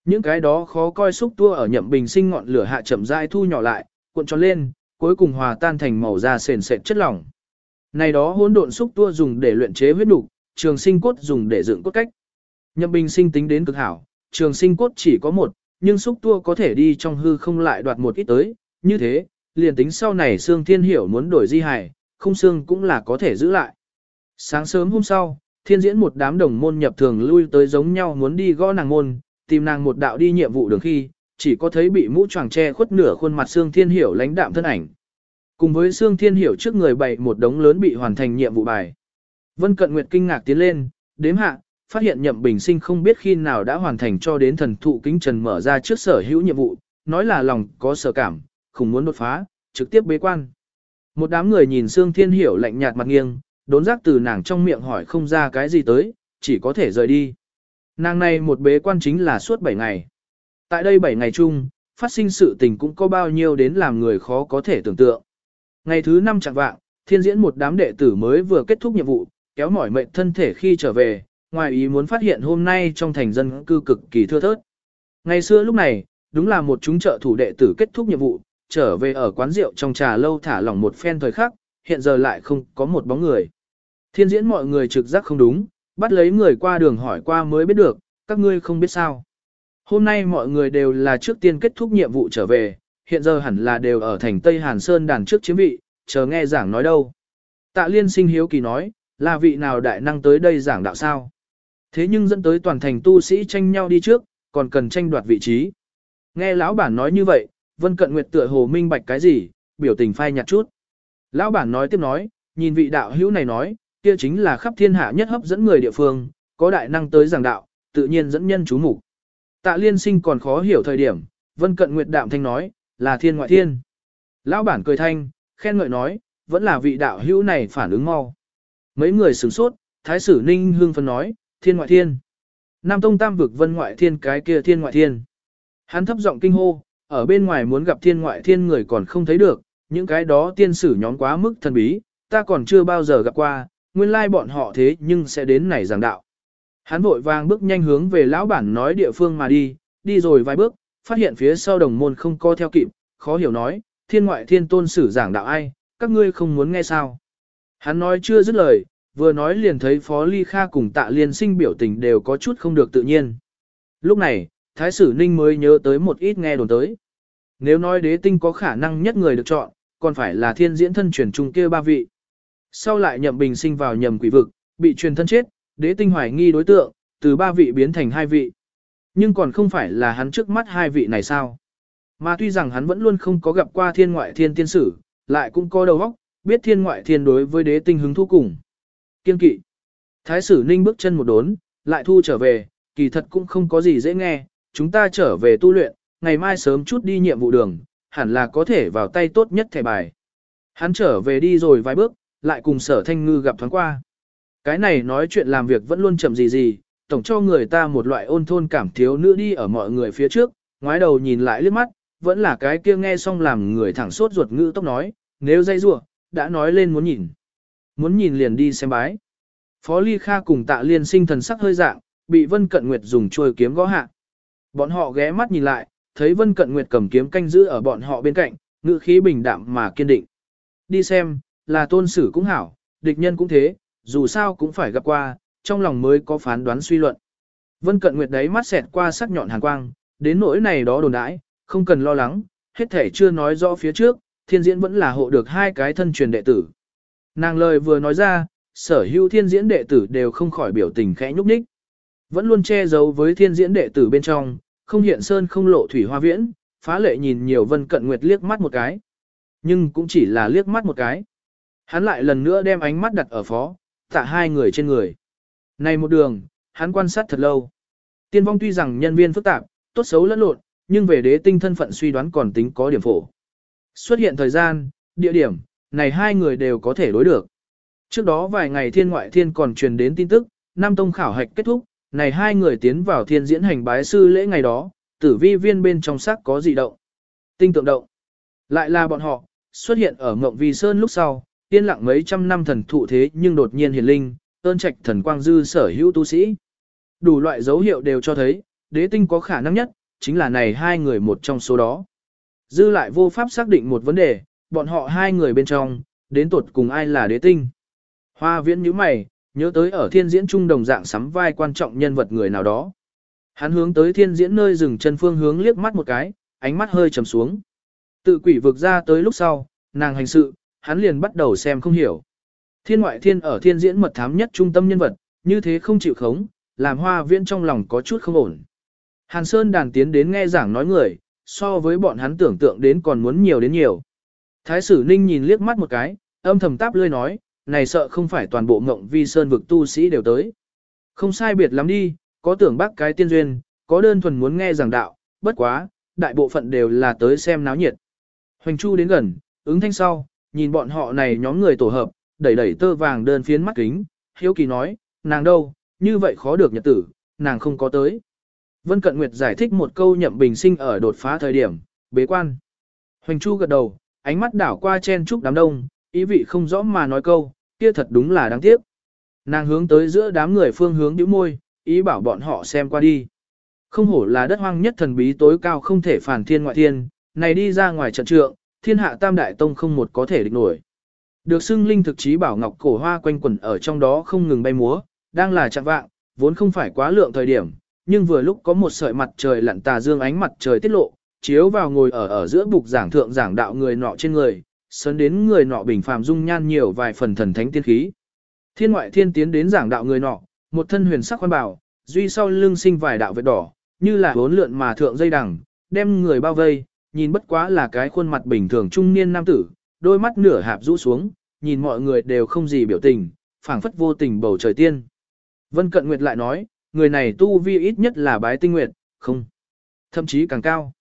Những cái đó khó coi xúc tua ở nhậm bình sinh ngọn lửa hạ chậm rãi thu nhỏ lại, cuộn tròn lên, cuối cùng hòa tan thành màu da sền sệt chất lỏng. Này đó hỗn độn xúc tua dùng để luyện chế huyết nục, trường sinh cốt dùng để dựng cốt cách. Nhậm bình sinh tính đến cực hảo, trường sinh cốt chỉ có một, nhưng xúc tua có thể đi trong hư không lại đoạt một ít tới, như thế, liền tính sau này xương thiên hiểu muốn đổi di hải, không xương cũng là có thể giữ lại. Sáng sớm hôm sau, thiên diễn một đám đồng môn nhập thường lui tới giống nhau muốn đi gõ nàng môn, tìm nàng một đạo đi nhiệm vụ đường khi, chỉ có thấy bị mũ choàng che khuất nửa khuôn mặt xương thiên hiểu lãnh đạm thân ảnh. Cùng với xương thiên hiểu trước người bày một đống lớn bị hoàn thành nhiệm vụ bài. Vân Cận Nguyệt kinh ngạc tiến lên, đếm hạ, phát hiện nhậm bình sinh không biết khi nào đã hoàn thành cho đến thần thụ kính trần mở ra trước sở hữu nhiệm vụ, nói là lòng có sở cảm, không muốn đột phá, trực tiếp bế quan. Một đám người nhìn Sương Thiên Hiểu lạnh nhạt mặt nghiêng, đốn giác từ nàng trong miệng hỏi không ra cái gì tới, chỉ có thể rời đi. Nàng này một bế quan chính là suốt 7 ngày. Tại đây 7 ngày chung, phát sinh sự tình cũng có bao nhiêu đến làm người khó có thể tưởng tượng. Ngày thứ 5 chẳng vạng, thiên diễn một đám đệ tử mới vừa kết thúc nhiệm vụ, kéo mỏi mệnh thân thể khi trở về, ngoài ý muốn phát hiện hôm nay trong thành dân cư cực kỳ thưa thớt. Ngày xưa lúc này, đúng là một chúng trợ thủ đệ tử kết thúc nhiệm vụ, trở về ở quán rượu trong trà lâu thả lỏng một phen thời khắc, hiện giờ lại không có một bóng người. Thiên diễn mọi người trực giác không đúng, bắt lấy người qua đường hỏi qua mới biết được, các ngươi không biết sao. Hôm nay mọi người đều là trước tiên kết thúc nhiệm vụ trở về, hiện giờ hẳn là đều ở thành Tây Hàn Sơn đàn trước chiếm vị, chờ nghe giảng nói đâu. Tạ liên sinh hiếu kỳ nói, là vị nào đại năng tới đây giảng đạo sao? Thế nhưng dẫn tới toàn thành tu sĩ tranh nhau đi trước, còn cần tranh đoạt vị trí. Nghe lão bản nói như vậy, Vân Cận Nguyệt tựa hồ minh bạch cái gì, biểu tình phai nhạt chút. Lão bản nói tiếp nói, nhìn vị đạo hữu này nói, kia chính là khắp thiên hạ nhất hấp dẫn người địa phương, có đại năng tới giảng đạo, tự nhiên dẫn nhân chú mục. Tạ liên sinh còn khó hiểu thời điểm, Vân Cận Nguyệt đạm thanh nói, là thiên ngoại thiên. Lão bản cười thanh, khen ngợi nói, vẫn là vị đạo hữu này phản ứng mau. Mấy người sửng sốt, Thái sử Ninh hương phân nói, thiên ngoại thiên. Nam Tông Tam vực vân ngoại thiên cái kia thiên ngoại thiên. Hắn thấp giọng kinh hô, ở bên ngoài muốn gặp thiên ngoại thiên người còn không thấy được, những cái đó tiên sử nhóm quá mức thần bí, ta còn chưa bao giờ gặp qua, nguyên lai bọn họ thế nhưng sẽ đến này giảng đạo. Hắn vội vàng bước nhanh hướng về lão bản nói địa phương mà đi, đi rồi vài bước, phát hiện phía sau đồng môn không co theo kịp, khó hiểu nói, thiên ngoại thiên tôn sử giảng đạo ai, các ngươi không muốn nghe sao. Hắn nói chưa dứt lời, vừa nói liền thấy Phó Ly Kha cùng tạ liên sinh biểu tình đều có chút không được tự nhiên. Lúc này, Thái sử Ninh mới nhớ tới một ít nghe đồn tới. Nếu nói đế tinh có khả năng nhất người được chọn, còn phải là thiên diễn thân truyền trung kia ba vị. Sau lại nhậm bình sinh vào nhầm quỷ vực, bị truyền thân chết, đế tinh hoài nghi đối tượng, từ ba vị biến thành hai vị. Nhưng còn không phải là hắn trước mắt hai vị này sao? Mà tuy rằng hắn vẫn luôn không có gặp qua thiên ngoại thiên tiên sử, lại cũng có đầu óc, biết thiên ngoại thiên đối với đế tinh hứng thú cùng. Kiên kỵ. Thái sử ninh bước chân một đốn, lại thu trở về, kỳ thật cũng không có gì dễ nghe, chúng ta trở về tu luyện, ngày mai sớm chút đi nhiệm vụ đường, hẳn là có thể vào tay tốt nhất thẻ bài. Hắn trở về đi rồi vài bước, lại cùng sở thanh ngư gặp thoáng qua. Cái này nói chuyện làm việc vẫn luôn chậm gì gì, tổng cho người ta một loại ôn thôn cảm thiếu nữ đi ở mọi người phía trước, ngoái đầu nhìn lại liếc mắt, vẫn là cái kia nghe xong làm người thẳng sốt ruột ngữ tóc nói, nếu dây rủa đã nói lên muốn nhìn. Muốn nhìn liền đi xem bái. Phó Ly Kha cùng tạ liên sinh thần sắc hơi dạng, bị Vân Cận Nguyệt dùng trôi kiếm gõ hạ. Bọn họ ghé mắt nhìn lại, thấy Vân Cận Nguyệt cầm kiếm canh giữ ở bọn họ bên cạnh, ngữ khí bình đạm mà kiên định. Đi xem, là tôn sử cũng hảo, địch nhân cũng thế, dù sao cũng phải gặp qua, trong lòng mới có phán đoán suy luận. Vân Cận Nguyệt đấy mắt xẹt qua sắc nhọn hàn quang, đến nỗi này đó đồn đãi, không cần lo lắng, hết thể chưa nói rõ phía trước, thiên diễn vẫn là hộ được hai cái thân truyền đệ tử. Nàng lời vừa nói ra, sở hữu thiên diễn đệ tử đều không khỏi biểu tình khẽ nhúc nhích. Vẫn luôn che giấu với thiên diễn đệ tử bên trong, không hiện sơn không lộ thủy hoa viễn, phá lệ nhìn nhiều vân cận nguyệt liếc mắt một cái. Nhưng cũng chỉ là liếc mắt một cái. Hắn lại lần nữa đem ánh mắt đặt ở phó, tạ hai người trên người. Này một đường, hắn quan sát thật lâu. Tiên vong tuy rằng nhân viên phức tạp, tốt xấu lẫn lộn, nhưng về đế tinh thân phận suy đoán còn tính có điểm phổ. Xuất hiện thời gian, địa điểm, này hai người đều có thể đối được. Trước đó vài ngày thiên ngoại thiên còn truyền đến tin tức, Nam Tông khảo hạch kết thúc, này hai người tiến vào thiên diễn hành bái sư lễ ngày đó, tử vi viên bên trong xác có dị động. Tinh tượng động. Lại là bọn họ, xuất hiện ở Ngộng Vi Sơn lúc sau, yên lặng mấy trăm năm thần thụ thế nhưng đột nhiên hiển linh, ơn trạch thần quang dư sở hữu tu sĩ. Đủ loại dấu hiệu đều cho thấy, đế tinh có khả năng nhất, chính là này hai người một trong số đó. Dư lại vô pháp xác định một vấn đề, bọn họ hai người bên trong, đến tuột cùng ai là đế tinh. Hoa viễn như mày, nhớ tới ở thiên diễn trung đồng dạng sắm vai quan trọng nhân vật người nào đó. Hắn hướng tới thiên diễn nơi dừng chân phương hướng liếc mắt một cái, ánh mắt hơi trầm xuống. Tự quỷ vực ra tới lúc sau, nàng hành sự, hắn liền bắt đầu xem không hiểu. Thiên ngoại thiên ở thiên diễn mật thám nhất trung tâm nhân vật, như thế không chịu khống, làm hoa viễn trong lòng có chút không ổn. Hàn Sơn đàn tiến đến nghe giảng nói người, so với bọn hắn tưởng tượng đến còn muốn nhiều đến nhiều. Thái sử ninh nhìn liếc mắt một cái, âm thầm táp lươi nói, này sợ không phải toàn bộ ngộng vi sơn vực tu sĩ đều tới. Không sai biệt lắm đi, có tưởng bác cái tiên duyên, có đơn thuần muốn nghe giảng đạo, bất quá, đại bộ phận đều là tới xem náo nhiệt. Hoành Chu đến gần, ứng thanh sau, nhìn bọn họ này nhóm người tổ hợp, đẩy đẩy tơ vàng đơn phiến mắt kính, hiếu kỳ nói, nàng đâu, như vậy khó được nhật tử, nàng không có tới. Vân Cận Nguyệt giải thích một câu nhậm bình sinh ở đột phá thời điểm, bế quan. Hoành Chu gật đầu, ánh mắt đảo qua chen trúc đám đông, ý vị không rõ mà nói câu, kia thật đúng là đáng tiếc. Nàng hướng tới giữa đám người phương hướng nhíu môi, ý bảo bọn họ xem qua đi. Không hổ là đất hoang nhất thần bí tối cao không thể phản thiên ngoại thiên, này đi ra ngoài trận trượng, thiên hạ tam đại tông không một có thể địch nổi. Được xưng linh thực chí bảo ngọc cổ hoa quanh quẩn ở trong đó không ngừng bay múa, đang là trạng vạng, vốn không phải quá lượng thời điểm, nhưng vừa lúc có một sợi mặt trời lặn tà dương ánh mặt trời tiết lộ, chiếu vào ngồi ở ở giữa bục giảng thượng giảng đạo người nọ trên người, sơn đến người nọ bình phàm dung nhan nhiều vài phần thần thánh tiên khí. Thiên ngoại thiên tiến đến giảng đạo người nọ, một thân huyền sắc quan bảo, duy sau lưng sinh vài đạo vết đỏ, như là bốn lượn mà thượng dây đằng, đem người bao vây, nhìn bất quá là cái khuôn mặt bình thường trung niên nam tử, đôi mắt nửa hạp rũ xuống, nhìn mọi người đều không gì biểu tình, phảng phất vô tình bầu trời tiên. Vân Cận Nguyệt lại nói, người này tu vi ít nhất là bái tinh nguyệt, không, thậm chí càng cao.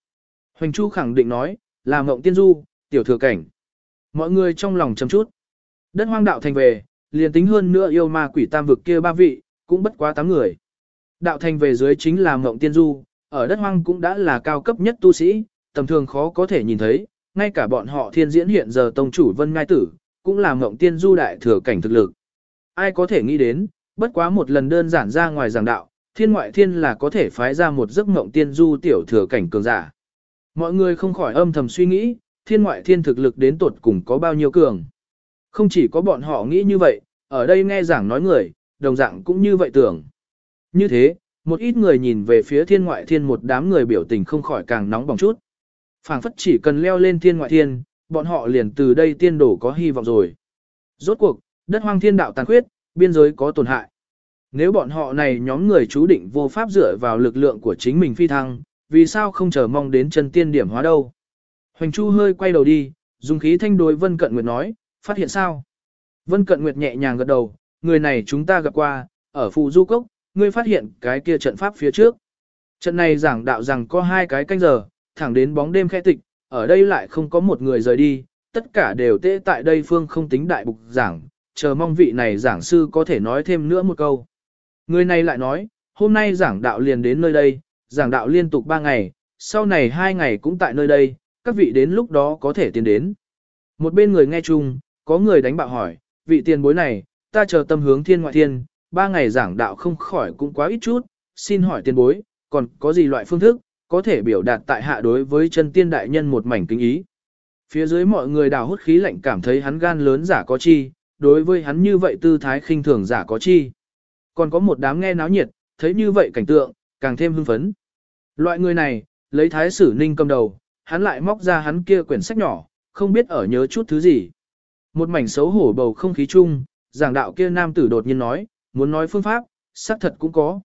Hoành Chu khẳng định nói, là mộng tiên du, tiểu thừa cảnh. Mọi người trong lòng chấm chút. Đất hoang đạo thành về, liền tính hơn nữa yêu ma quỷ tam vực kia ba vị, cũng bất quá tám người. Đạo thành về dưới chính là mộng tiên du, ở đất hoang cũng đã là cao cấp nhất tu sĩ, tầm thường khó có thể nhìn thấy, ngay cả bọn họ thiên diễn hiện giờ tông chủ vân ngai tử, cũng là mộng tiên du đại thừa cảnh thực lực. Ai có thể nghĩ đến, bất quá một lần đơn giản ra ngoài giảng đạo, thiên ngoại thiên là có thể phái ra một giấc mộng tiên du tiểu thừa cảnh cường giả. Mọi người không khỏi âm thầm suy nghĩ, thiên ngoại thiên thực lực đến tột cùng có bao nhiêu cường. Không chỉ có bọn họ nghĩ như vậy, ở đây nghe giảng nói người, đồng dạng cũng như vậy tưởng. Như thế, một ít người nhìn về phía thiên ngoại thiên một đám người biểu tình không khỏi càng nóng bỏng chút phảng phất chỉ cần leo lên thiên ngoại thiên, bọn họ liền từ đây tiên đổ có hy vọng rồi. Rốt cuộc, đất hoang thiên đạo tàn khuyết, biên giới có tổn hại. Nếu bọn họ này nhóm người chú định vô pháp dựa vào lực lượng của chính mình phi thăng, vì sao không chờ mong đến chân tiên điểm hóa đâu. Hoành Chu hơi quay đầu đi, dùng khí thanh đối Vân Cận Nguyệt nói, phát hiện sao? Vân Cận Nguyệt nhẹ nhàng gật đầu, người này chúng ta gặp qua, ở Phù Du Cốc, ngươi phát hiện cái kia trận pháp phía trước. Trận này giảng đạo rằng có hai cái canh giờ, thẳng đến bóng đêm khẽ tịch, ở đây lại không có một người rời đi, tất cả đều tê tại đây phương không tính đại bục giảng, chờ mong vị này giảng sư có thể nói thêm nữa một câu. Người này lại nói, hôm nay giảng đạo liền đến nơi đây, giảng đạo liên tục ba ngày, sau này hai ngày cũng tại nơi đây, các vị đến lúc đó có thể tiến đến. Một bên người nghe chung, có người đánh bạo hỏi, vị tiền bối này, ta chờ tâm hướng thiên ngoại thiên, ba ngày giảng đạo không khỏi cũng quá ít chút, xin hỏi tiền bối, còn có gì loại phương thức, có thể biểu đạt tại hạ đối với chân tiên đại nhân một mảnh kính ý. Phía dưới mọi người đào hút khí lạnh cảm thấy hắn gan lớn giả có chi, đối với hắn như vậy tư thái khinh thường giả có chi. Còn có một đám nghe náo nhiệt, thấy như vậy cảnh tượng, càng thêm hưng phấn. Loại người này, lấy thái sử ninh cầm đầu, hắn lại móc ra hắn kia quyển sách nhỏ, không biết ở nhớ chút thứ gì. Một mảnh xấu hổ bầu không khí chung, giảng đạo kia nam tử đột nhiên nói, muốn nói phương pháp, xác thật cũng có.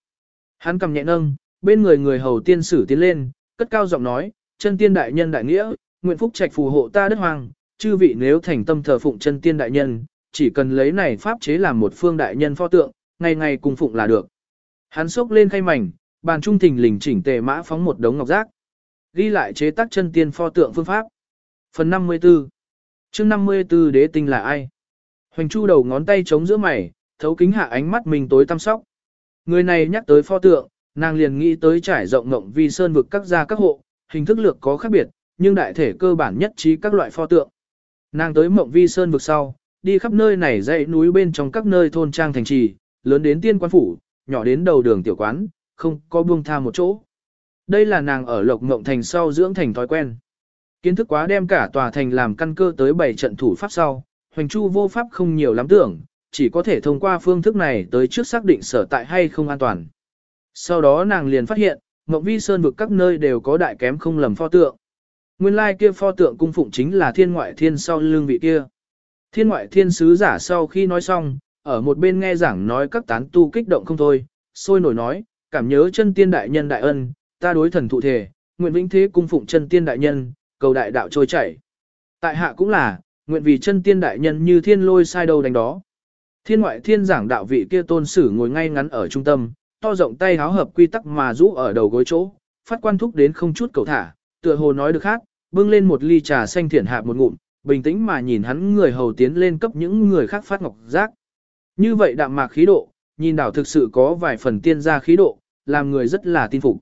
Hắn cầm nhẹ nâng, bên người người hầu tiên sử tiến lên, cất cao giọng nói, chân tiên đại nhân đại nghĩa, nguyện phúc trạch phù hộ ta đất hoàng, chư vị nếu thành tâm thờ phụng chân tiên đại nhân, chỉ cần lấy này pháp chế làm một phương đại nhân pho tượng, ngày ngày cùng phụng là được. Hắn sốc lên khay mảnh, bàn trung thình lình chỉnh tề mã phóng một đống ngọc giác. Ghi lại chế tác chân tiên pho tượng phương pháp. Phần 54 chương 54 đế tinh là ai? Hoành Chu đầu ngón tay chống giữa mày, thấu kính hạ ánh mắt mình tối tăm sóc. Người này nhắc tới pho tượng, nàng liền nghĩ tới trải rộng ngộng vi sơn vực các gia các hộ, hình thức lược có khác biệt, nhưng đại thể cơ bản nhất trí các loại pho tượng. Nàng tới mộng vi sơn vực sau, đi khắp nơi này dãy núi bên trong các nơi thôn trang thành trì, lớn đến tiên quan phủ, nhỏ đến đầu đường tiểu quán, không có buông tha một chỗ. Đây là nàng ở lộc mộng thành sau dưỡng thành thói quen. Kiến thức quá đem cả tòa thành làm căn cơ tới bảy trận thủ pháp sau, hoành chu vô pháp không nhiều lắm tưởng, chỉ có thể thông qua phương thức này tới trước xác định sở tại hay không an toàn. Sau đó nàng liền phát hiện, Ngọc Vi Sơn vực các nơi đều có đại kém không lầm pho tượng. Nguyên lai kia pho tượng cung phụng chính là thiên ngoại thiên sau lưng vị kia. Thiên ngoại thiên sứ giả sau khi nói xong, ở một bên nghe giảng nói các tán tu kích động không thôi, sôi nổi nói, cảm nhớ chân tiên đại nhân đại ân, ta đối thần thụ thể, nguyện vĩnh thế cung phụng chân tiên đại nhân, cầu đại đạo trôi chảy. Tại hạ cũng là, nguyện vì chân tiên đại nhân như thiên lôi sai đầu đánh đó. Thiên ngoại thiên giảng đạo vị kia tôn sử ngồi ngay ngắn ở trung tâm, to rộng tay háo hợp quy tắc mà rũ ở đầu gối chỗ, phát quan thúc đến không chút cầu thả, tựa hồ nói được khác, bưng lên một ly trà xanh thiển hạp một ngụm, bình tĩnh mà nhìn hắn người hầu tiến lên cấp những người khác phát ngọc giác. Như vậy đạm mạc khí độ, nhìn đảo thực sự có vài phần tiên gia khí độ, làm người rất là tin phục.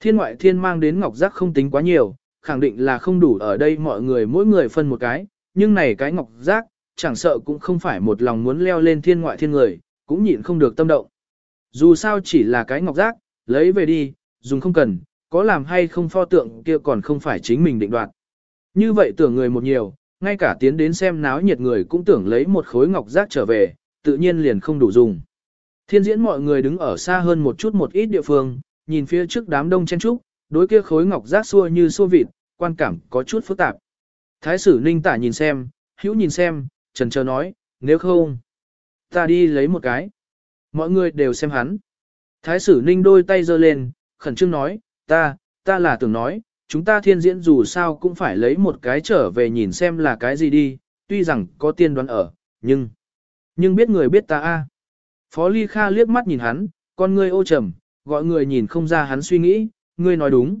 Thiên ngoại thiên mang đến ngọc giác không tính quá nhiều, khẳng định là không đủ ở đây mọi người mỗi người phân một cái, nhưng này cái ngọc giác, chẳng sợ cũng không phải một lòng muốn leo lên thiên ngoại thiên người, cũng nhịn không được tâm động. Dù sao chỉ là cái ngọc giác, lấy về đi, dùng không cần, có làm hay không pho tượng kia còn không phải chính mình định đoạt. Như vậy tưởng người một nhiều, ngay cả tiến đến xem náo nhiệt người cũng tưởng lấy một khối ngọc giác trở về, tự nhiên liền không đủ dùng. Thiên diễn mọi người đứng ở xa hơn một chút một ít địa phương, nhìn phía trước đám đông chen trúc, đối kia khối ngọc giác xua như xua vịt, quan cảm có chút phức tạp. Thái sử ninh tả nhìn xem, hữu nhìn xem, trần chờ nói, nếu không, ta đi lấy một cái. Mọi người đều xem hắn. Thái sử ninh đôi tay giơ lên, khẩn trương nói, ta, ta là tưởng nói, chúng ta thiên diễn dù sao cũng phải lấy một cái trở về nhìn xem là cái gì đi, tuy rằng có tiên đoán ở, nhưng, nhưng biết người biết ta a. Phó Ly Kha liếc mắt nhìn hắn, con ngươi ô trầm, gọi người nhìn không ra hắn suy nghĩ, ngươi nói đúng.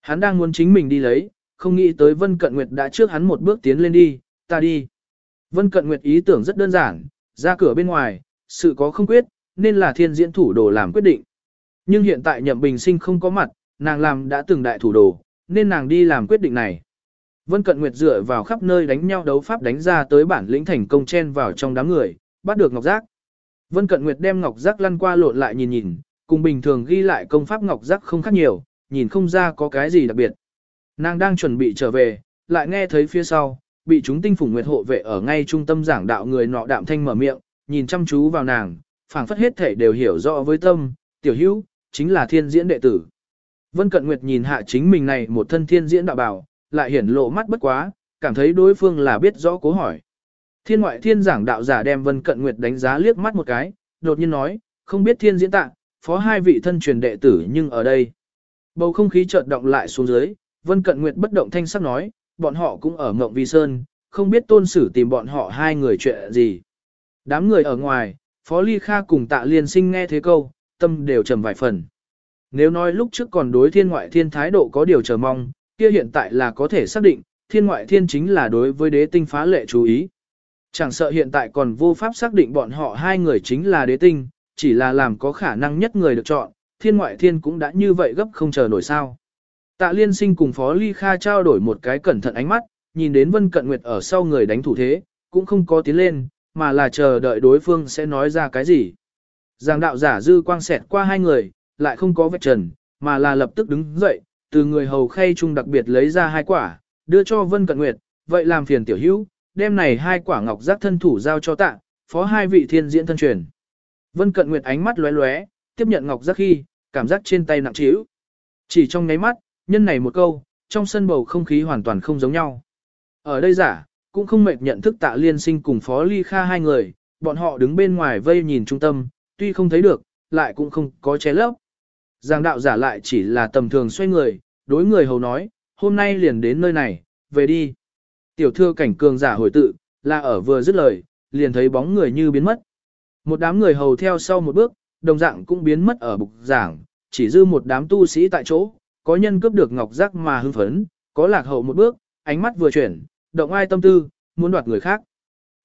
Hắn đang muốn chính mình đi lấy, không nghĩ tới Vân Cận Nguyệt đã trước hắn một bước tiến lên đi, ta đi. Vân Cận Nguyệt ý tưởng rất đơn giản, ra cửa bên ngoài, sự có không quyết, nên là thiên diễn thủ đồ làm quyết định. Nhưng hiện tại Nhậm Bình Sinh không có mặt, nàng làm đã từng đại thủ đồ, nên nàng đi làm quyết định này. Vân Cận Nguyệt dựa vào khắp nơi đánh nhau đấu pháp đánh ra tới bản lĩnh thành công chen vào trong đám người, bắt được Ngọc Giác. Vân Cận Nguyệt đem Ngọc Giác lăn qua lộn lại nhìn nhìn, cùng bình thường ghi lại công pháp Ngọc Giác không khác nhiều, nhìn không ra có cái gì đặc biệt. Nàng đang chuẩn bị trở về, lại nghe thấy phía sau, bị chúng tinh phủng nguyệt hộ vệ ở ngay trung tâm giảng đạo người nọ đạm thanh mở miệng, nhìn chăm chú vào nàng, phảng phất hết thể đều hiểu rõ với tâm, tiểu hữu, chính là thiên diễn đệ tử. Vân Cận Nguyệt nhìn hạ chính mình này một thân thiên diễn đạo bảo, lại hiển lộ mắt bất quá, cảm thấy đối phương là biết rõ cố hỏi. Thiên ngoại thiên giảng đạo giả đem Vân Cận Nguyệt đánh giá liếc mắt một cái, đột nhiên nói, không biết thiên diễn tạ, phó hai vị thân truyền đệ tử nhưng ở đây. Bầu không khí chợt động lại xuống dưới, Vân Cận Nguyệt bất động thanh sắc nói, bọn họ cũng ở Ngộng Vi Sơn, không biết tôn sử tìm bọn họ hai người chuyện gì. Đám người ở ngoài, Phó Ly Kha cùng tạ liên sinh nghe thế câu, tâm đều trầm vài phần. Nếu nói lúc trước còn đối thiên ngoại thiên thái độ có điều chờ mong, kia hiện tại là có thể xác định, thiên ngoại thiên chính là đối với đế tinh phá lệ chú ý. Chẳng sợ hiện tại còn vô pháp xác định bọn họ hai người chính là đế tinh, chỉ là làm có khả năng nhất người được chọn, thiên ngoại thiên cũng đã như vậy gấp không chờ nổi sao. Tạ liên sinh cùng Phó Ly Kha trao đổi một cái cẩn thận ánh mắt, nhìn đến Vân Cận Nguyệt ở sau người đánh thủ thế, cũng không có tiến lên, mà là chờ đợi đối phương sẽ nói ra cái gì. Giang đạo giả dư quang xẹt qua hai người, lại không có vết trần, mà là lập tức đứng dậy, từ người hầu khay chung đặc biệt lấy ra hai quả, đưa cho Vân Cận Nguyệt, vậy làm phiền tiểu hữu, đem này hai quả ngọc giác thân thủ giao cho tạ, phó hai vị thiên diễn thân truyền. Vân Cận Nguyệt ánh mắt lóe lóe, tiếp nhận ngọc giác khi, cảm giác trên tay nặng trĩu. Chỉ trong nháy mắt, nhân này một câu, trong sân bầu không khí hoàn toàn không giống nhau. Ở đây giả, cũng không mệt nhận thức tạ liên sinh cùng phó ly kha hai người, bọn họ đứng bên ngoài vây nhìn trung tâm, tuy không thấy được, lại cũng không có che lấp. Giang đạo giả lại chỉ là tầm thường xoay người, đối người hầu nói, hôm nay liền đến nơi này, về đi. Tiểu thư cảnh cường giả hồi tự, là ở vừa dứt lời, liền thấy bóng người như biến mất. Một đám người hầu theo sau một bước, đồng dạng cũng biến mất ở bục giảng, chỉ dư một đám tu sĩ tại chỗ, có nhân cướp được ngọc giác mà hưng phấn, có lạc hậu một bước, ánh mắt vừa chuyển, động ai tâm tư, muốn đoạt người khác.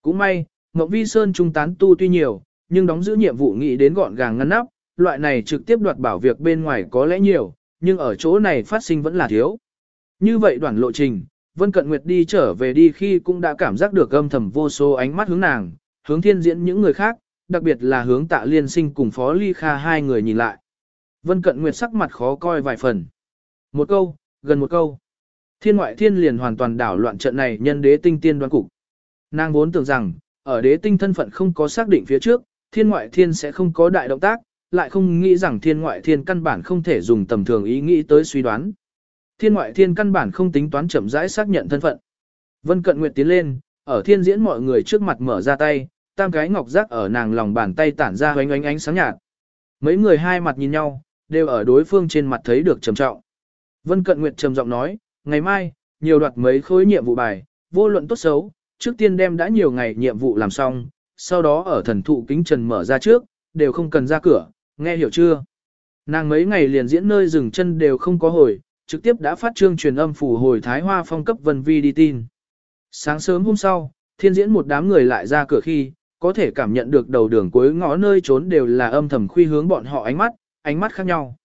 Cũng may, Ngọc Vi Sơn trung tán tu tuy nhiều, nhưng đóng giữ nhiệm vụ nghĩ đến gọn gàng ngăn nắp, loại này trực tiếp đoạt bảo việc bên ngoài có lẽ nhiều, nhưng ở chỗ này phát sinh vẫn là thiếu. Như vậy đoạn lộ trình, Vân Cận Nguyệt đi trở về đi khi cũng đã cảm giác được âm thầm vô số ánh mắt hướng nàng, hướng thiên diễn những người khác, đặc biệt là hướng tạ liên sinh cùng Phó Ly Kha hai người nhìn lại. Vân Cận Nguyệt sắc mặt khó coi vài phần. Một câu, gần một câu. Thiên ngoại thiên liền hoàn toàn đảo loạn trận này nhân đế tinh tiên đoán cục. Nàng vốn tưởng rằng, ở đế tinh thân phận không có xác định phía trước, thiên ngoại thiên sẽ không có đại động tác, lại không nghĩ rằng thiên ngoại thiên căn bản không thể dùng tầm thường ý nghĩ tới suy đoán. Thiên ngoại thiên căn bản không tính toán chậm rãi xác nhận thân phận. Vân Cận Nguyệt tiến lên, ở thiên diễn mọi người trước mặt mở ra tay, tam cái ngọc giác ở nàng lòng bàn tay tản ra ánh ánh ánh sáng nhạt. Mấy người hai mặt nhìn nhau, đều ở đối phương trên mặt thấy được trầm trọng. Vân Cận Nguyệt trầm giọng nói, ngày mai, nhiều đoạt mấy khối nhiệm vụ bài, vô luận tốt xấu, trước tiên đem đã nhiều ngày nhiệm vụ làm xong, sau đó ở thần thụ kính trần mở ra trước, đều không cần ra cửa, nghe hiểu chưa? Nàng mấy ngày liền diễn nơi dừng chân đều không có hồi, trực tiếp đã phát trương truyền âm phủ hồi Thái Hoa phong cấp Vân Vi đi tin. Sáng sớm hôm sau, thiên diễn một đám người lại ra cửa khi, có thể cảm nhận được đầu đường cuối ngõ nơi trốn đều là âm thầm khuy hướng bọn họ ánh mắt, ánh mắt khác nhau.